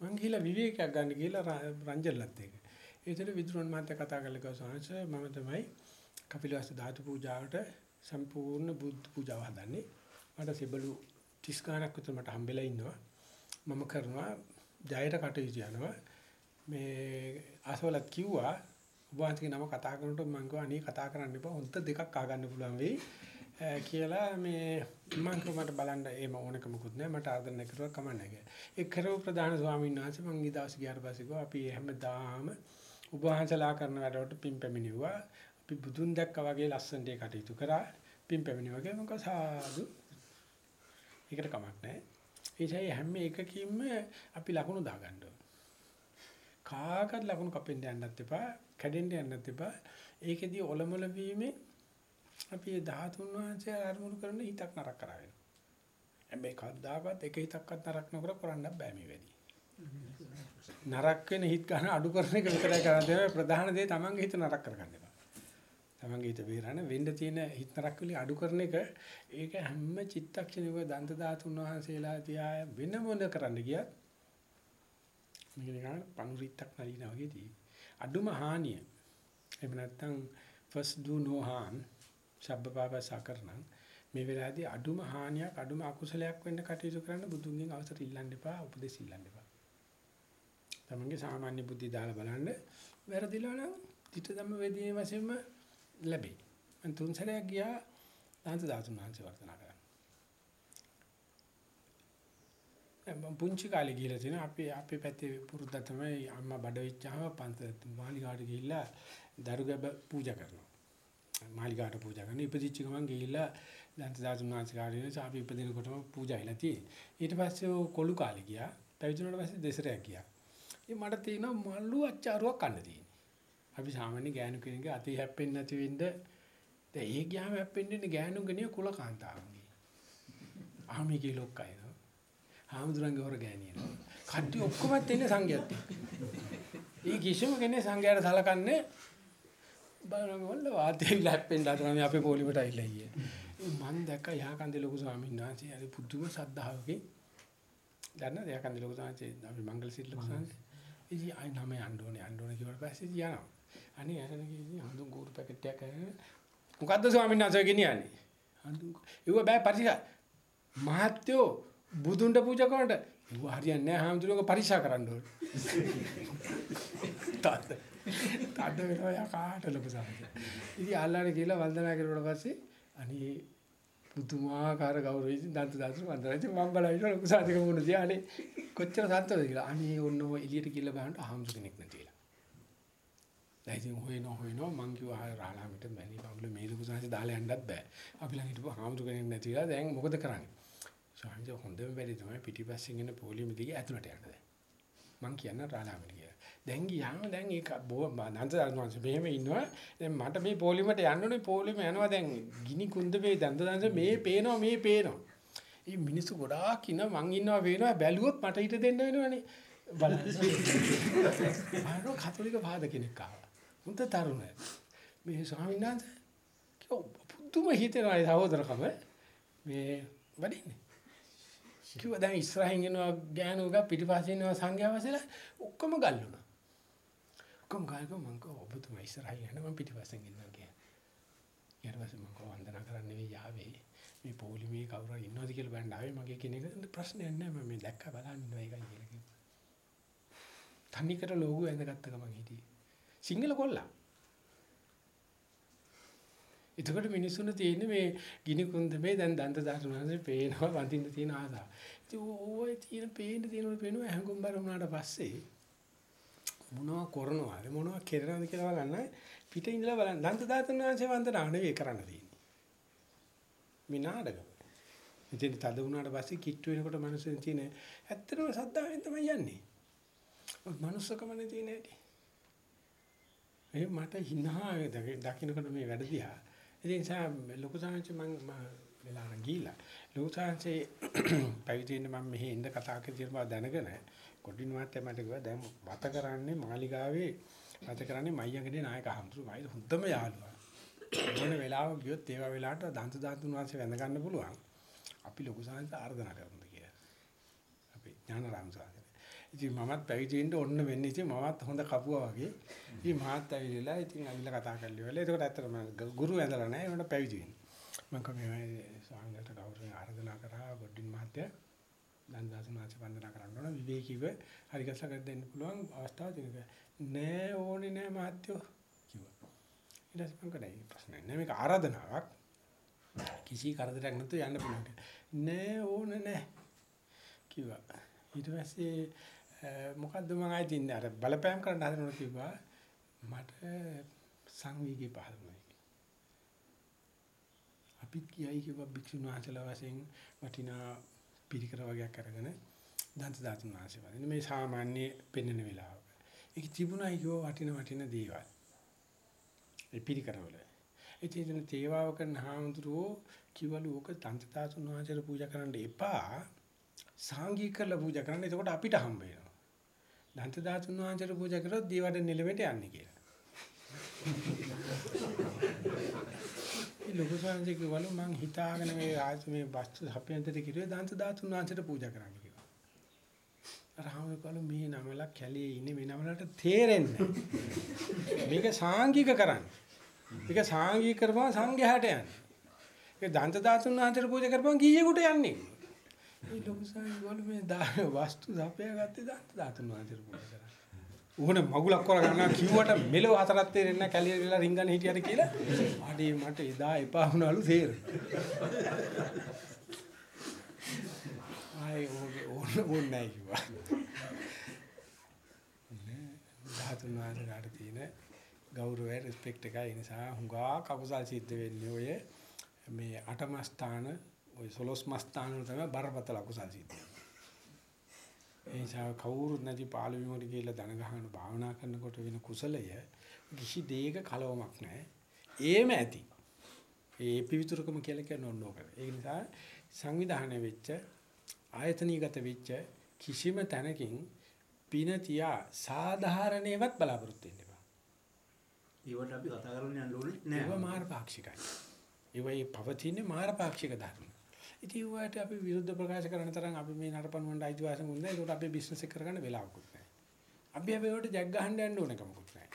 මං ගිහලා විවේකයක් ගන්න ගිහලා රංජල්ලත් එක්ක. ඒතර විදුරන් මහත්තයා කතා කරලා කිව්වා සාංශ මම තමයි කපිලවස්තු ධාතු පූජාවට සම්පූර්ණ බුද්ධ පූජාව හදන්නේ. මට සිබළු 30 ගණක් විතර මට හම්බෙලා ඉන්නවා. මම කරනවා ජයයට කටයුතු යනවා. මේ ආසවලත් කිව්වා ඔබ වහන්සේගේ නම කතා කරනකොට මම කිව්වා අනේ කතා කරන්න එපා හොන්ත දෙකක් ආගන්න පුළුවන් වෙයි ඈ කියලා මේ මම මට බලන්න එහෙම ඕනකමකුත් නැහැ මට ආර්දනය කරුවා කමක් නැහැ ඒ කරව ප්‍රධාන ස්වාමීන් වහන්සේ මම ඊදවස් ගියාට පස්සේ කිව්වා අපි හැමදාම ඔබ වහන්සේලා කරන වැඩවලට පින් පැමිණිව්වා. අපි බුදුන් දැක්කා වගේ ලස්සනට ඒ කටයුතු කරා. පින් පැමිණිවා කියලා මම සාදු. ඒකට කමක් නැහැ. ඒසයි හැම එකකින්ම අපි ලකුණු දාගන්න ඕන. කාකත් ලකුණු කපෙන්න යන්නත් එපා කැඩෙන්න යන්නත් එපා. ඒකෙදී ඔලමුල වීමේ අපි 13 වහන්සේ අරමුණු කරන හිතක් නරක කරා වෙනවා. හැබැයි කවදාකවත් එක හිතක්වත් නරක නොකර කරන්න බෑ මේ වැඩි. නරක වෙන හිත ගන්න අඩු කරන එක විතරයි කරන්න තියෙන්නේ ප්‍රධාන දේ තමන්ගේ හිත නරක කරගන්න එපා තමන්ගේ හිත බේරන වෙන්න තියෙන හිත නරක වෙලි අඩු කරන එක ඒක හැම චිත්තක්ෂණයක දන්ත ධාතුන් වහන්සේලා තියා වෙන මොන කරන්න ගියත් මේක නිකන් පනුරිත්තක් නලිනා වගේ තියෙන්නේ. අඩුම හානිය. එහෙම නැත්නම් first do no harm සබ්බපාපසකරණං මේ වෙලාවේදී අඩුම හානියක් අඩුම අකුසලයක් වෙන්න කටයුතු කරන්න බුදුන්ගෙන් අවසර ඉල්ලන්න එපා උපදෙස් ඉල්ලන්න එපා. තමන්ගේ සාමාන්‍ය බුද්ධිය දාලා බලන්න වැරදිලා නම් තිත ධම්ම වේදීනේ වශයෙන්ම ලැබේ. මම තුන් සැරයක් ගියා දාන්ත ධාතුන් වහන්සේ වර්තනා කරා. මම පුංචි කාලේ ගිහලා තියෙනවා අපි අපේ පැත්තේ පුරුද්ද තමයි අම්මා බඩ වෙච්චාම පන්සල මාලිගාවට ගිහිල්ලා දරුගැබ පූජා කරනවා. මාලිගාවට පූජා කරනවා. ඉපදිච්ච ගමන් ගිහිල්ලා දන්ත දාතුනාංශ කාර්යනේ අපි ඉපදිනකොටම පූජා වෙලා තියෙන්නේ. ඊට පස්සේ ඔය කොළු කාලේ ගියා. පැවිදුණාට පස්සේ දෙසරයක් ගියා. ඉතින් මට තියෙනවා මල්ලු අච්චාරුවක් කන්න තියෙන්නේ. අපි සාමාන්‍ය ගෑනු කෙනෙක්ගේ අතේ හැප්පෙන්නේ නැති වෙන්න දැන් ඒ ගියාම හැප්පෙන්නේ ගෑනුන්ගේ නේ කුල කාන්තාවන්ගේ. ආමිගේ ලොක්කයි. හාමුදුරන්ගේ හොර ගෑනියනවා. කට්ටිය ඔක්කොම එන්නේ සංඝයාත් එක්ක. ඒ කිසිම කෙනෙක් සංඝයාට සලකන්නේ බලනකොල්ල වාතේ ලැප්පෙන්න අතන අපේ පොලිමට ඇවිල්ලා ගියේ. මම දැක්ක යහකන්දේ ලොකු ස්වාමීන් වහන්සේ අර පුදුම සද්ධාවකින් දන්නද යහකන්දේ ලොකු ස්වාමීන් අපි මංගල සිල් ලොකු ස්වාමීන් ඉතින් අය නම යන්න ඕනේ යන්න ඕනේ කියවට පස්සේ යනවා. අනේ අරන ගිහින් හඳුන් කූරු පැකට් එකක් අරගෙන මොකද්ද ස්වාමීන් වහන්සේ ගෙනියන්නේ? හඳුන් ඉව බෑ පරිසා මහත්යෝ බුදුන්ට පූජා කරනට ඌ හරියන්නේ නැහැ හාමුදුරුවෝ පරික්ෂා කරන්න ඕනේ. තාත්ත. තාත්ත වෙනවා යා කාට ලොකු සාහිත්‍ය. ඉතින් ආල්ලානේ කියලා වන්දනා කරුවාට පස්සේ අනේ පුදුමාකාර ගෞරවයෙන් දන්ත දාතු වන්දනා. ඉතින් මම බලලා ලොකු සාහිත්‍ය කමුණ දිහා අනේ කොච්චර සන්තෝෂද කියලා. අනේ ඔන්න ඔය එළියට කියලා බලන්න හාමුදුරු කෙනෙක් නැතිලා. දැන් ඉතින් හොයනවා හොයනවා මං කිව්වා ආය රාලාමිට මැනි බබුල මේ ලොකු සාහිත්‍ය දාලා යන්නත් බෑ. අපි ළඟ හිටපු හාමුදුරු කෙනෙක් නැතිලා දැන් මොකද කරන්නේ? සාහිත්‍ය හොඳම වැඩි තමයි පිටිපස්සෙන් එන පොලිම දිගේ ඇතුළට යන්න දැන්. මං කියන්න රාලාමිට කියලා. දැන් ගියාම දැන් ඒක නන්ද දන්වන්ස මෙහෙම ඉන්නවා. දැන් මට මේ පොලිමට යන්න ඕනේ පොලිම යනවා දැන් ගිනි කුන්ද මේ දන්ද දන්ස මේ පේනවා මේ පේනවා. මේ මිනිස්සු ගොඩාක් ඉන්න මං ඉන්නවා පේනවා බැලුවොත් මට ඊට දෙන්න වෙනවනේ. බලන්න. ආනෝ කතෝලික පාද කෙනෙක් ආවා. මුන්ට තරුණ. මේ ස්වාමීන් වහන්සේ කිව්වා පුදුම හිතෙනවා ඒ සහෝදරකම මේ වඩින්නේ. කිව්වා දැන් ඉස්සරහින් එනවා ගෑනුග පිටිපස්සේ එනවා සංඝයා වහන්සේලා ඔක්කොම ගල්ලුණා. ඔක්කොම ගල්කෝ මං කෝ ඔබතුමා ඉස්සරහින් යන මං පිටිපස්සෙන් එන්නම් කියලා. ඊට පස්සේ මං කෝ වන්දනා කරන්න නෙවෙයි ආවේ. මේ පොලිමේ කවුරු හරි ඉන්නවද කියලා බලන්න ආවේ මගේ කෙනෙක් ප්‍රශ්නයක් නැහැ මම මේ දැක්ක බලන්න ඉන්නවා ඒකයි කියලා කිව්වා. තනිකර ලෝගෝ ඇඳගත්ත ගමන් හිටියේ. සිංහල කොල්ලා. එතකොට මිනිස්සුන්ට තියෙන්නේ මේ ගිනි කුන්ද මේ දැන් දන්ත දාතුනාසේ පේනවා වඳින්න තියෙන ආසාව. ඉතින් ඕයි තියෙන පේන්න තියෙනවල පේනවා හැංගුම්බර වුණාට පස්සේ මොනවා කරනවද මොනවා කරනවද කියලා බලන්න පිට ඉඳලා බලන්න දන්ත දාතුනාසේ වන්දනා නෙවෙයි කරන්න තියෙන්නේ. මේ නාඩගම. ඉතින් තද වුණාට පස්සේ කිට්ටු වෙනකොට මිනිස්සුන් තියෙන ඇත්තටම සද්දාවෙන් තමයි යන්නේ. මනුස්සකමනේ තියෙන හැටි. ඒ මට හිනා දකින්නකොට මේ වැඩ දිහා ඉතින් සා ලොකු සාංශ මම වෙලා ගිහිලා ලොකු සාංශේ පැවිදි වෙන්න මම මෙහි ඉඳ කතා කරලා තියෙන බව දැනගෙන කොටින් මාත්‍ය මට කිව්වා දැන් වත කරන්නේ මාලිගාවේ ගත කරන්නේ මයියන්ගේ නායක හම්තුරු මයි හොඳම යාළුවා. මොන වෙලාවක ගියොත් ඒවා වෙලාවට දන්ත දාතුන් වාසේ වැඳ ගන්න පුළුවන්. අපි ලොකු සාහිත්‍ය ආර්දනා කරමුද කියලා. අපි ඥානරාම සාහිත්‍ය. ඉතින් මමත් පැවිදි වෙන්න ඕන්න වෙන්නේ ඉතින් මමත් හොඳ කපුවා වගේ. ඉතින් මහත් ඇවිල්ලා ඉතින් අවිල්ලා කතා කරලා ඉවරලා. ඒකට ඇත්තටම ගුරු ඇඳලා නැහැ. ඒකට පැවිදි වෙන්නේ. මම කමේ ස්වාමීන්ට ගෞරවයෙන් ආරාධනා කරා ගොඩින් මහත්තයා දන්දාසුන් වාසේ වන්දනා කරන්න ඕන විවේකීව හරි ගස්සලා කර දෙන්න පුළුවන් අවස්ථාවක් තියෙනවා. නෑ ඕනේ නෑ මහත්තයෝ කිව්වා. ඊට පස්සේ මම කඩයි ප්‍රශ්න නෑ මේක ආරාධනාවක්. කිසි කරදරයක් නැතුව යන්න පුළුවන්. නෑ ඕනේ නෑ කිව්වා. ඊට පස්සේ මොකද්ද මම ආයෙත් ඉන්නේ අර බලපෑම් කරන්න හදනකොට කිව්වා මට සංවේගී පහළ වුණා. අපිත් කියයි කිව්වා භික්ෂුන් වහන්සේලා වශයෙන් වටිනා පිරිකර වගේක් අරගෙන දන්ත දාතුන් වහන්සේ වදින මේ සාමාන්‍ය පෙන්වන වෙලාවක. ඒක තිබුණා කිව්ව වටින වටින දේවල්. ඒ පිරිකරවල. ඉතින් තේවාව කරන හාමුදුරුවෝ කිව්වලු ඕක දන්ත දාතුන් වහන්සේට පූජා කරන්න එපා. සාංගික කරලා පූජා කරන්න. එතකොට අපිට හම්බ වෙනවා. දන්ත දාතුන් වහන්සේට පූජා කරොත් දේවඩ නිලමෙට යන්නේ කියලා. ලොකු සංජය කිව්වලු මං හිතාගෙන මේ ආජ මේ වස්තු හපෙන්තට කිව්වේ දන්ත ධාතුන් වහන්සේට පූජා කරන්න කිව්වා. රාමකලු මේ නමල කැලේ ඉන්නේ මේ නමලට තේරෙන්නේ මේක සාංගික කරන්න. මේක සාංගික කරපුවා සංඝයාට යන්නේ. ඒක දන්ත ධාතුන් වහන්සේට පූජා කරපුවා ගිහියෙකුට යන්නේ. මේ ලොකු සංජය කිව්වලු මේ වස්තු හපයා ගත්තේ දන්ත ධාතුන් වහන්සේට පූජා කරන්න. උහුණ මගුලක් කරගන්නවා කිව්වට මෙලව හතරක් තේරෙන්නේ නැහැ කැලිය වෙලා රින්ගන හිටියට කියලා. අඩේ මට එදා එපා වුණාලු තේර. ආයි ඕගේ ඕන ඕන නැහැ කිව්වා. ධාතුන් වහන්සේලාට තියෙන ගෞරවය රෙස්පෙක්ට් එකයි ඒ නිසා හුඟා කකුසල් සිද්ධ වෙන්නේ ඔය මේ අටම ස්ථාන ඔය සොලොස්ම ස්ථාන වල තමයි බරපතල අකුසල් සිද්ධ වෙන්නේ. ඒ නිසා කවුරුත් නැති පාළු විමුක්ති කියලා දන ගහන භාවනා කරනකොට වෙන කුසලය කිසි දෙයක කලවමක් නැහැ. ඒම ඇති. ඒ පිවිතුරුකම කියලා කියන ඕනෝක. ඒ නිසා සංවිධානය වෙච්ච ආයතනීගත වෙච්ච කිසිම තැනකින් පින තියා සාධාරණේවත් බලාපොරොත්තු වෙන්න එපා. ඒවට අපි කතා කරන්න යන්න ඕනේ නෑ. ඒවා මාර පාක්ෂිකයි. ඒවා පවතින මාර පාක්ෂික ධර්ම. ඉතින් ඒවට අපි විරුද්ධ ප්‍රකාශ කරන තරම් අපි මේ නරපණුවන්ට අයිතිවාසිකම් නැහැ. ඒකට අපේ බිස්නස් එක කරගන්න වෙලාවකුත් නැහැ. අපි අපි ඒවට ජග් ගහන්න යන්න ඕන කමකුත් නැහැ.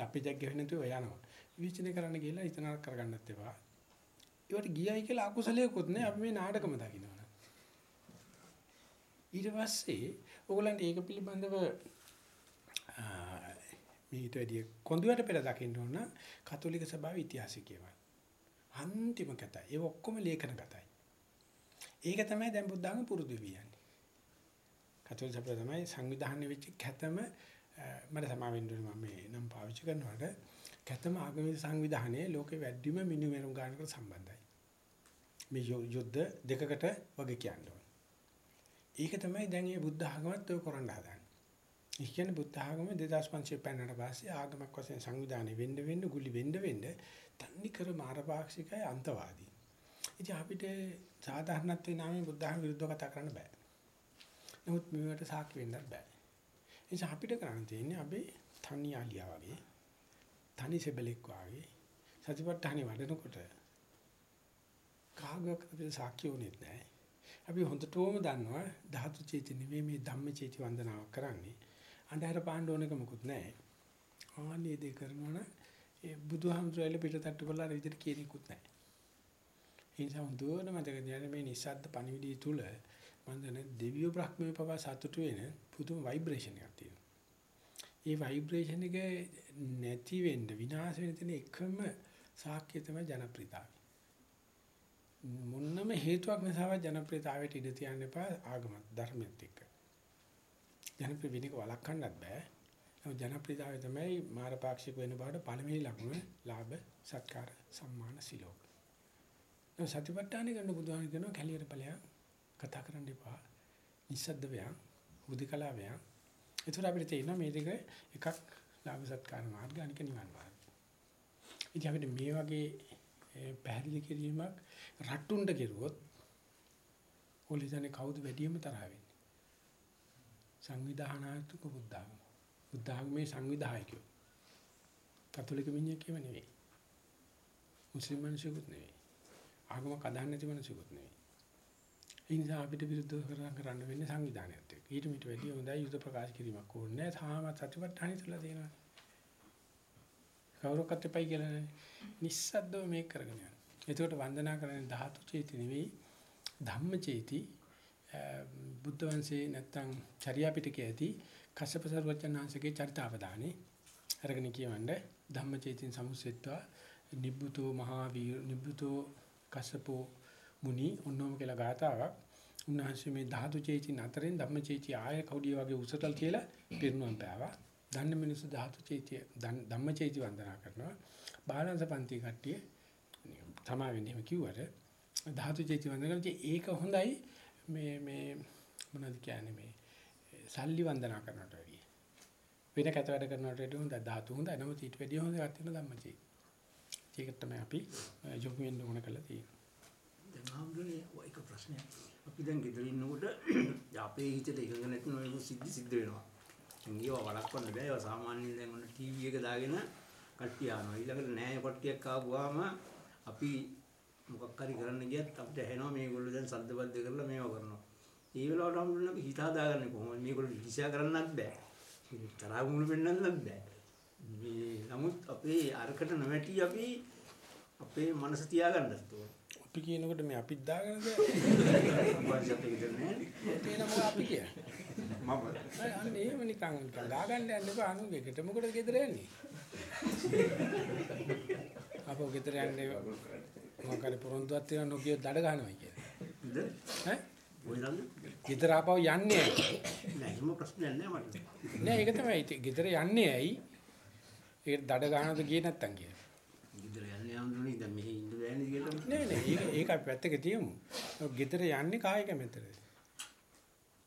අපි ජග් ගහන්නේ නැතුව යනවා. විචිනේ කරන්න ගිහලා ඉතනක් කරගන්නත් එපා. ඒවට ගියයි කියලා අකුසලයකුත් නැහැ. අපි මේ නාටකම දකින්නවා. ඊට පස්සේ ඕගොල්ලන්ට ඒක පිළිබඳව මේට වැඩිය කොඳුයට පෙර දකින්න ඕන කතෝලික සභාවේ ඉතිහාසය කියවයි. අන්තිම කතයි. ඒ ඔක්කොම ලේඛන කතයි. ඒක තමයි දැන් බුද්ධාගම පුරුදු වෙන්නේ. කතෝලික සභාව තමයි සංවිධානය වෙච්ච කැතම මට සමා වෙන්න ඕනේ මම මේ නම් පාවිච්චි කරනකොට කැතම ආගමික සංවිධානයේ ලෝකේ වැඩිම මිනිමෙරුම් ගන්නකට සම්බන්ධයි. මේ යුද්ධ දෙකකට වගේ කියන්නේ. ඒක තමයි දැන් මේ බුද්ධ ආගමත් ඔය කරන්න හදන්නේ. ඒ කියන්නේ බුද්ධ ආගම 2500 පෑනට පස්සේ ආගමක් වශයෙන් සංවිධානය වෙන්න වෙන්න ගුලි වෙන්න වෙන්න තන්නේ කර මාරපාක්ෂිකයි අන්තවාදී. ඉතින් අපිට සාධාරණත්වයේ නාමයෙන් බුද්ධ ආගම විරුද්ධව කතා කරන්න බෑ. නමුත් මේවට සාක්ෂි වෙන්නත් බෑ. ඒ නිසා අපිට කරන්න තියෙන්නේ අපි තනි ආලියා වගේ තනි සෙබලෙක් වගේ සතිපට්ඨානෙ වඩනකොට කාගයක් අපිට සාක්ෂි වුණෙත් නැහැ. අපි හොඳටම දන්නවා ධාතු චේති නෙවෙයි මේ ධම්ම චේති වන්දනාවක් කරන්නේ. අන්ධහර පාණ්ඩ ඕනක මොකුත් නැහැ. ආන්නේ දෙය කරනවා නම් ඒ බුදුහාමුදුරුවෝ පිටතට්ටු කරලා අර විදිහට කියනෙකුත් නැහැ. ඒ නිසා හොඳට මතක තියාගන්න මේ නිස්සද්ද පණිවිඩය තුල මම දන්න දෙවියෝ බ්‍රහ්මයේ පවා සතුටු වෙන පුදුම ভাইබ්‍රේෂන් එකක් තියෙනවා. ඒ ভাইබ්‍රේෂන් එක නැති වෙන්න විනාශ වෙන තැන එකම සාක්ෂිය තමයි ජනප්‍රියතාවය. මොන්නම හේතුවක් නැසාව ජනප්‍රියතාවයට ඉඩ තියන්න එපා ආගම ධර්මයත් එක්ක. ජනප්‍රිය වෙන එක වළක්වන්නත් බෑ. නමුත් ජනප්‍රියතාවය තමයි මාරපාක්ෂික වෙන බවට පළවෙනි ලකුණ ලාභ සත්කාර සම්මාන සිලෝක. නෝ සතිපට්ඨානෙ කරන බුදුහාම කියනවා කැලියට ඵලයක් කතා කරන්න එපා. නිස්සද්ද වේයන්, හුදිකලා වේයන්. ඒතර අපිට තේරෙනවා මේ දෙක එකක් ලාභ සත්කාර මාර්ග අනික නිවන් මාර්ග. ඉතින් අපිට මේ වගේ පැහැදිලි කිරීමක් රට්ටුන්ට කෙරුවොත් ඔලිසනේ කවුද වැඩියම තරහ වෙන්නේ? සංවිධානාත්මක බුද්ධාගම. බුද්ධාගමේ සංවිධායකයෝ. කතෝලික මිනිහෙක් කියව නෙවෙයි. මුස්ලිම් මිනිසෙකුත් නෙවෙයි. ආගමක් අදහන්න නැති මිනිසෙකුත් නෙවෙයි. ඒ නිසා අපිට විරුද්ධව කරා කරන්න වෙන්නේ සංවිධානයත් එක්ක. ඊට මිට වැඩි හොඳයි යුද ප්‍රකාශ කිරීමක් ඕනේ නැහැ. තාම සතිපට්ඨාන ඉතලා තියෙනවා. කවුරක්වත් එපයි කියලා නැහැ. නිස්සද්දව මේක කරගෙන යනවා. එතකොට වන්දනා කරන්නේ ධාතු චේති නෙවෙයි ධම්ම චේති බුද්ධ වංශේ නැත්තම් චර්යා පිටකයේ ඇති කස්සප සර්වඥාන්සේගේ චරිතාවදානේ අරගෙන කියවන්නේ ධම්මචේතින් සමුස්සෙත්වා නිබ්බුතෝ මහාවීර නිබ්බුතෝ කස්සපෝ මුනි ඔන්නෝම කියලා ගාතාවක් උන්වහන්සේ මේ ධාතු චේතින් අතරින් ධම්මචේති ආය කවුඩිය වගේ උසතල් කියලා පිරුණම් පෑවා. දන්න මිනිස්සු ධාතු චේතිය ධම්මචේති වන්දනා කරනවා. බාලංශ පන්ති කට්ටිය තමා වෙන්නේ එහෙම කිව්වට ධාතු චේති වන්දනා කරන්නේ ඒක හොඳයි මේ මේ මොනවද කියන්නේ මේ සල්ලි වන්දනා කරනට වැඩිය. වෙන කැත වැඩ කරනට වඩා හොඳ ධාතු හොඳයි. නමුත් ඊට වැඩිය හොඳ එකක් තියෙන ධම්මචේ. ඒකට තමයි අපි යොමු වෙන්න ඕන කරලා තියෙන්නේ. දැන් ආම්දුනේ එක ප්‍රශ්නයක්. අපි දැන් ගෙදර ඉන්නකොට අපේ හිතට එකඟ නැති නොයෙකුත් සිද්ධි සිද්ධ වෙනවා. දැන් ඒවා වළක්වන්න බෑ. ඒවා සාමාන්‍යයෙන් දැන් ඔන්න ටීවී එක දාගෙන කට්ටිය ආනවා. ඊළඟට නෑ කොට්ටියක් ආවම අපි මොකක් හරි කරන්න ගියත් අපිට ඇහෙනවා මේගොල්ලෝ දැන් සද්ද බද්ද කරලා මේවා කරනවා. ඒ වෙලාවට හම්බුනේ අපි හිත හදාගන්නේ කොහොමද? මේගොල්ලෝ ඉරිසියා කරන්නත් බෑ. තරහ මුළු වෙන්නත් බෑ. මේ නමුත් අපේ අරකට නොමැටි අපි අපේ මනස තියාගන්නත් ඕන. අපි කියනකොට මේ අපිත් දාගෙන අපස්සත් එක දෙන්නේ. තේන මොකක් අපි කියන්නේ. මම අන්න එහෙම නිකන් නිකන් දාගන්න යන්න එපා අනුගෙකට මොකටද ගෙදර යන්නේ? අපෝ ගෙදර යන්නේ මොකක් හරි පොරොන්දුවක් තියෙනවා නොකිය දඩ ගන්නවා කියන්නේ. ඈ? ඔය දන්න ගෙදර ආපහු යන්නේ නෑ එහෙම ප්‍රශ්නයක් නෑ මට. නෑ ඒක තමයි ගෙදර යන්නේ ඇයි? ඒක දඩ ගන්නද ගියේ නැත්තම් කියලා. ගෙදර යන්නේ ආම්දුනේ දැන් මෙහි ඉන්න බෑනේ කියලා. නෑ නෑ ඒක ඒක අපි පැත්තක තියමු. ගෙදර යන්නේ කායි කැමැත්තද?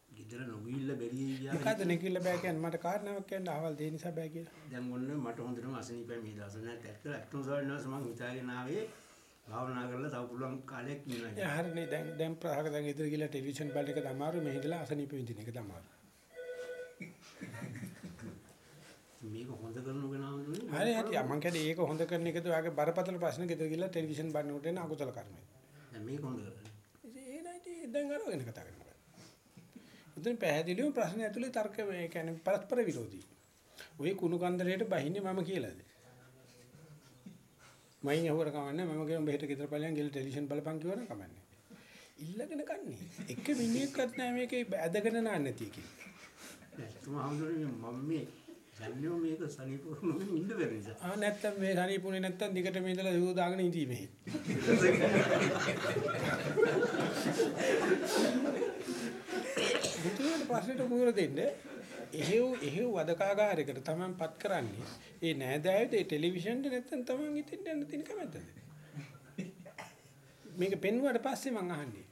ගෙදර නොගිහිල්ලා බැරි ගියා. මොකද්ද නෙකිල්ල බෑ කියන්නේ මට කාරණාවක් කියන්න අහවල් දෙය නිසා බෑ කියලා. දැන් ඔන්න මට හොඳටම අසනීපයි මේ දවස් නැත් ඇත්ත ඇත්තම සවන්නස් මම හිතාගෙන ආවේ භාවනා කරලා තව පුළුවන් කාලයක් ඉන්නවා ඒ. හරිනේ දැන් දැන් ප්‍රහක දැන් ගෙදර ගිහලා ටෙලිවිෂන් බලන එක තමයි මේ ඉඳලා අසනීප විඳින එක තමයි. මේක හොඳ කරනු ගැන ආම්දුනේ. හරි හරි මම කියන්නේ ඒක හොඳ කරන එකද ඔයාගේ බරපතල ප්‍රශ්න ගෙදර ගිහලා ටෙලිවිෂන් බලනකොට එන අකුසල කර්මය. දැන් මේක හොඳ කරන්නේ. ඒ නයිටි දැන් අරගෙන කතා කරනවා. උදේ පැහැදිලිවම ප්‍රශ්න ඇතුලේ තර්ක මේ කියන්නේ පරස්පර විරෝධී. ওই කුණු කන්දරේට බහින්නේ මම කියලාද? මයින් යවර කමන්නේ මම කියන බෙහෙට ගෙදර ඵලයන් ගිහලා ටෙලිවිෂන් බලපන් කියවන කමන්නේ. ඉල්ලගෙන කන්නේ. එක මිනිහෙක්වත් නැහැ මේකේ ඇදගෙන නාන්න නැති එකේ. ඇත්තම ආම්දුනේ මම මේ යන්නේ මේක සනීපුරුම ඉන්න බැරි නිසා. ආ නැත්තම් මේ සනීපුනේ නැත්තම් දිගට මේ ඉඳලා දූ දාගෙන ඉඳී මෙහි. බුදුන් ප්‍රශ්නෙට මුහුණ දෙන්න එහෙව් එහෙව් වදකාගාරයකට Taman පත් කරන්නේ ඒ නෑදෑයෝ ඒ ටෙලිවිෂන් එක නැත්තම් Taman ඉතින් යන්න තියෙන කැමැත්තද මේක පෙන්වුවාට පස්සේ මං අහන්නේ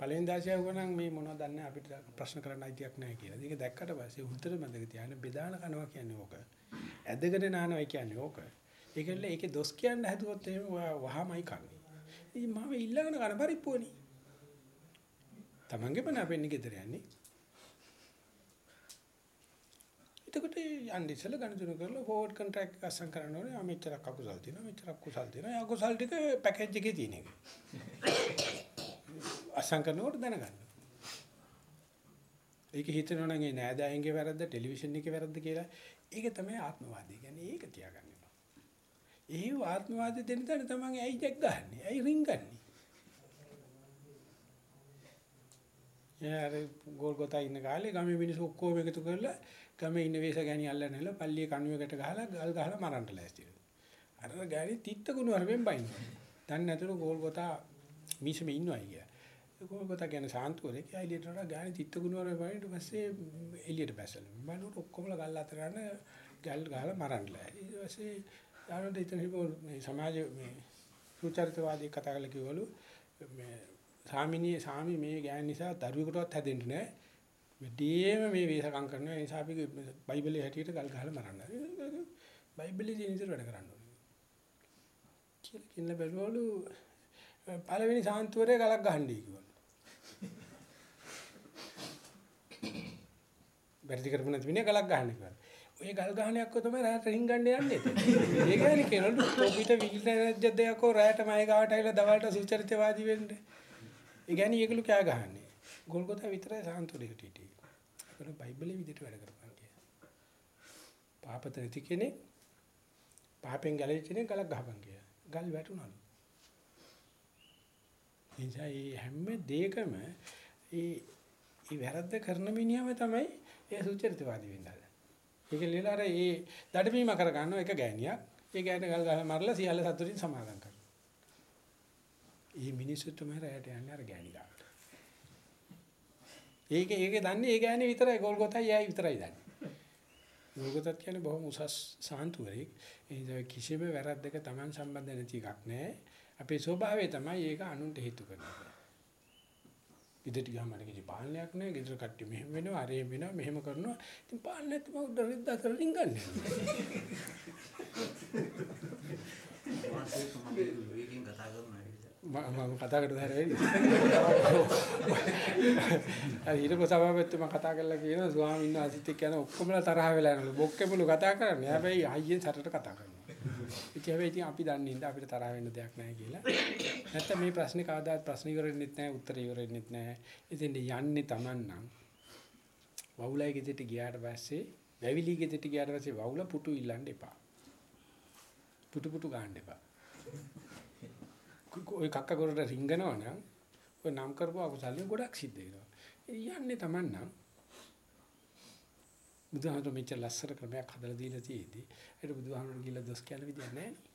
පළවෙනි දාසිය වුණනම් මේ මොනවද දන්නේ අපිට ප්‍රශ්න කරන්න අයිතියක් නැහැ කියලා. ඒක දැක්කට පස්සේ උත්තර මැදක තියාගෙන බෙදාන කනවා කියන්නේ ඕක. ඇදගෙන නානවා කියන්නේ ඕක. ඒකල්ල ඒකේ දොස් කියන්න හැදුවොත් එහෙම ඔයා වහමයි කන්නේ. ඉතින් මම ඊළඟන කන පරිප්පුවනේ. Tamange බන අපෙන්නේ ගෙදර යන්නේ. එතකොට යන්නේ ඉස්සෙල්ලා ගණතුන කරලා ෆෝවර්ඩ් කොන්ට්‍රැක්ට් එක අසම් කරන්න ඕනේ. ආ මෙච්චරක් අකුසල් තියෙනවා මෙච්චරක් කුසල් තියෙනවා. ඒ අකුසල් ටික පැකේජ් එකේ තියෙන එක. අසම් කරනකොට දැනගන්න. ඒක හිතනවා නම් ඒ නෑදෑයන්ගේ වැරද්ද ටෙලිවිෂන් එකේ වැරද්ද කියලා. ඒක තමයි ආත්මවාදී කියන්නේ. ඒක තියාගන්න එපා. ඒ ආත්මවාදී දෙන්න තන තමයි ඇයි ජැක් ගහන්නේ? ඇයි රින් ගන්නේ? යාර ගෝල්ගොතා ඉන්න කාලේ ගමේ මිනිස්සු ඔක්කොම එකතු කරලා ගමේ ඉන්න වේස ගෑණි අල්ලන්න හැල පල්ලියේ කණුවකට ගහලා ගල් ගහලා මරන්න ලෑස්තිලු. අර ගෑණි තිත්ත කුණු වරෙන් බයිනවා. දැන් නැතුණු ගෝල්ගොතා මිසෙම ඉන්නවා අයියා. ගෝල්ගොතා කියන්නේ සාන්තුවරේ කියලා එළියට වඩා ගෑණි තිත්ත කුණු වරෙන් බයින ඊට පස්සේ එළියට බැසලු. බලනකොට ඔක්කොමලා ගල් අතර ගන්න ගල් ගහලා මරන්න ලෑ. ඊට පස්සේ යාළුවන්ට ඉතින් මේ සමාජ මේ සුචරිතවාදී කතා කරලා කිව්වලු මේ සාමිනිය සාමි මේ ගෑන් නිසා දරුවෙකුටවත් හැදෙන්නේ නැහැ. මෙදීම මේ වේසකම් කරනවා. ඒ නිසා අපි බයිබලයේ හැටියට ගල් ගහලා මරන්න. බයිබලයේ තියෙන විදිහට වැඩ කරන්න ඕනේ. කියලා කින්න බැලුවලු පළවෙනි සාන්තුවරේ ගලක් ගහන්නයි කිව්වලු. වැරදි කරපු නැති වෙන්නේ ගලක් ගහන්න කිව්වා. ඔය ගල් ගහනයක්ව තමයි රැට රින්ගන්න යන්නේ. ඒ කියන්නේ කෙනෙකුට තොපිට විල්න රජ්‍ය දෙයක්ව රැට මයි ගාවට ඇවිල්ලා දවල්ට සුචරිතවාදී වෙන්න. ඒ කියන්නේ ඒගොල්ලෝ කෑ ගහන්නේ. ගොල්ගොතා විතරයි සාන්තුලිකට හිටියේ. ඒක බයිබලයේ විදිහට වැඩ කරපන් කිය. පාපත නැති කෙනෙක් පාපෙන් ගැලවිච්ච කෙනෙක් ගලක් ගහපන් කිය. ගල් වැටුණලු. එනිසා මේ හැම දෙයකම ඒ ඒ වැරද්ද කරන මිනිහම තමයි ඒ සුචරිතවාදී වෙන්නේ. ඒක ලියලා අර ඒ දඩමීම කර ගන්න එක ගෑණියක්. ඒ ගෑණිය ගල් ගහලා මරලා සියල්ල සතුටින් සමාදම් කරනවා. මේ මිනිස්සු තමයි රැයට යන්නේ අර ගෑණි ගාවට. ඒක ඒක දන්නේ ඒ ගෑණි විතරයි ගෝල්ගොතයි එයයි විතරයි දන්නේ. ගෝල්ගොතත් කියන්නේ බොහොම උසස් සාන්තුවරෙක්. ඒ නිසා කිසිම වැරද්දක Taman සම්බන්ධ නැති එකක් නැහැ. අපේ ස්වභාවය තමයි ඒක අනුන්ට හේතු කරන්නේ. ගෙදරට ගියාම මට කිසි පාලනයක් නැහැ. ගෙදර කට්ටිය මෙහෙම වෙනවා, අරේ වෙනවා, මෙහෙම කරනවා. ඉතින් පාලන නැති මම දරිද්දා කරලා රින්ගන්නේ. වාසයක මම කතා කරලා හැරෙයි. අර ඊට පස්සේ මම කතා කරලා කියනවා ස්වාමීන් වහන්සේත් එක්ක යන ඔක්කොමලා තරහ වෙලා යනලු. බොක්කෙමුළු කතා කරන්නේ. හැබැයි අයියෙන් සටට කතා කරනවා. ඉතින් හැබැයි ඉතින් අපි දන්නේ නැහැ අපිට තරහ වෙන්න දෙයක් නැහැ කියලා. නැත්තම් මේ ප්‍රශ්නේ කවදාත් ප්‍රශ්න ඉවර වෙන්නෙත් නැහැ, උත්තර ඉවර වෙන්නෙත් නැහැ. ඉතින් යන්නේ Taman නම් වවුලයි ගෙදරට ගියාට පස්සේ, වැවිලි ගෙදරට ගියාට පස්සේ වවුල පුටු ඉල්ලන්න එපා. පුටු පුටු ගන්න එපා. ඔය කක්ක කරට රිංගනවා නම් ඔය නම් කරපුව අකුසල්නේ ගොඩක් සිද්ධ වෙනවා. යන්නේ Taman නම් බුදුහාමුදුරු මෙච්චර ලස්සන ක්‍රමයක් හදලා දීලා තියෙද්දි ඒක බුදුහාමුදුරු කියලා දොස් කියන විදියක් නැහැ. නේ.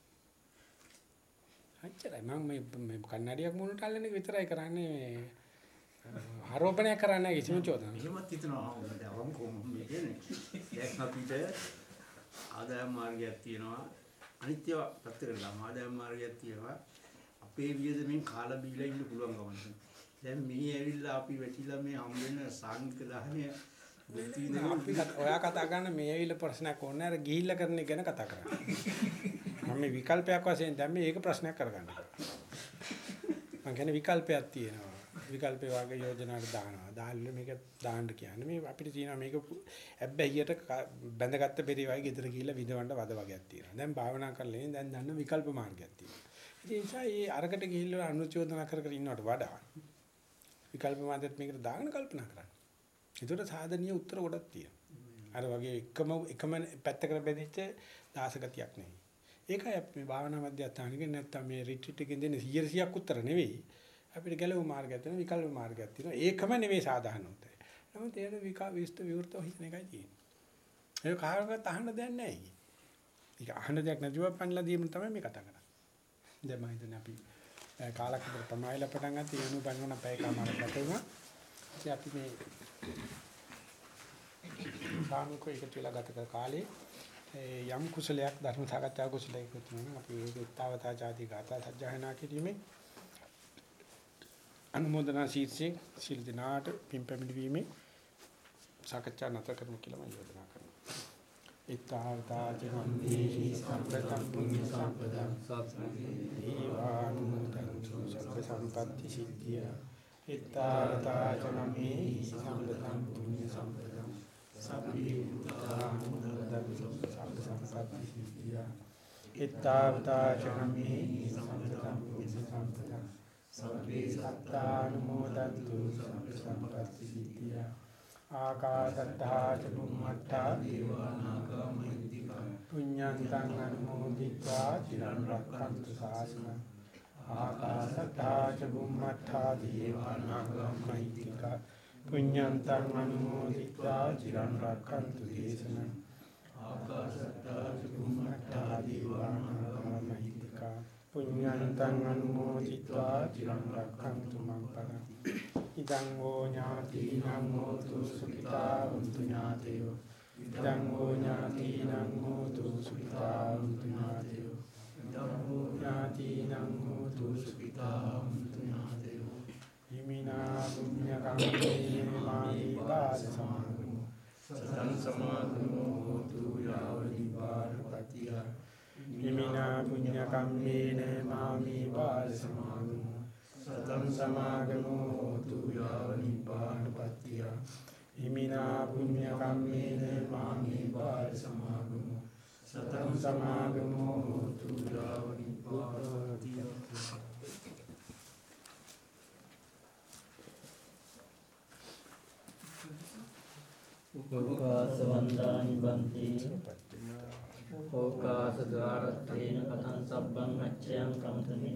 අච්චරයි. මම මේ මේ කන්නඩියක් මොනට අල්ලන එක විතරයි කරන්නේ මේ ආරෝපණය කරන්නේ කිසිම චෝදනාවක්. එහෙමත් හිතනවා මම දැන් අවම කොහොම මේ කියන්නේ. දැන් අපිට ආදායම් මාර්ගයක් තියෙනවා. අනිත්‍ය පැත්තකට දාම ආදායම් මාර්ගයක් තියෙනවා. අපේ වියදමින් කාලා බීලා ඉන්න පුළුවන් ගමන් දැන් මේ ඇවිල්ලා අපි වැටිලා මේ හම් වෙන සාංගික දහනය බුද්ධි අපි කත- ඔයා කතා කරන මේ ඇවිල්ලා ප්‍රශ්නයක් ඕනේ අර ගිහිල්ලා කරන එක ගැන කතා කරන්නේ. මම මේ විකල්පයක් වශයෙන් දැන් මේ ඒක ප්‍රශ්නයක් කරගන්න. මම කියන්නේ විකල්පයක් තියෙනවා. විකල්පේ වාගේ යෝජනාවට දානවා. දාන්න මේක දාන්න කියන්නේ මේ අපිට තියෙනවා මේක හැබැයිට බැඳගත්ත පෙරේ වගේ ගෙදර ගිහිල්ලා විදවන්න වද වගේක් තියෙනවා. දැන් භාවනා කරලා ඉන්නේ දැන් දන්න විකල්ප මාර්ගයක් තියෙනවා. ඉතින් ඒ නිසා මේ අරකට ගිහිල්ලා අනුචෝදනා කර කර ඉන්නවට වඩා විකල්ප මාර්ගයත් මේකට දාගෙන කල්පනා කරන්න. ඒකට සාධනීය උත්තර ගොඩක් තියෙනවා. අර වගේ එකම එකම පැත්තකට බෙදිච්ච දාසගතියක් නෙවෙයි. ඒකයි අපි මේ භාවනා මධ්‍යස්ථානික නැත්තම් මේ රිට්‍රීට් එකෙන් දෙන 100ක් උත්තර නෙවෙයි. අපිට ගැලවු මාර්ගයක් තියෙනවා විකල්ප මාර්ගයක් තියෙනවා. ඒකම නෙවෙයි සාධාරණ උත්තරය. නමුත් ඒක විකා විස්ත විවෘතව හිතන එකයි තියෙන්නේ. ඒක කාටවත් අහන්න දෙයක් නැහැ. ඒක අහන්න දෙයක් නැතිව පන්නලා දීම තමයි මේ කතා කරන්නේ. දැන් මම හිතන්නේ අපි අ, කාලක් විතර තමයි පටන් ගත්තේ යනු බංගන පැය කමාරක් ගත වුණා. ඉතින් අපි මේ සාමිකෝ එකතු වෙලා ගත කර කාලේ ඒ යම් කුසලයක් ධර්ම සාකච්ඡා කුසලයක් එකතු වෙනවා. අපි ඒක උත්තාවතා ආදී ගාථා සජ්ජායනා කිරීමේ අනුමೋದනා ශීර්ෂයෙන් සිල් දිනාට පින් පැමිණීමේ සාකච්ඡා නැත කරමු කියලා මම යෝජනා කරනවා. ඉත්තාවතා චරන්දී සම්පතං පුඤ්ඤ සම්පදං දීවානුමෝදන්තු සබ්බ සම්පatti සිද්ධිය හිතාරතා ජනමේ සම්බතම් පුඤ්ඤ සම්පදම් සබ්බේ භූතානුමෝදන්තු සබ්බ සංසප්ති සිද්ධියා හිතාරතා ජනමේ සම්බතම් පුඤ්ඤ සම්පදම් සබ්බේ සත්තානුමෝදන්තු සබ්බ සංපත්ති සිද්ධියා ආකාශත්තා චුම්මත්තා දේවානාගා මහිද්దికා පුඤ්ඤන්තං අනුමෝදිත්වා චිරන් රක්ඛන්තු සාසනං ආකාසත්තා ච බුම්මත්තා දේවානාගම්මයිතිකා පුඤ්ඤන්තං අනුමෝදිत्वा චිරන් රක්ඛන්තු දේශනං. ආකාසත්තා ච බුම්මත්තා දේවානාගම්මයිතිකා පුඤ්ඤන්තං අනුමෝදිत्वा චිරන් රක්ඛන්තු මං පරං ඉදං ෝ ඥාතිනං හෝතු සුඛිතා වന്തു ඥාතේව. ඉදං ෝ ඥාතිනං හෝතු සුඛිතා වന്തു ඥාතේව. ඉදං හෝ ඥාතිනං හෝතු සුඛිතා වന്തു ඥාතයෝ හිමිනා පුඤ්ඤ කම්මේ මායි බාද සමාගමු සතං සමාගමෝ හෝතු යාව නිපාතපතිය හිමිනා පුඤ්ඤ කම්මේන මාමි බාද සමාගමු සතං සමාගමෝ හෝතු යාව නිපාතපත්තිය හිමිනා පුඤ්ඤ කම්මේන මාමේ බාල සමාගමෝ සතං සමාගමෝ හෝතු යාවනි පාරති ඕකාසවන්දානි බන්ති ඕකාස ద్వාරත්තේන කතං සබ්බං අච්ඡයං කම්තමේ